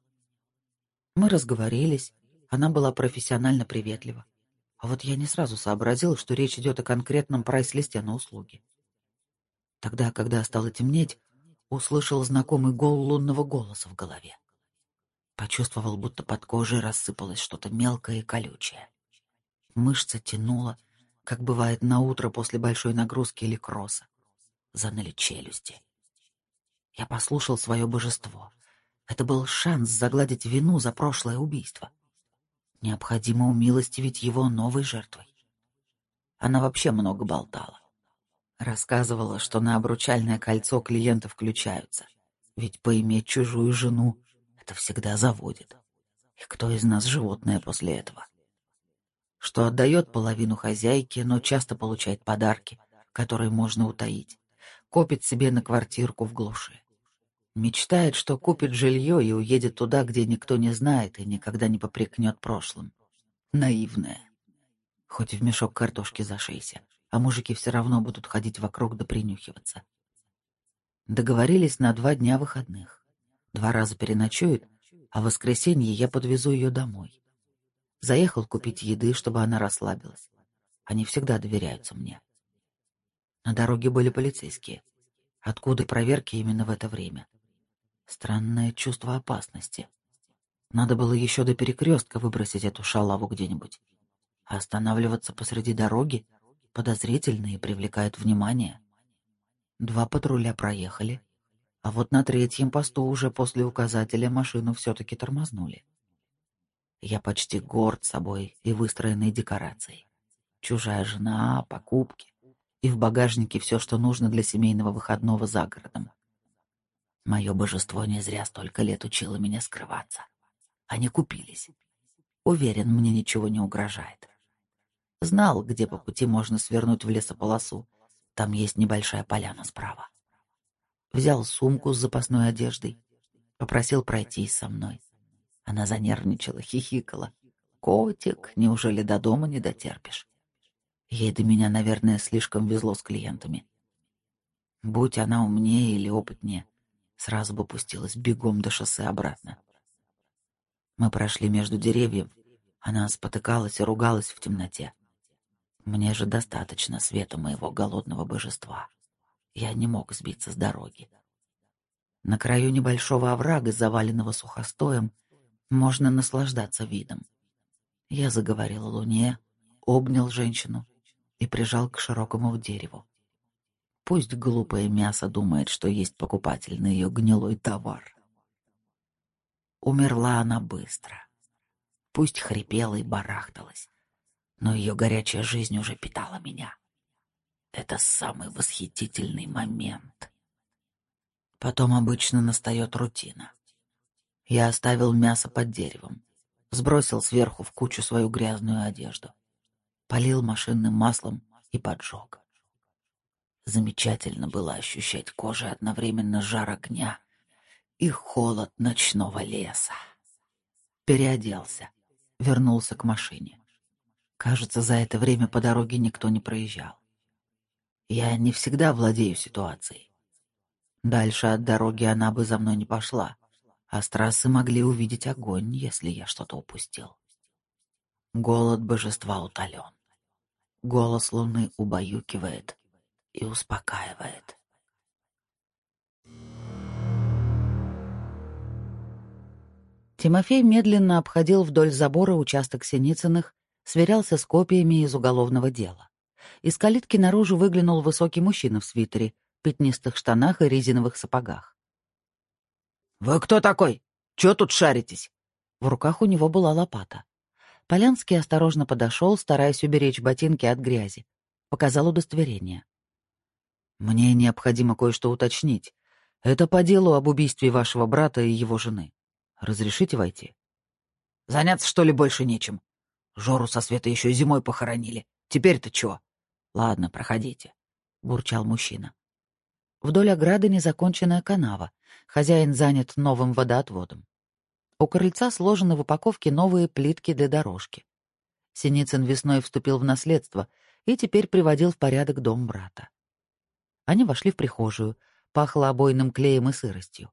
Мы разговорились, она была профессионально приветлива. А вот я не сразу сообразил, что речь идет о конкретном прайс-листе на услуги. Тогда, когда стало темнеть, услышал знакомый гол лунного голоса в голове. Почувствовал, будто под кожей рассыпалось что-то мелкое и колючее. Мышца тянула, как бывает на утро после большой нагрузки или кросса. Заныли челюсти. Я послушал свое божество. Это был шанс загладить вину за прошлое убийство. Необходимо умилостивить его новой жертвой. Она вообще много болтала. Рассказывала, что на обручальное кольцо клиенты включаются. Ведь поиметь чужую жену — это всегда заводит. И кто из нас животное после этого? что отдает половину хозяйке, но часто получает подарки, которые можно утаить, копит себе на квартирку в глуши. Мечтает, что купит жилье и уедет туда, где никто не знает и никогда не попрекнет прошлым. Наивная. Хоть в мешок картошки зашейся, а мужики все равно будут ходить вокруг да принюхиваться. Договорились на два дня выходных. Два раза переночует, а в воскресенье я подвезу ее домой. Заехал купить еды, чтобы она расслабилась. Они всегда доверяются мне. На дороге были полицейские. Откуда проверки именно в это время? Странное чувство опасности. Надо было еще до перекрестка выбросить эту шалаву где-нибудь. А останавливаться посреди дороги подозрительно и привлекает внимание. Два патруля проехали, а вот на третьем посту уже после указателя машину все-таки тормознули. Я почти горд собой и выстроенной декорацией. Чужая жена, покупки и в багажнике все, что нужно для семейного выходного за городом. Мое божество не зря столько лет учило меня скрываться. Они купились. Уверен, мне ничего не угрожает. Знал, где по пути можно свернуть в лесополосу. Там есть небольшая поляна справа. Взял сумку с запасной одеждой, попросил пройтись со мной. Она занервничала, хихикала. «Котик, неужели до дома не дотерпишь?» Ей до меня, наверное, слишком везло с клиентами. Будь она умнее или опытнее, сразу бы пустилась бегом до шоссе обратно. Мы прошли между деревьев, она спотыкалась и ругалась в темноте. Мне же достаточно света моего голодного божества. Я не мог сбиться с дороги. На краю небольшого оврага, заваленного сухостоем, можно наслаждаться видом. Я заговорил о луне, обнял женщину и прижал к широкому дереву. Пусть глупое мясо думает, что есть покупатель на ее гнилой товар. Умерла она быстро. Пусть хрипела и барахталась, но ее горячая жизнь уже питала меня. Это самый восхитительный момент. Потом обычно настает рутина. Я оставил мясо под деревом, сбросил сверху в кучу свою грязную одежду, полил машинным маслом и поджег. Замечательно было ощущать кожей одновременно жар огня и холод ночного леса. Переоделся, вернулся к машине. Кажется, за это время по дороге никто не проезжал. Я не всегда владею ситуацией. Дальше от дороги она бы за мной не пошла, а с могли увидеть огонь, если я что-то упустил. Голод божества утолен. Голос луны убаюкивает и успокаивает. Тимофей медленно обходил вдоль забора участок Синицыных, сверялся с копиями из уголовного дела. Из калитки наружу выглянул высокий мужчина в свитере, пятнистых штанах и резиновых сапогах. «Вы кто такой? Чё тут шаритесь?» В руках у него была лопата. Полянский осторожно подошел, стараясь уберечь ботинки от грязи. Показал удостоверение. «Мне необходимо кое-что уточнить. Это по делу об убийстве вашего брата и его жены. Разрешите войти?» «Заняться, что ли, больше нечем? Жору со света еще зимой похоронили. Теперь-то чё?» «Ладно, проходите», — бурчал мужчина. Вдоль ограды незаконченная канава. Хозяин занят новым водоотводом. У крыльца сложены в упаковке новые плитки для дорожки. Синицын весной вступил в наследство и теперь приводил в порядок дом брата. Они вошли в прихожую, пахло обойным клеем и сыростью.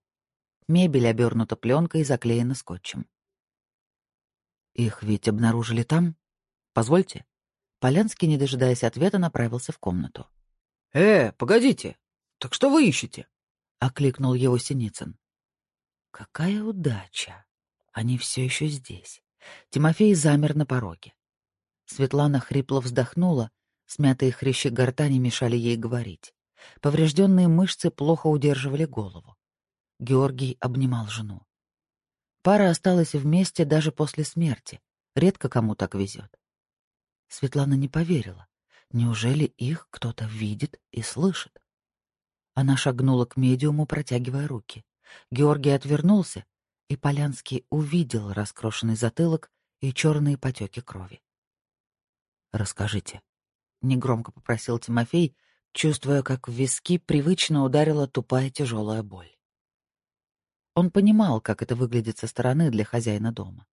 Мебель обернута пленкой и заклеена скотчем. «Их ведь обнаружили там? Позвольте?» Полянский, не дожидаясь ответа, направился в комнату. «Э, погодите! Так что вы ищете?» — окликнул его Синицын. «Какая удача! Они все еще здесь». Тимофей замер на пороге. Светлана хрипло вздохнула, смятые хрящи гортани мешали ей говорить. Поврежденные мышцы плохо удерживали голову. Георгий обнимал жену. Пара осталась вместе даже после смерти. Редко кому так везет. Светлана не поверила. Неужели их кто-то видит и слышит? Она шагнула к медиуму, протягивая руки. Георгий отвернулся, и Полянский увидел раскрошенный затылок и черные потеки крови. «Расскажите», — негромко попросил Тимофей, чувствуя, как в виски привычно ударила тупая тяжелая боль. Он понимал, как это выглядит со стороны для хозяина дома.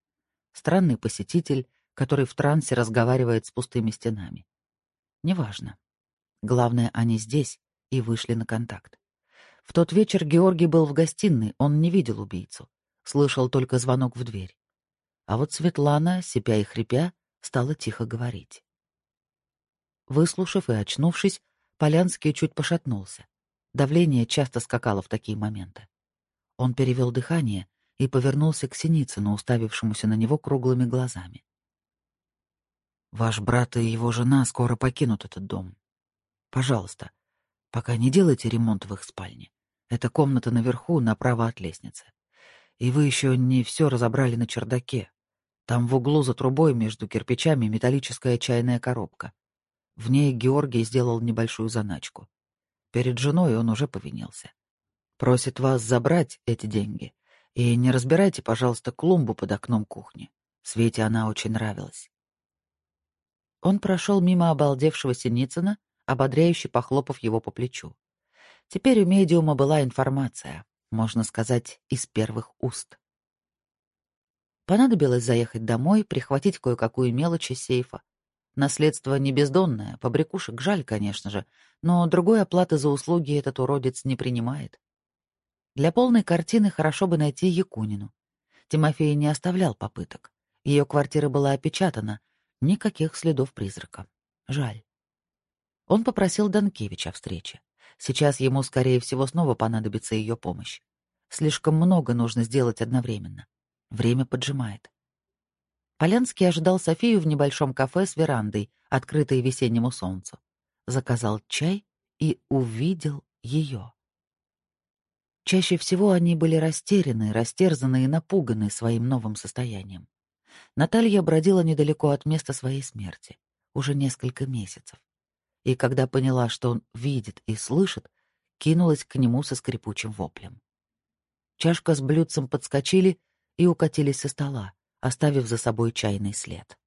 Странный посетитель, который в трансе разговаривает с пустыми стенами. Неважно. Главное, они здесь и вышли на контакт. В тот вечер Георгий был в гостиной, он не видел убийцу. Слышал только звонок в дверь. А вот Светлана, сипя и хрипя, стала тихо говорить. Выслушав и очнувшись, Полянский чуть пошатнулся. Давление часто скакало в такие моменты. Он перевел дыхание и повернулся к Синицыну, уставившемуся на него круглыми глазами. Ваш брат и его жена скоро покинут этот дом. Пожалуйста, пока не делайте ремонт в их спальне. Это комната наверху, направо от лестницы. И вы еще не все разобрали на чердаке. Там в углу за трубой между кирпичами металлическая чайная коробка. В ней Георгий сделал небольшую заначку. Перед женой он уже повинился. Просит вас забрать эти деньги. И не разбирайте, пожалуйста, клумбу под окном кухни. Свете она очень нравилась. Он прошел мимо обалдевшего Синицына, ободряюще похлопав его по плечу. Теперь у медиума была информация, можно сказать, из первых уст. Понадобилось заехать домой, прихватить кое-какую мелочь из сейфа. Наследство не бездонное, побрякушек жаль, конечно же, но другой оплаты за услуги этот уродец не принимает. Для полной картины хорошо бы найти Якунину. Тимофей не оставлял попыток. Ее квартира была опечатана, Никаких следов призрака. Жаль. Он попросил Данкевича о встрече. Сейчас ему, скорее всего, снова понадобится ее помощь. Слишком много нужно сделать одновременно. Время поджимает. Полянский ожидал Софию в небольшом кафе с верандой, открытой весеннему солнцу. Заказал чай и увидел ее. Чаще всего они были растеряны, растерзаны и напуганы своим новым состоянием. Наталья бродила недалеко от места своей смерти, уже несколько месяцев. И когда поняла, что он видит и слышит, кинулась к нему со скрипучим воплем. Чашка с блюдцем подскочили и укатились со стола, оставив за собой чайный след.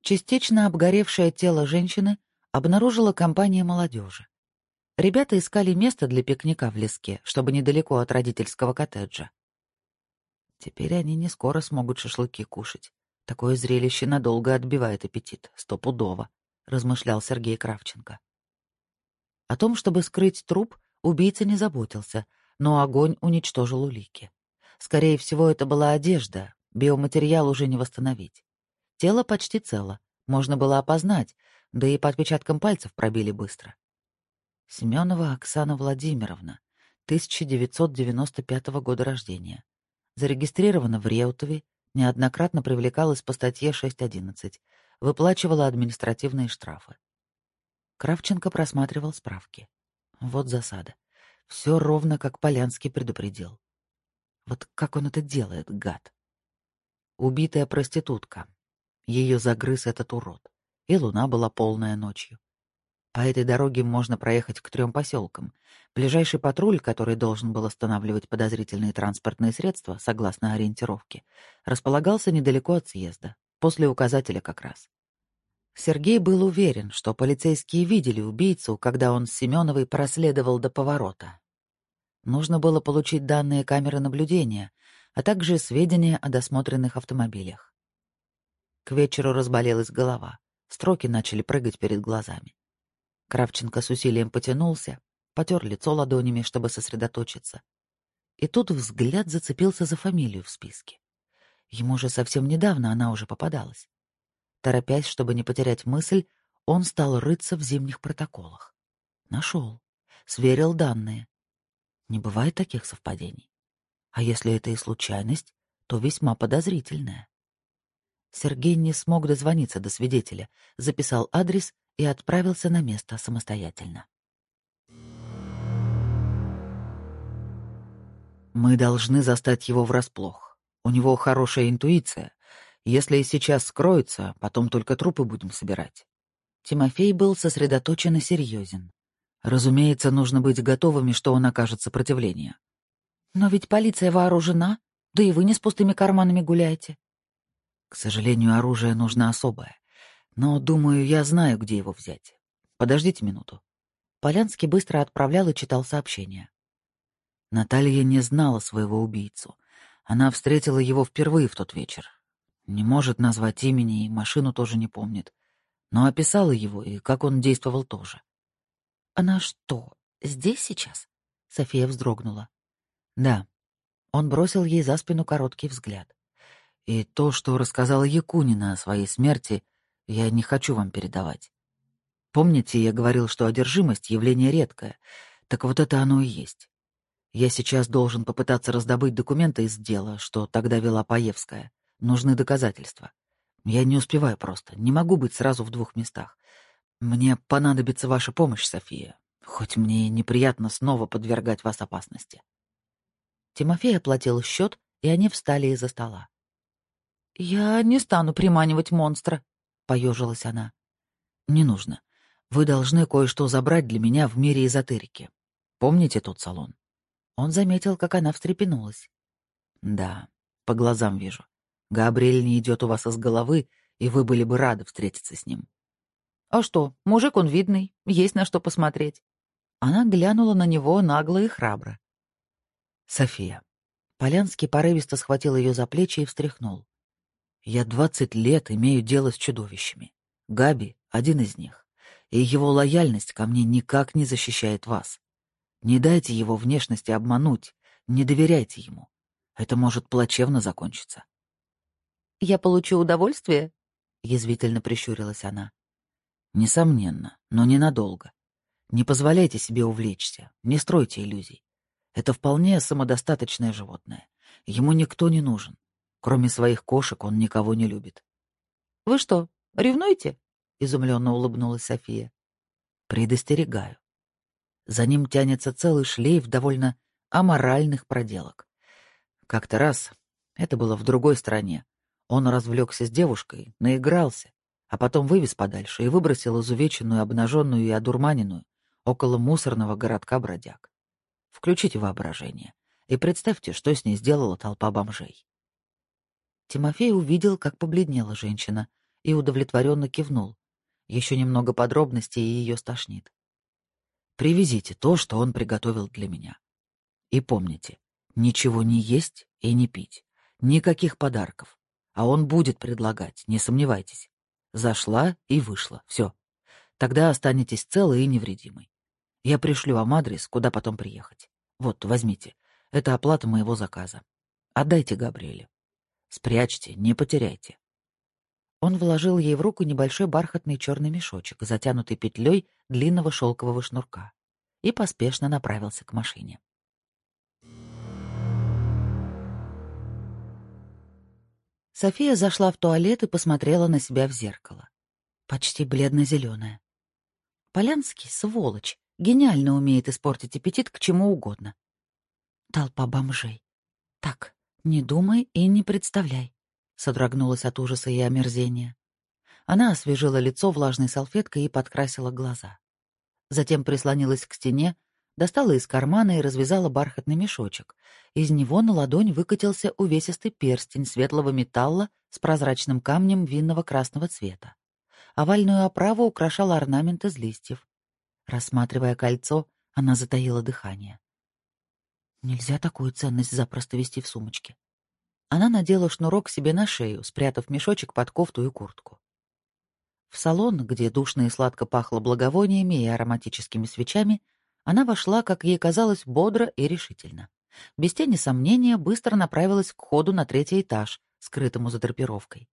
Частично обгоревшее тело женщины обнаружила компания молодежи. Ребята искали место для пикника в леске, чтобы недалеко от родительского коттеджа. Теперь они не скоро смогут шашлыки кушать. Такое зрелище надолго отбивает аппетит, стопудово, размышлял Сергей Кравченко. О том, чтобы скрыть труп, убийца не заботился, но огонь уничтожил улики. Скорее всего, это была одежда, биоматериал уже не восстановить. Тело почти цело, можно было опознать, да и по отпечаткам пальцев пробили быстро. Семенова Оксана Владимировна, 1995 года рождения. Зарегистрирована в Реутове, неоднократно привлекалась по статье 6.11, выплачивала административные штрафы. Кравченко просматривал справки. Вот засада. Все ровно, как Полянский предупредил. Вот как он это делает, гад. Убитая проститутка. Ее загрыз этот урод. И луна была полная ночью. По этой дороге можно проехать к трем поселкам. Ближайший патруль, который должен был останавливать подозрительные транспортные средства, согласно ориентировке, располагался недалеко от съезда, после указателя как раз. Сергей был уверен, что полицейские видели убийцу, когда он с Семеновой проследовал до поворота. Нужно было получить данные камеры наблюдения, а также сведения о досмотренных автомобилях. К вечеру разболелась голова, строки начали прыгать перед глазами. Кравченко с усилием потянулся, потер лицо ладонями, чтобы сосредоточиться. И тут взгляд зацепился за фамилию в списке. Ему же совсем недавно она уже попадалась. Торопясь, чтобы не потерять мысль, он стал рыться в зимних протоколах. Нашел. Сверил данные. Не бывает таких совпадений. А если это и случайность, то весьма подозрительная. Сергей не смог дозвониться до свидетеля, записал адрес и отправился на место самостоятельно. Мы должны застать его врасплох. У него хорошая интуиция, если сейчас скроется, потом только трупы будем собирать. Тимофей был сосредоточен и серьезен. Разумеется, нужно быть готовыми, что он окажет сопротивление. Но ведь полиция вооружена, да и вы не с пустыми карманами гуляете. К сожалению, оружие нужно особое. Но, думаю, я знаю, где его взять. Подождите минуту. Полянский быстро отправлял и читал сообщения. Наталья не знала своего убийцу. Она встретила его впервые в тот вечер. Не может назвать имени и машину тоже не помнит. Но описала его и как он действовал тоже. «Она что, здесь сейчас?» София вздрогнула. «Да». Он бросил ей за спину короткий взгляд. «И то, что рассказала Якунина о своей смерти, я не хочу вам передавать. Помните, я говорил, что одержимость — явление редкое? Так вот это оно и есть. Я сейчас должен попытаться раздобыть документы из дела, что тогда вела Паевская. Нужны доказательства. Я не успеваю просто, не могу быть сразу в двух местах. Мне понадобится ваша помощь, София, хоть мне и неприятно снова подвергать вас опасности. Тимофей оплатил счет, и они встали из-за стола. «Я не стану приманивать монстра», — поежилась она. «Не нужно. Вы должны кое-что забрать для меня в мире эзотерики. Помните тот салон?» Он заметил, как она встрепенулась. «Да, по глазам вижу. Габриэль не идет у вас из головы, и вы были бы рады встретиться с ним. А что, мужик он видный, есть на что посмотреть. Она глянула на него нагло и храбро. София. Полянский порывисто схватил ее за плечи и встряхнул. Я двадцать лет имею дело с чудовищами. Габи — один из них. И его лояльность ко мне никак не защищает вас. Не дайте его внешности обмануть, не доверяйте ему. Это может плачевно закончиться. Я получу удовольствие? — язвительно прищурилась она. «Несомненно, но ненадолго. Не позволяйте себе увлечься, не стройте иллюзий. Это вполне самодостаточное животное. Ему никто не нужен. Кроме своих кошек он никого не любит. «Вы что, ревнуете?» — изумленно улыбнулась София. «Предостерегаю. За ним тянется целый шлейф довольно аморальных проделок. Как-то раз, это было в другой стране, он развлекся с девушкой, наигрался, а потом вывез подальше и выбросил изувеченную, обнаженную и одурманенную около мусорного городка бродяг. Включите воображение и представьте, что с ней сделала толпа бомжей. Тимофей увидел, как побледнела женщина, и удовлетворенно кивнул. Еще немного подробностей, и ее стошнит. Привезите то, что он приготовил для меня. И помните, ничего не есть и не пить, никаких подарков. А он будет предлагать, не сомневайтесь. Зашла и вышла, все. Тогда останетесь целой и невредимой. Я пришлю вам адрес, куда потом приехать. Вот, возьмите. Это оплата моего заказа. Отдайте Габриэле. Спрячьте, не потеряйте. Он вложил ей в руку небольшой бархатный черный мешочек, затянутый петлей длинного шелкового шнурка, и поспешно направился к машине. София зашла в туалет и посмотрела на себя в зеркало. Почти бледно-зеленая. Полянский — сволочь, гениально умеет испортить аппетит к чему угодно. Толпа бомжей. Так, не думай и не представляй. Содрогнулась от ужаса и омерзения. Она освежила лицо влажной салфеткой и подкрасила глаза. Затем прислонилась к стене, достала из кармана и развязала бархатный мешочек. Из него на ладонь выкатился увесистый перстень светлого металла с прозрачным камнем винного красного цвета. Овальную оправу украшал орнамент из листьев. Рассматривая кольцо, она затаила дыхание. Нельзя такую ценность запросто вести в сумочке. Она надела шнурок себе на шею, спрятав мешочек под кофту и куртку. В салон, где душно и сладко пахло благовониями и ароматическими свечами, она вошла, как ей казалось, бодро и решительно. Без тени сомнения быстро направилась к ходу на третий этаж, скрытому за драпировкой.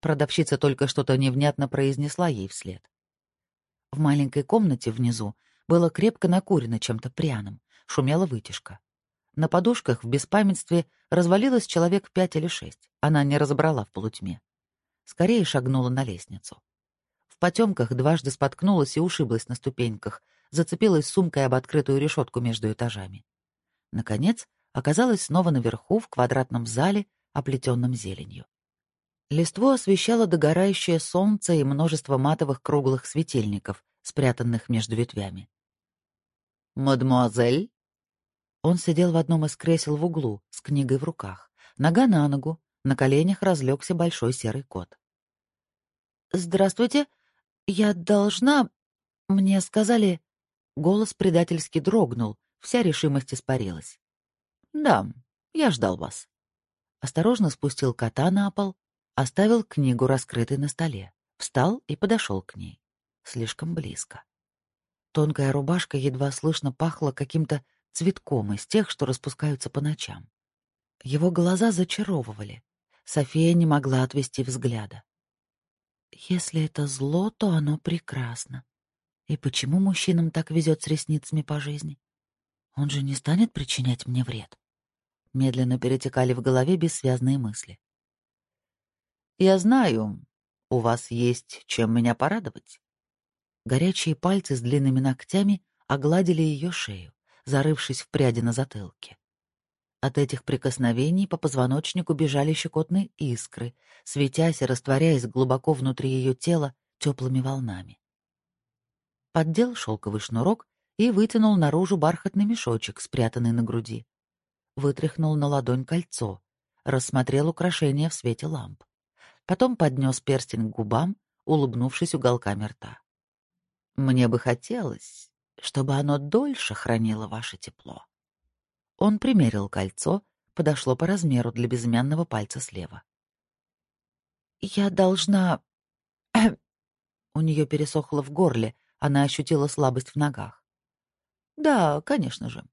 Продавщица только что-то невнятно произнесла ей вслед. В маленькой комнате внизу было крепко накурено чем-то пряным, шумела вытяжка. На подушках в беспамятстве развалилось человек пять или шесть. Она не разобрала в полутьме. Скорее шагнула на лестницу. В потемках дважды споткнулась и ушиблась на ступеньках, зацепилась сумкой об открытую решетку между этажами. Наконец, оказалась снова наверху, в квадратном зале, оплетенном зеленью. Листву освещало догорающее солнце и множество матовых круглых светильников, спрятанных между ветвями. «Мадемуазель?» Он сидел в одном из кресел в углу, с книгой в руках. Нога на ногу, на коленях разлегся большой серый кот. «Здравствуйте. Я должна... Мне сказали...» Голос предательски дрогнул, вся решимость испарилась. «Да, я ждал вас». Осторожно спустил кота на пол, Оставил книгу раскрытой на столе, встал и подошел к ней. Слишком близко. Тонкая рубашка едва слышно пахла каким-то цветком из тех, что распускаются по ночам. Его глаза зачаровывали. София не могла отвести взгляда. Если это зло, то оно прекрасно. И почему мужчинам так везет с ресницами по жизни? Он же не станет причинять мне вред. Медленно перетекали в голове бессвязные мысли. Я знаю, у вас есть чем меня порадовать. Горячие пальцы с длинными ногтями огладили ее шею, зарывшись в пряди на затылке. От этих прикосновений по позвоночнику бежали щекотные искры, светясь и растворяясь глубоко внутри ее тела теплыми волнами. Поддел шелковый шнурок и вытянул наружу бархатный мешочек, спрятанный на груди. Вытряхнул на ладонь кольцо, рассмотрел украшение в свете ламп потом поднес перстень к губам, улыбнувшись уголками рта. «Мне бы хотелось, чтобы оно дольше хранило ваше тепло». Он примерил кольцо, подошло по размеру для безымянного пальца слева. «Я должна...» У нее пересохло в горле, она ощутила слабость в ногах. «Да, конечно же.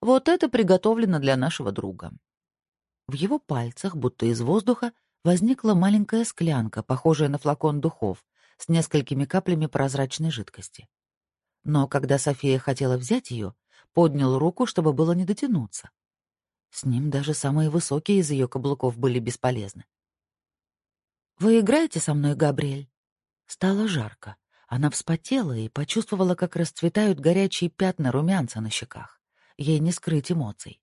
Вот это приготовлено для нашего друга». В его пальцах, будто из воздуха, возникла маленькая склянка, похожая на флакон духов, с несколькими каплями прозрачной жидкости. Но когда София хотела взять ее, поднял руку, чтобы было не дотянуться. С ним даже самые высокие из ее каблуков были бесполезны. «Вы играете со мной, Габриэль?» Стало жарко. Она вспотела и почувствовала, как расцветают горячие пятна румянца на щеках. Ей не скрыть эмоций.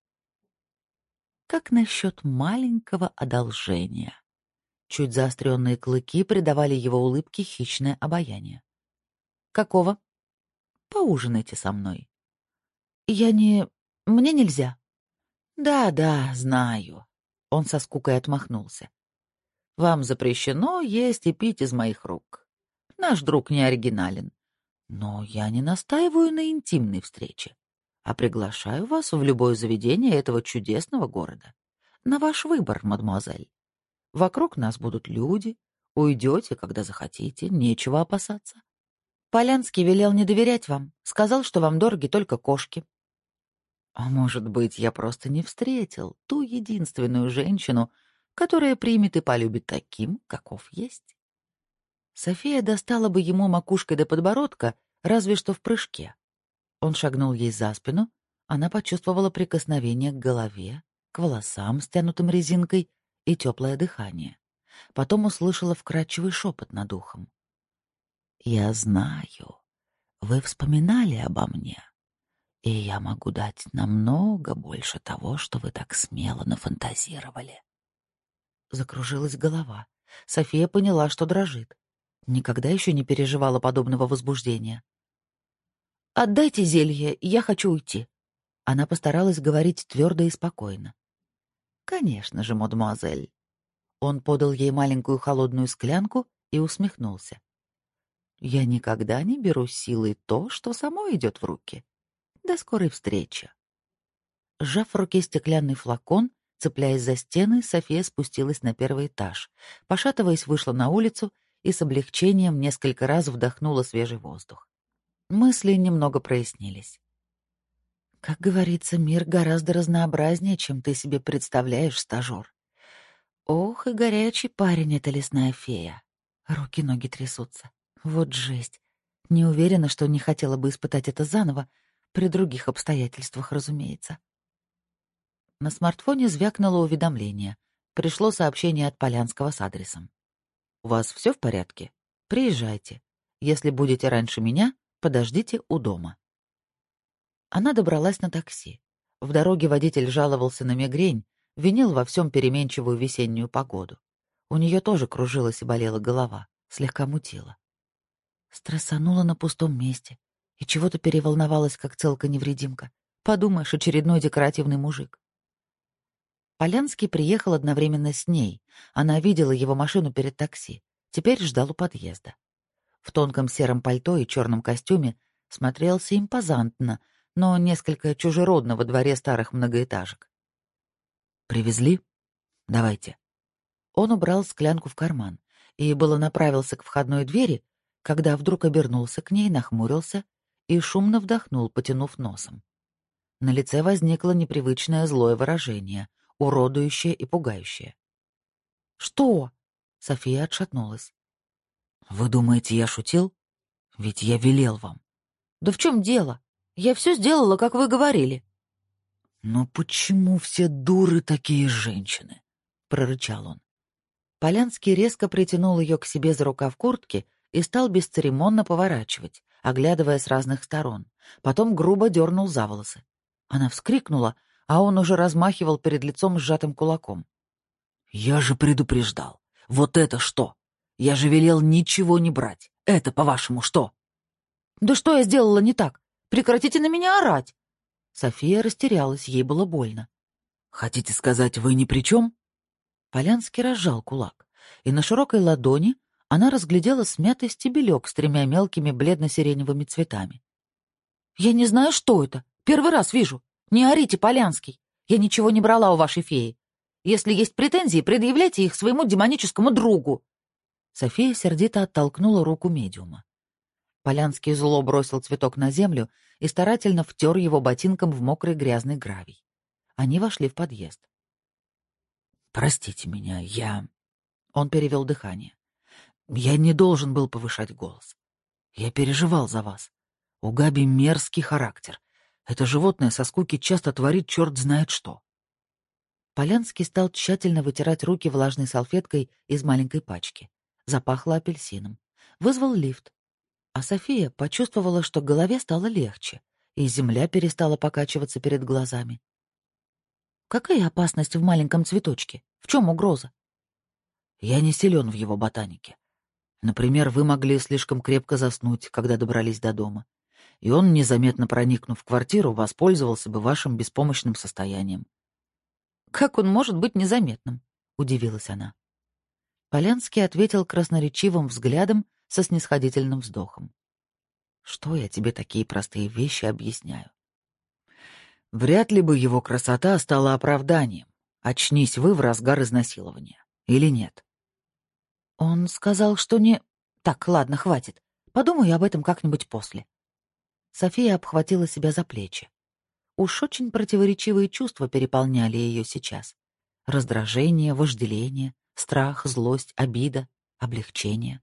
Как насчет маленького одолжения? Чуть заостренные клыки придавали его улыбке хищное обаяние. «Какого?» «Поужинайте со мной». «Я не... Мне нельзя». «Да, да, знаю». Он со скукой отмахнулся. «Вам запрещено есть и пить из моих рук. Наш друг не оригинален. Но я не настаиваю на интимной встрече, а приглашаю вас в любое заведение этого чудесного города. На ваш выбор, мадемуазель. Вокруг нас будут люди. Уйдете, когда захотите, нечего опасаться. Полянский велел не доверять вам, сказал, что вам дороги только кошки. А может быть, я просто не встретил ту единственную женщину, которая примет и полюбит таким, каков есть. София достала бы ему макушкой до подбородка, разве что в прыжке. Он шагнул ей за спину, она почувствовала прикосновение к голове, к волосам, стянутым резинкой, и теплое дыхание. Потом услышала вкрадчивый шепот над ухом. «Я знаю, вы вспоминали обо мне, и я могу дать намного больше того, что вы так смело нафантазировали». Закружилась голова. София поняла, что дрожит. Никогда еще не переживала подобного возбуждения. «Отдайте зелье, я хочу уйти». Она постаралась говорить твердо и спокойно. «Конечно же, мадемуазель». Он подал ей маленькую холодную склянку и усмехнулся. «Я никогда не беру силой то, что само идет в руки. До скорой встречи». Сжав в руке стеклянный флакон, цепляясь за стены, София спустилась на первый этаж, пошатываясь, вышла на улицу и с облегчением несколько раз вдохнула свежий воздух. Мысли немного прояснились. Как говорится, мир гораздо разнообразнее, чем ты себе представляешь, стажер. Ох, и горячий парень эта лесная фея. Руки-ноги трясутся. Вот жесть. Не уверена, что не хотела бы испытать это заново, при других обстоятельствах, разумеется. На смартфоне звякнуло уведомление. Пришло сообщение от Полянского с адресом. «У вас все в порядке? Приезжайте. Если будете раньше меня, подождите у дома». Она добралась на такси. В дороге водитель жаловался на мигрень, винил во всем переменчивую весеннюю погоду. У нее тоже кружилась и болела голова, слегка мутила. Стрессанула на пустом месте и чего-то переволновалась, как целка-невредимка. Подумаешь, очередной декоративный мужик. Полянский приехал одновременно с ней. Она видела его машину перед такси. Теперь ждал у подъезда. В тонком сером пальто и черном костюме смотрелся импозантно — но несколько чужеродно во дворе старых многоэтажек. «Привезли? Давайте». Он убрал склянку в карман и было направился к входной двери, когда вдруг обернулся к ней, нахмурился и шумно вдохнул, потянув носом. На лице возникло непривычное злое выражение, уродующее и пугающее. «Что?» — София отшатнулась. «Вы думаете, я шутил? Ведь я велел вам». «Да в чем дело? Я все сделала, как вы говорили. Но почему все дуры такие женщины? прорычал он. Полянский резко притянул ее к себе за рукав куртки и стал бесцеремонно поворачивать, оглядывая с разных сторон. Потом грубо дернул за волосы. Она вскрикнула, а он уже размахивал перед лицом сжатым кулаком. «Я же предупреждал. Вот это что? Я же велел ничего не брать. Это, по-вашему, что?» «Да что я сделала не так? Прекратите на меня орать!» София растерялась, ей было больно. «Хотите сказать, вы ни при чем?» Полянский разжал кулак, и на широкой ладони она разглядела смятый стебелек с тремя мелкими бледно-сиреневыми цветами. «Я не знаю, что это. Первый раз вижу. Не орите, Полянский. Я ничего не брала у вашей феи. Если есть претензии, предъявляйте их своему демоническому другу». София сердито оттолкнула руку медиума. Полянский зло бросил цветок на землю и старательно втер его ботинком в мокрый грязный гравий. Они вошли в подъезд. «Простите меня, я... Он перевел дыхание. «Я не должен был повышать голос. Я переживал за вас. У Габи мерзкий характер. Это животное со скуки часто творит черт знает что». Полянский стал тщательно вытирать руки влажной салфеткой из маленькой пачки. Запахло апельсином. Вызвал лифт. А София почувствовала, что голове стало легче, и земля перестала покачиваться перед глазами. Какая опасность в маленьком цветочке? В чем угроза? Я не силен в его ботанике. Например, вы могли слишком крепко заснуть, когда добрались до дома, и он, незаметно проникнув в квартиру, воспользовался бы вашим беспомощным состоянием. «Как он может быть незаметным?» — удивилась она. Полянский ответил красноречивым взглядом со снисходительным вздохом. «Что я тебе такие простые вещи объясняю? Вряд ли бы его красота стала оправданием. Очнись вы в разгар изнасилования. Или нет? Он сказал, что не... Так, ладно, хватит. Подумаю об этом как-нибудь после. София обхватила себя за плечи. Уж очень противоречивые чувства переполняли ее сейчас. Раздражение, вожделение, страх, злость, обида, облегчение.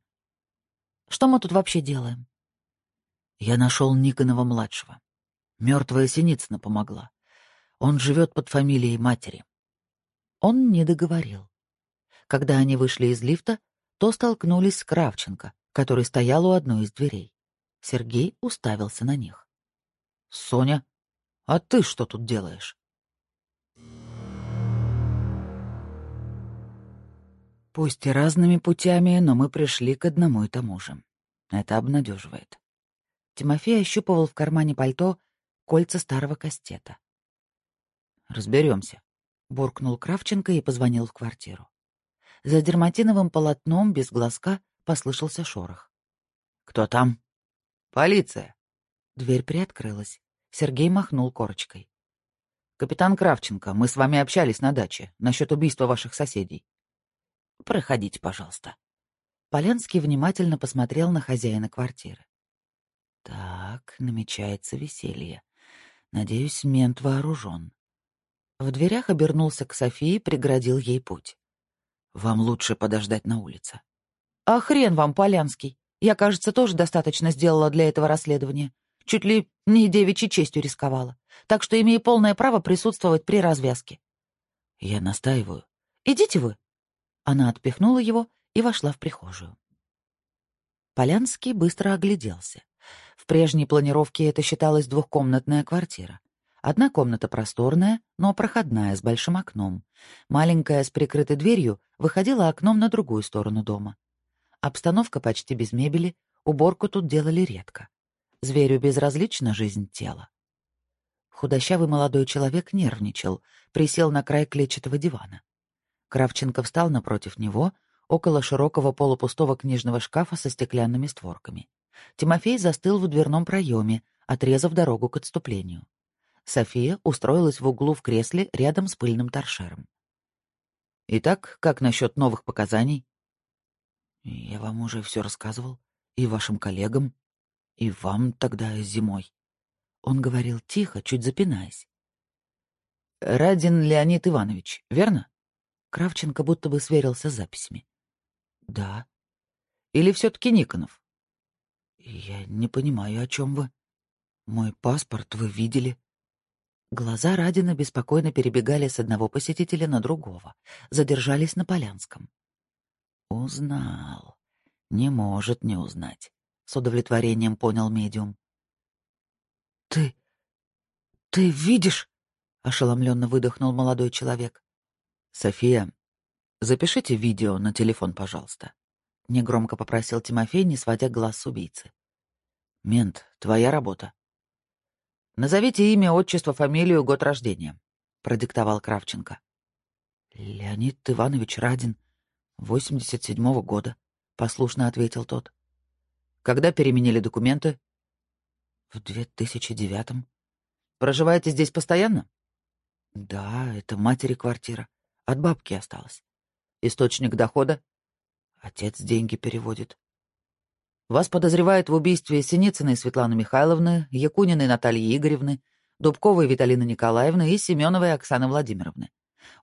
Что мы тут вообще делаем? Я нашел Никонова-младшего. Мертвая Синицына помогла. Он живет под фамилией матери. Он не договорил. Когда они вышли из лифта, то столкнулись с Кравченко, который стоял у одной из дверей. Сергей уставился на них. «Соня, а ты что тут делаешь?» Пусть и разными путями, но мы пришли к одному и тому же. Это обнадеживает. Тимофей ощупывал в кармане пальто кольца старого кастета. Разберемся, буркнул Кравченко и позвонил в квартиру. За дерматиновым полотном без глазка послышался шорох. «Кто там?» «Полиция». Дверь приоткрылась. Сергей махнул корочкой. «Капитан Кравченко, мы с вами общались на даче насчет убийства ваших соседей. Проходите, пожалуйста». Полянский внимательно посмотрел на хозяина квартиры. Так, намечается веселье. Надеюсь, мент вооружен. В дверях обернулся к Софии, преградил ей путь. «Вам лучше подождать на улице». «А хрен вам, Полянский. Я, кажется, тоже достаточно сделала для этого расследования. Чуть ли не девичьей честью рисковала. Так что имею полное право присутствовать при развязке». «Я настаиваю». «Идите вы». Она отпихнула его и вошла в прихожую. Полянский быстро огляделся. В прежней планировке это считалась двухкомнатная квартира. Одна комната просторная, но проходная, с большим окном. Маленькая, с прикрытой дверью, выходила окном на другую сторону дома. Обстановка почти без мебели, уборку тут делали редко. Зверю безразлична жизнь тела. Худощавый молодой человек нервничал, присел на край клетчатого дивана. Кравченко встал напротив него, около широкого полупустого книжного шкафа со стеклянными створками. Тимофей застыл в дверном проеме, отрезав дорогу к отступлению. София устроилась в углу в кресле рядом с пыльным торшером. «Итак, как насчет новых показаний?» «Я вам уже все рассказывал. И вашим коллегам, и вам тогда зимой». Он говорил тихо, чуть запинаясь. «Радин Леонид Иванович, верно?» Кравченко будто бы сверился с записями. «Да». «Или все-таки Никонов?» «Я не понимаю, о чем вы. Мой паспорт вы видели?» Глаза Радина беспокойно перебегали с одного посетителя на другого, задержались на Полянском. «Узнал. Не может не узнать», — с удовлетворением понял медиум. «Ты... ты видишь?» — ошеломленно выдохнул молодой человек. «София, запишите видео на телефон, пожалуйста», — негромко попросил Тимофей, не сводя глаз с убийцы. «Мент, твоя работа». «Назовите имя, отчество, фамилию, год рождения», — продиктовал Кравченко. «Леонид Иванович Радин, 87-го года», — послушно ответил тот. «Когда переменили документы?» «В 2009-м». «Проживаете здесь постоянно?» «Да, это матери квартира. От бабки осталось». «Источник дохода?» «Отец деньги переводит». Вас подозревают в убийстве Синицыной Светланы Михайловны, Якуниной Натальи Игоревны, Дубковой Виталины Николаевны и Семеновой Оксаны Владимировны.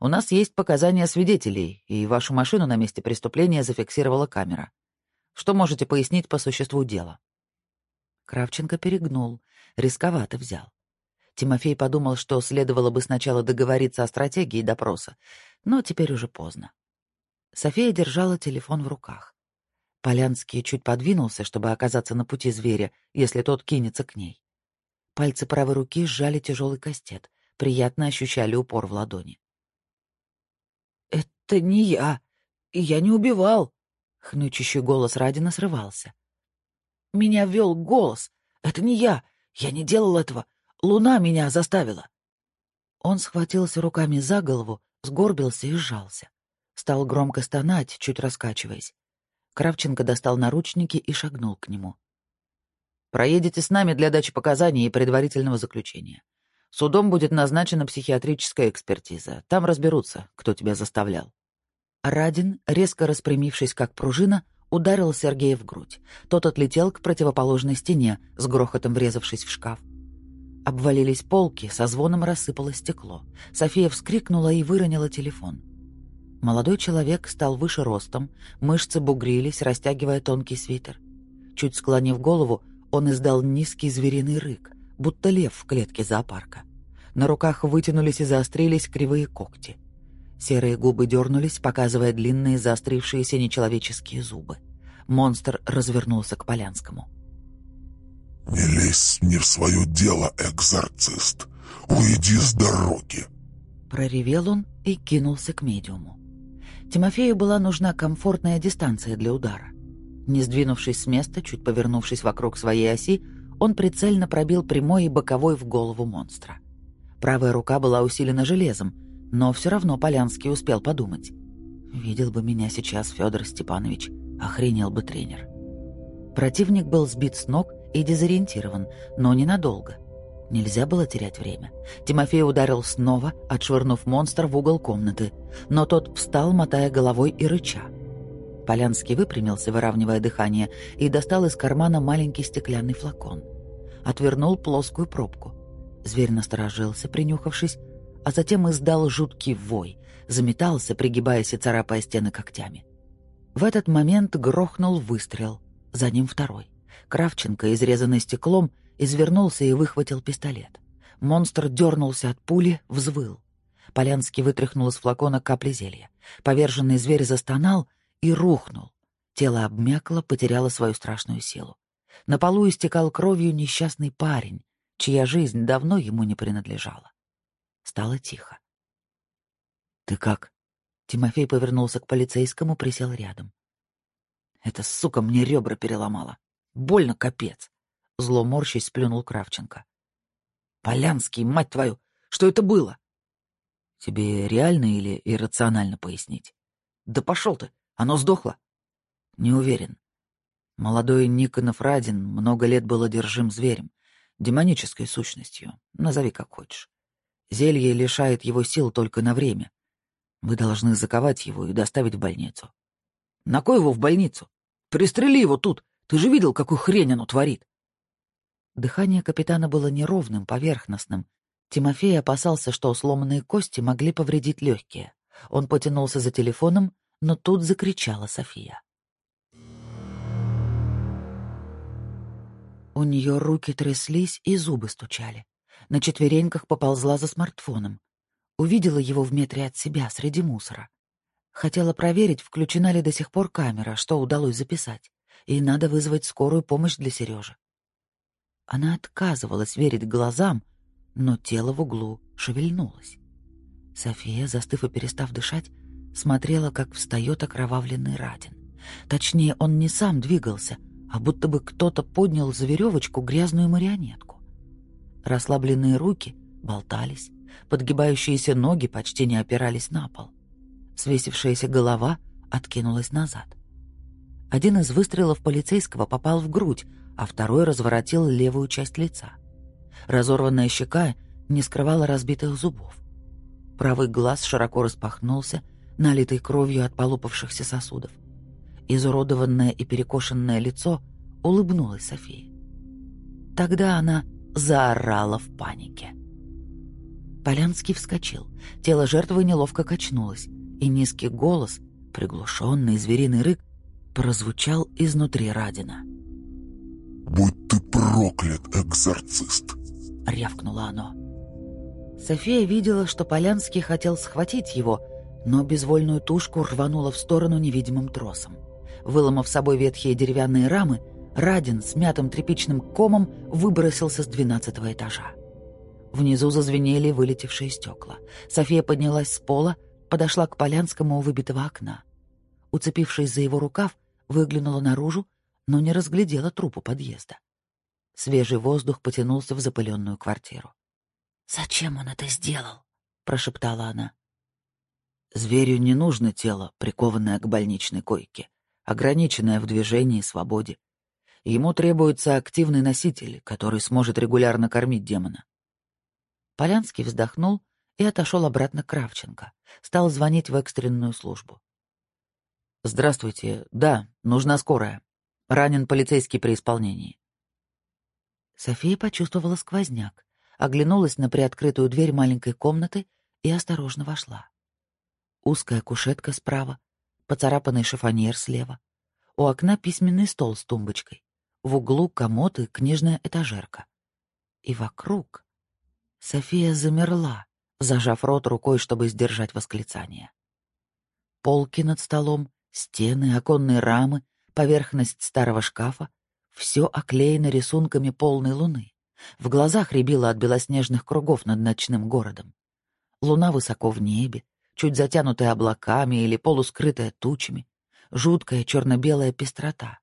У нас есть показания свидетелей, и вашу машину на месте преступления зафиксировала камера. Что можете пояснить по существу дела?» Кравченко перегнул, рисковато взял. Тимофей подумал, что следовало бы сначала договориться о стратегии допроса, но теперь уже поздно. София держала телефон в руках. Полянский чуть подвинулся, чтобы оказаться на пути зверя, если тот кинется к ней. Пальцы правой руки сжали тяжелый кастет, приятно ощущали упор в ладони. «Это не я. Я не убивал!» Хнычущий голос Радина срывался. «Меня вел голос. Это не я. Я не делал этого. Луна меня заставила». Он схватился руками за голову, сгорбился и сжался. Стал громко стонать, чуть раскачиваясь. Кравченко достал наручники и шагнул к нему. «Проедете с нами для дачи показаний и предварительного заключения. Судом будет назначена психиатрическая экспертиза. Там разберутся, кто тебя заставлял». Радин, резко распрямившись как пружина, ударил Сергея в грудь. Тот отлетел к противоположной стене, с грохотом врезавшись в шкаф. Обвалились полки, со звоном рассыпалось стекло. София вскрикнула и выронила телефон. Молодой человек стал выше ростом, мышцы бугрились, растягивая тонкий свитер. Чуть склонив голову, он издал низкий звериный рык, будто лев в клетке зоопарка. На руках вытянулись и заострились кривые когти. Серые губы дернулись, показывая длинные заострившиеся нечеловеческие зубы. Монстр развернулся к Полянскому. «Не лезь не в свое дело, экзорцист! Уйди с дороги!» Проревел он и кинулся к медиуму. Тимофею была нужна комфортная дистанция для удара. Не сдвинувшись с места, чуть повернувшись вокруг своей оси, он прицельно пробил прямой и боковой в голову монстра. Правая рука была усилена железом, но все равно Полянский успел подумать. «Видел бы меня сейчас Федор Степанович, охренел бы тренер». Противник был сбит с ног и дезориентирован, но ненадолго — Нельзя было терять время. Тимофей ударил снова, отшвырнув монстр в угол комнаты, но тот встал, мотая головой и рыча. Полянский выпрямился, выравнивая дыхание, и достал из кармана маленький стеклянный флакон. Отвернул плоскую пробку. Зверь насторожился, принюхавшись, а затем издал жуткий вой, заметался, пригибаясь и царапая стены когтями. В этот момент грохнул выстрел, за ним второй. Кравченко, изрезанный стеклом, извернулся и выхватил пистолет. Монстр дернулся от пули, взвыл. Полянский вытряхнул из флакона капли зелья. Поверженный зверь застонал и рухнул. Тело обмякло, потеряло свою страшную силу. На полу истекал кровью несчастный парень, чья жизнь давно ему не принадлежала. Стало тихо. «Ты как?» Тимофей повернулся к полицейскому, присел рядом. «Эта сука мне ребра переломала. Больно капец. Зло морщись сплюнул Кравченко. «Полянский, мать твою! Что это было?» «Тебе реально или иррационально пояснить?» «Да пошел ты! Оно сдохло!» «Не уверен. Молодой Никонов Радин много лет был одержим зверем, демонической сущностью, назови как хочешь. Зелье лишает его сил только на время. Вы должны заковать его и доставить в больницу». «На кой его в больницу? Пристрели его тут! Ты же видел, какую хрень оно творит!» Дыхание капитана было неровным, поверхностным. Тимофей опасался, что сломанные кости могли повредить легкие. Он потянулся за телефоном, но тут закричала София. У нее руки тряслись и зубы стучали. На четвереньках поползла за смартфоном. Увидела его в метре от себя, среди мусора. Хотела проверить, включена ли до сих пор камера, что удалось записать. И надо вызвать скорую помощь для Сережи. Она отказывалась верить глазам, но тело в углу шевельнулось. София, застыв и перестав дышать, смотрела, как встает окровавленный Радин. Точнее, он не сам двигался, а будто бы кто-то поднял за веревочку грязную марионетку. Расслабленные руки болтались, подгибающиеся ноги почти не опирались на пол. Свесившаяся голова откинулась назад. Один из выстрелов полицейского попал в грудь, а второй разворотил левую часть лица. Разорванная щека не скрывала разбитых зубов. Правый глаз широко распахнулся, налитый кровью от полупавшихся сосудов. Изуродованное и перекошенное лицо улыбнулось Софии. Тогда она заорала в панике. Полянский вскочил. Тело жертвы неловко качнулось, и низкий голос, приглушенный звериный рык, прозвучал изнутри Радина. «Будь ты проклят, экзорцист!» — рявкнуло оно. София видела, что Полянский хотел схватить его, но безвольную тушку рванула в сторону невидимым тросом. Выломав собой ветхие деревянные рамы, Радин с мятым тряпичным комом выбросился с двенадцатого этажа. Внизу зазвенели вылетевшие стекла. София поднялась с пола, подошла к Полянскому у выбитого окна. Уцепившись за его рукав, выглянула наружу, но не разглядела трупу подъезда. Свежий воздух потянулся в запыленную квартиру. «Зачем он это сделал?» — прошептала она. Зверю не нужно тело, прикованное к больничной койке, ограниченное в движении и свободе. Ему требуется активный носитель, который сможет регулярно кормить демона. Полянский вздохнул и отошел обратно к Кравченко. Стал звонить в экстренную службу. «Здравствуйте. Да, нужна скорая. Ранен полицейский при исполнении». София почувствовала сквозняк, оглянулась на приоткрытую дверь маленькой комнаты и осторожно вошла. Узкая кушетка справа, поцарапанный шифоньер слева. У окна письменный стол с тумбочкой. В углу комод и книжная этажерка. И вокруг... София замерла, зажав рот рукой, чтобы сдержать восклицание. Полки над столом, стены, оконные рамы, поверхность старого шкафа — все оклеено рисунками полной луны. В глазах рябило от белоснежных кругов над ночным городом. Луна высоко в небе, чуть затянутая облаками или полускрытая тучами, жуткая черно-белая пестрота.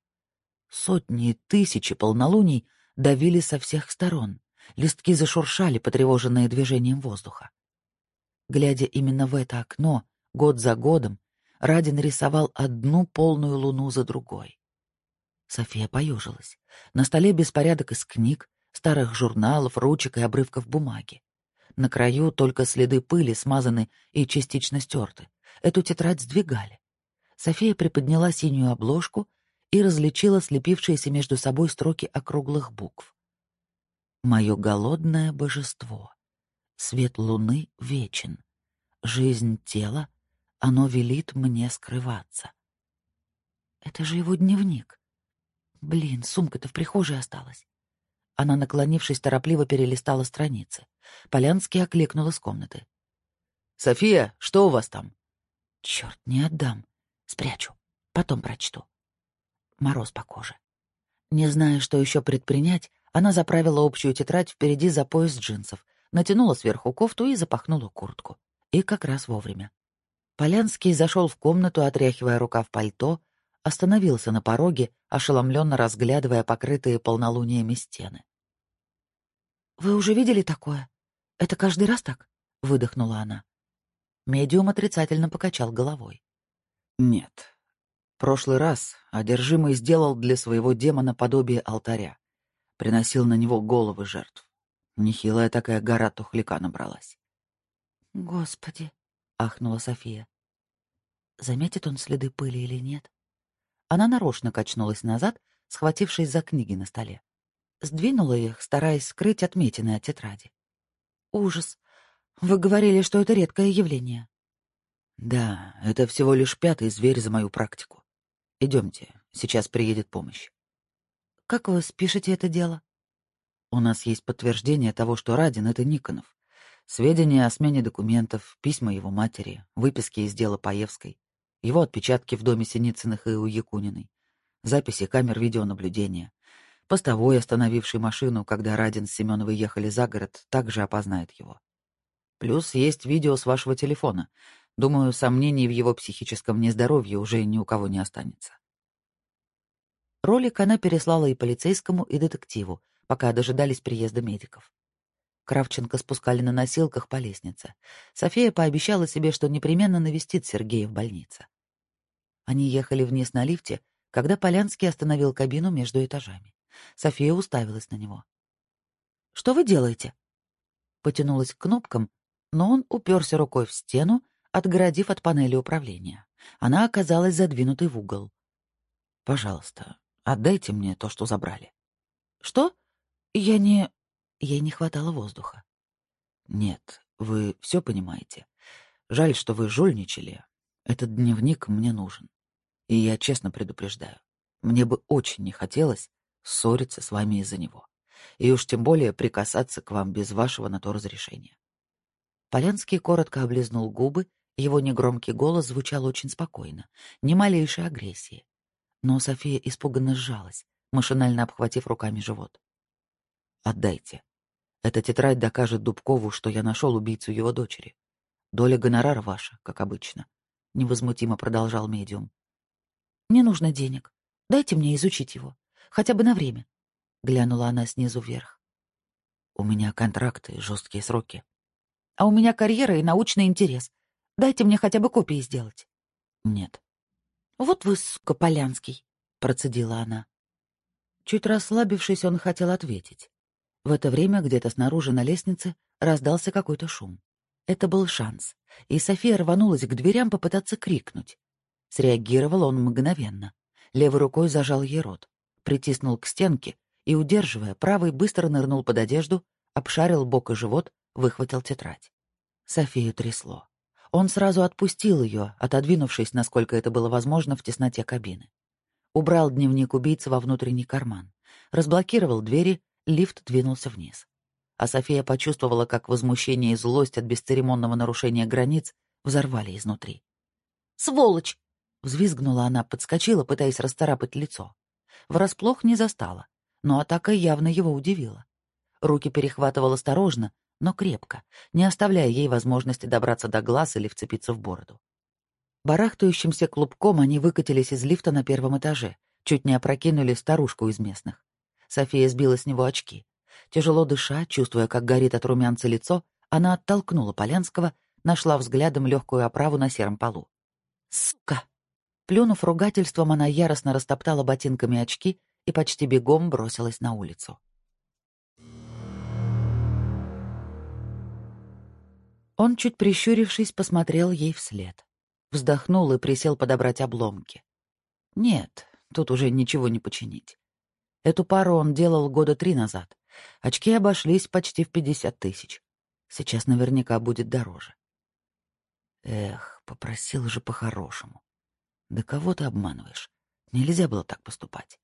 Сотни и тысячи полнолуний давили со всех сторон, листки зашуршали, потревоженные движением воздуха. Глядя именно в это окно, год за годом, Радин рисовал одну полную луну за другой. София поежилась. На столе беспорядок из книг, старых журналов, ручек и обрывков бумаги. На краю только следы пыли смазаны и частично стерты. Эту тетрадь сдвигали. София приподняла синюю обложку и различила слепившиеся между собой строки округлых букв. «Мое голодное божество. Свет луны вечен. Жизнь тела, оно велит мне скрываться». Это же его дневник. Блин, сумка-то в прихожей осталась. Она, наклонившись, торопливо перелистала страницы. Полянский окликнул из комнаты. «София, что у вас там?» «Черт, не отдам. Спрячу. Потом прочту». Мороз по коже. Не зная, что еще предпринять, она заправила общую тетрадь впереди за пояс джинсов, натянула сверху кофту и запахнула куртку. И как раз вовремя. Полянский зашел в комнату, отряхивая рукав пальто, остановился на пороге, ошеломленно разглядывая покрытые полнолуниями стены. «Вы уже видели такое? Это каждый раз так?» — выдохнула она. Медиум отрицательно покачал головой. «Нет. Прошлый раз одержимый сделал для своего демона подобие алтаря. Приносил на него головы жертв. Нехилая такая гора тухляка набралась». «Господи!» — ахнула София. Заметит он следы пыли или нет? Она нарочно качнулась назад, схватившись за книги на столе. Сдвинула их, стараясь скрыть отметины от тетради. «Ужас! Вы говорили, что это редкое явление». «Да, это всего лишь пятый зверь за мою практику. Идемте, сейчас приедет помощь». «Как вы спишете это дело?» «У нас есть подтверждение того, что Радин — это Никонов. Сведения о смене документов, письма его матери, выписки из дела Паевской его отпечатки в доме Синицыных и у Якуниной, записи камер видеонаблюдения. Постовой, остановивший машину, когда Радин с Семеновой ехали за город, также опознает его. Плюс есть видео с вашего телефона. Думаю, сомнений в его психическом нездоровье уже ни у кого не останется. Ролик она переслала и полицейскому, и детективу, пока дожидались приезда медиков. Кравченко спускали на носилках по лестнице. София пообещала себе, что непременно навестит Сергея в больнице. Они ехали вниз на лифте, когда Полянский остановил кабину между этажами. София уставилась на него. «Что вы делаете?» Потянулась к кнопкам, но он уперся рукой в стену, отгородив от панели управления. Она оказалась задвинутой в угол. «Пожалуйста, отдайте мне то, что забрали». «Что? Я не...» Ей не хватало воздуха. Нет, Вы все понимаете? Жаль, что вы жульничали. Этот дневник мне нужен. И я честно предупреждаю, мне бы очень не хотелось ссориться с вами из-за него. И уж тем более прикасаться к вам без вашего на то разрешения. Полянский коротко облизнул губы, его негромкий голос звучал очень спокойно, ни малейшей агрессии. Но София испуганно сжалась, машинально обхватив руками живот. «Отдайте. Эта тетрадь докажет Дубкову, что я нашел убийцу его дочери. Доля гонорара ваша, как обычно», — невозмутимо продолжал медиум. «Не нужно денег. Дайте мне изучить его. Хотя бы на время», — глянула она снизу вверх. «У меня контракты жесткие сроки». «А у меня карьера и научный интерес. Дайте мне хотя бы копии сделать». «Нет». «Вот вы, сука, Полянский», — процедила она. Чуть расслабившись, он хотел ответить. В это время где-то снаружи на лестнице раздался какой-то шум. Это был шанс, и София рванулась к дверям попытаться крикнуть. Среагировал он мгновенно. Левой рукой зажал ей рот, притиснул к стенке и, удерживая, правой быстро нырнул под одежду, обшарил бок и живот, выхватил тетрадь. Софию трясло. Он сразу отпустил ее, отодвинувшись, насколько это было возможно, в тесноте кабины. Убрал дневник убийцы во внутренний карман, разблокировал двери, лифт двинулся вниз. А София почувствовала, как возмущение и злость от бесцеремонного нарушения границ взорвали изнутри. «Сволочь!» Взвизгнула она, подскочила, пытаясь расцарапать лицо. Врасплох не застала, но атака явно его удивила. Руки перехватывал осторожно, но крепко, не оставляя ей возможности добраться до глаз или вцепиться в бороду. Барахтающимся клубком они выкатились из лифта на первом этаже, чуть не опрокинули старушку из местных. София сбила с него очки. Тяжело дыша, чувствуя, как горит от румянца лицо, она оттолкнула Полянского, нашла взглядом легкую оправу на сером полу. «Сука!» Плюнув ругательством, она яростно растоптала ботинками очки и почти бегом бросилась на улицу. Он, чуть прищурившись, посмотрел ей вслед. Вздохнул и присел подобрать обломки. Нет, тут уже ничего не починить. Эту пару он делал года три назад. Очки обошлись почти в пятьдесят тысяч. Сейчас наверняка будет дороже. Эх, попросил же по-хорошему. Да кого ты обманываешь? Нельзя было так поступать.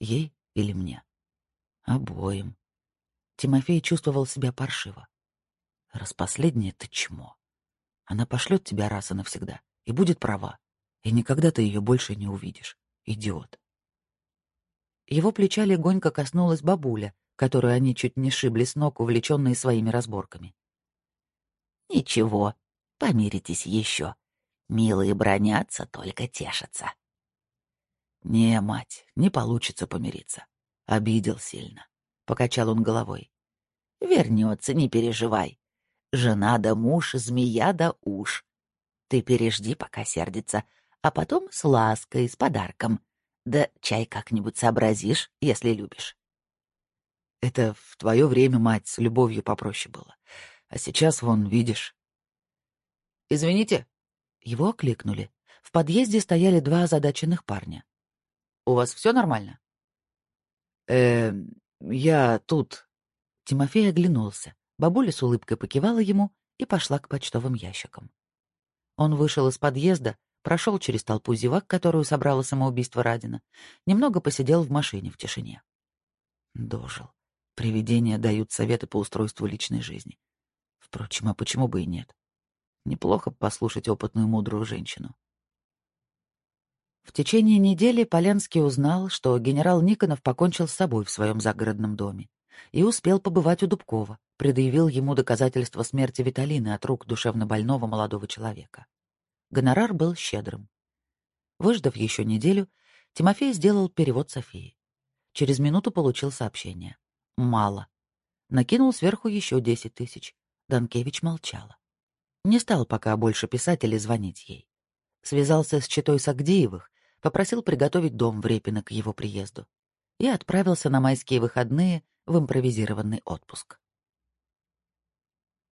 Ей или мне? Обоим. Тимофей чувствовал себя паршиво. Распоследнее ты чмо. Она пошлет тебя раз и навсегда, и будет права, и никогда ты ее больше не увидишь. Идиот. Его плеча легонько коснулась бабуля, которую они чуть не шибли с ног, увлеченные своими разборками. «Ничего, помиритесь еще. Милые бронятся, только тешатся». «Не, мать, не получится помириться. Обидел сильно», — покачал он головой. «Вернется, не переживай. Жена да муж, змея да уж. Ты пережди, пока сердится, а потом с лаской, с подарком. Да чай как-нибудь сообразишь, если любишь. Это в твое время, мать, с любовью попроще было. А сейчас, вон, видишь. Извините. Его окликнули. В подъезде стояли два озадаченных парня. У вас все нормально? Э, я тут. Тимофей оглянулся. Бабуля с улыбкой покивала ему и пошла к почтовым ящикам. Он вышел из подъезда, прошел через толпу зевак, которую собрало самоубийство Радина, немного посидел в машине в тишине. Дожил. Привидения дают советы по устройству личной жизни. Впрочем, а почему бы и нет? Неплохо послушать опытную мудрую женщину. В течение недели Полянский узнал, что генерал Никонов покончил с собой в своем загородном доме и успел побывать у Дубкова, предъявил ему доказательства смерти Виталины от рук душевнобольного молодого человека. Гонорар был щедрым. Выждав еще неделю, Тимофей сделал перевод Софии. Через минуту получил сообщение. Мало. Накинул сверху еще десять тысяч. Данкевич молчала. Не стал пока больше писать или звонить ей. Связался с читой Сагдеевых, попросил приготовить дом в Репино к его приезду и отправился на майские выходные в импровизированный отпуск.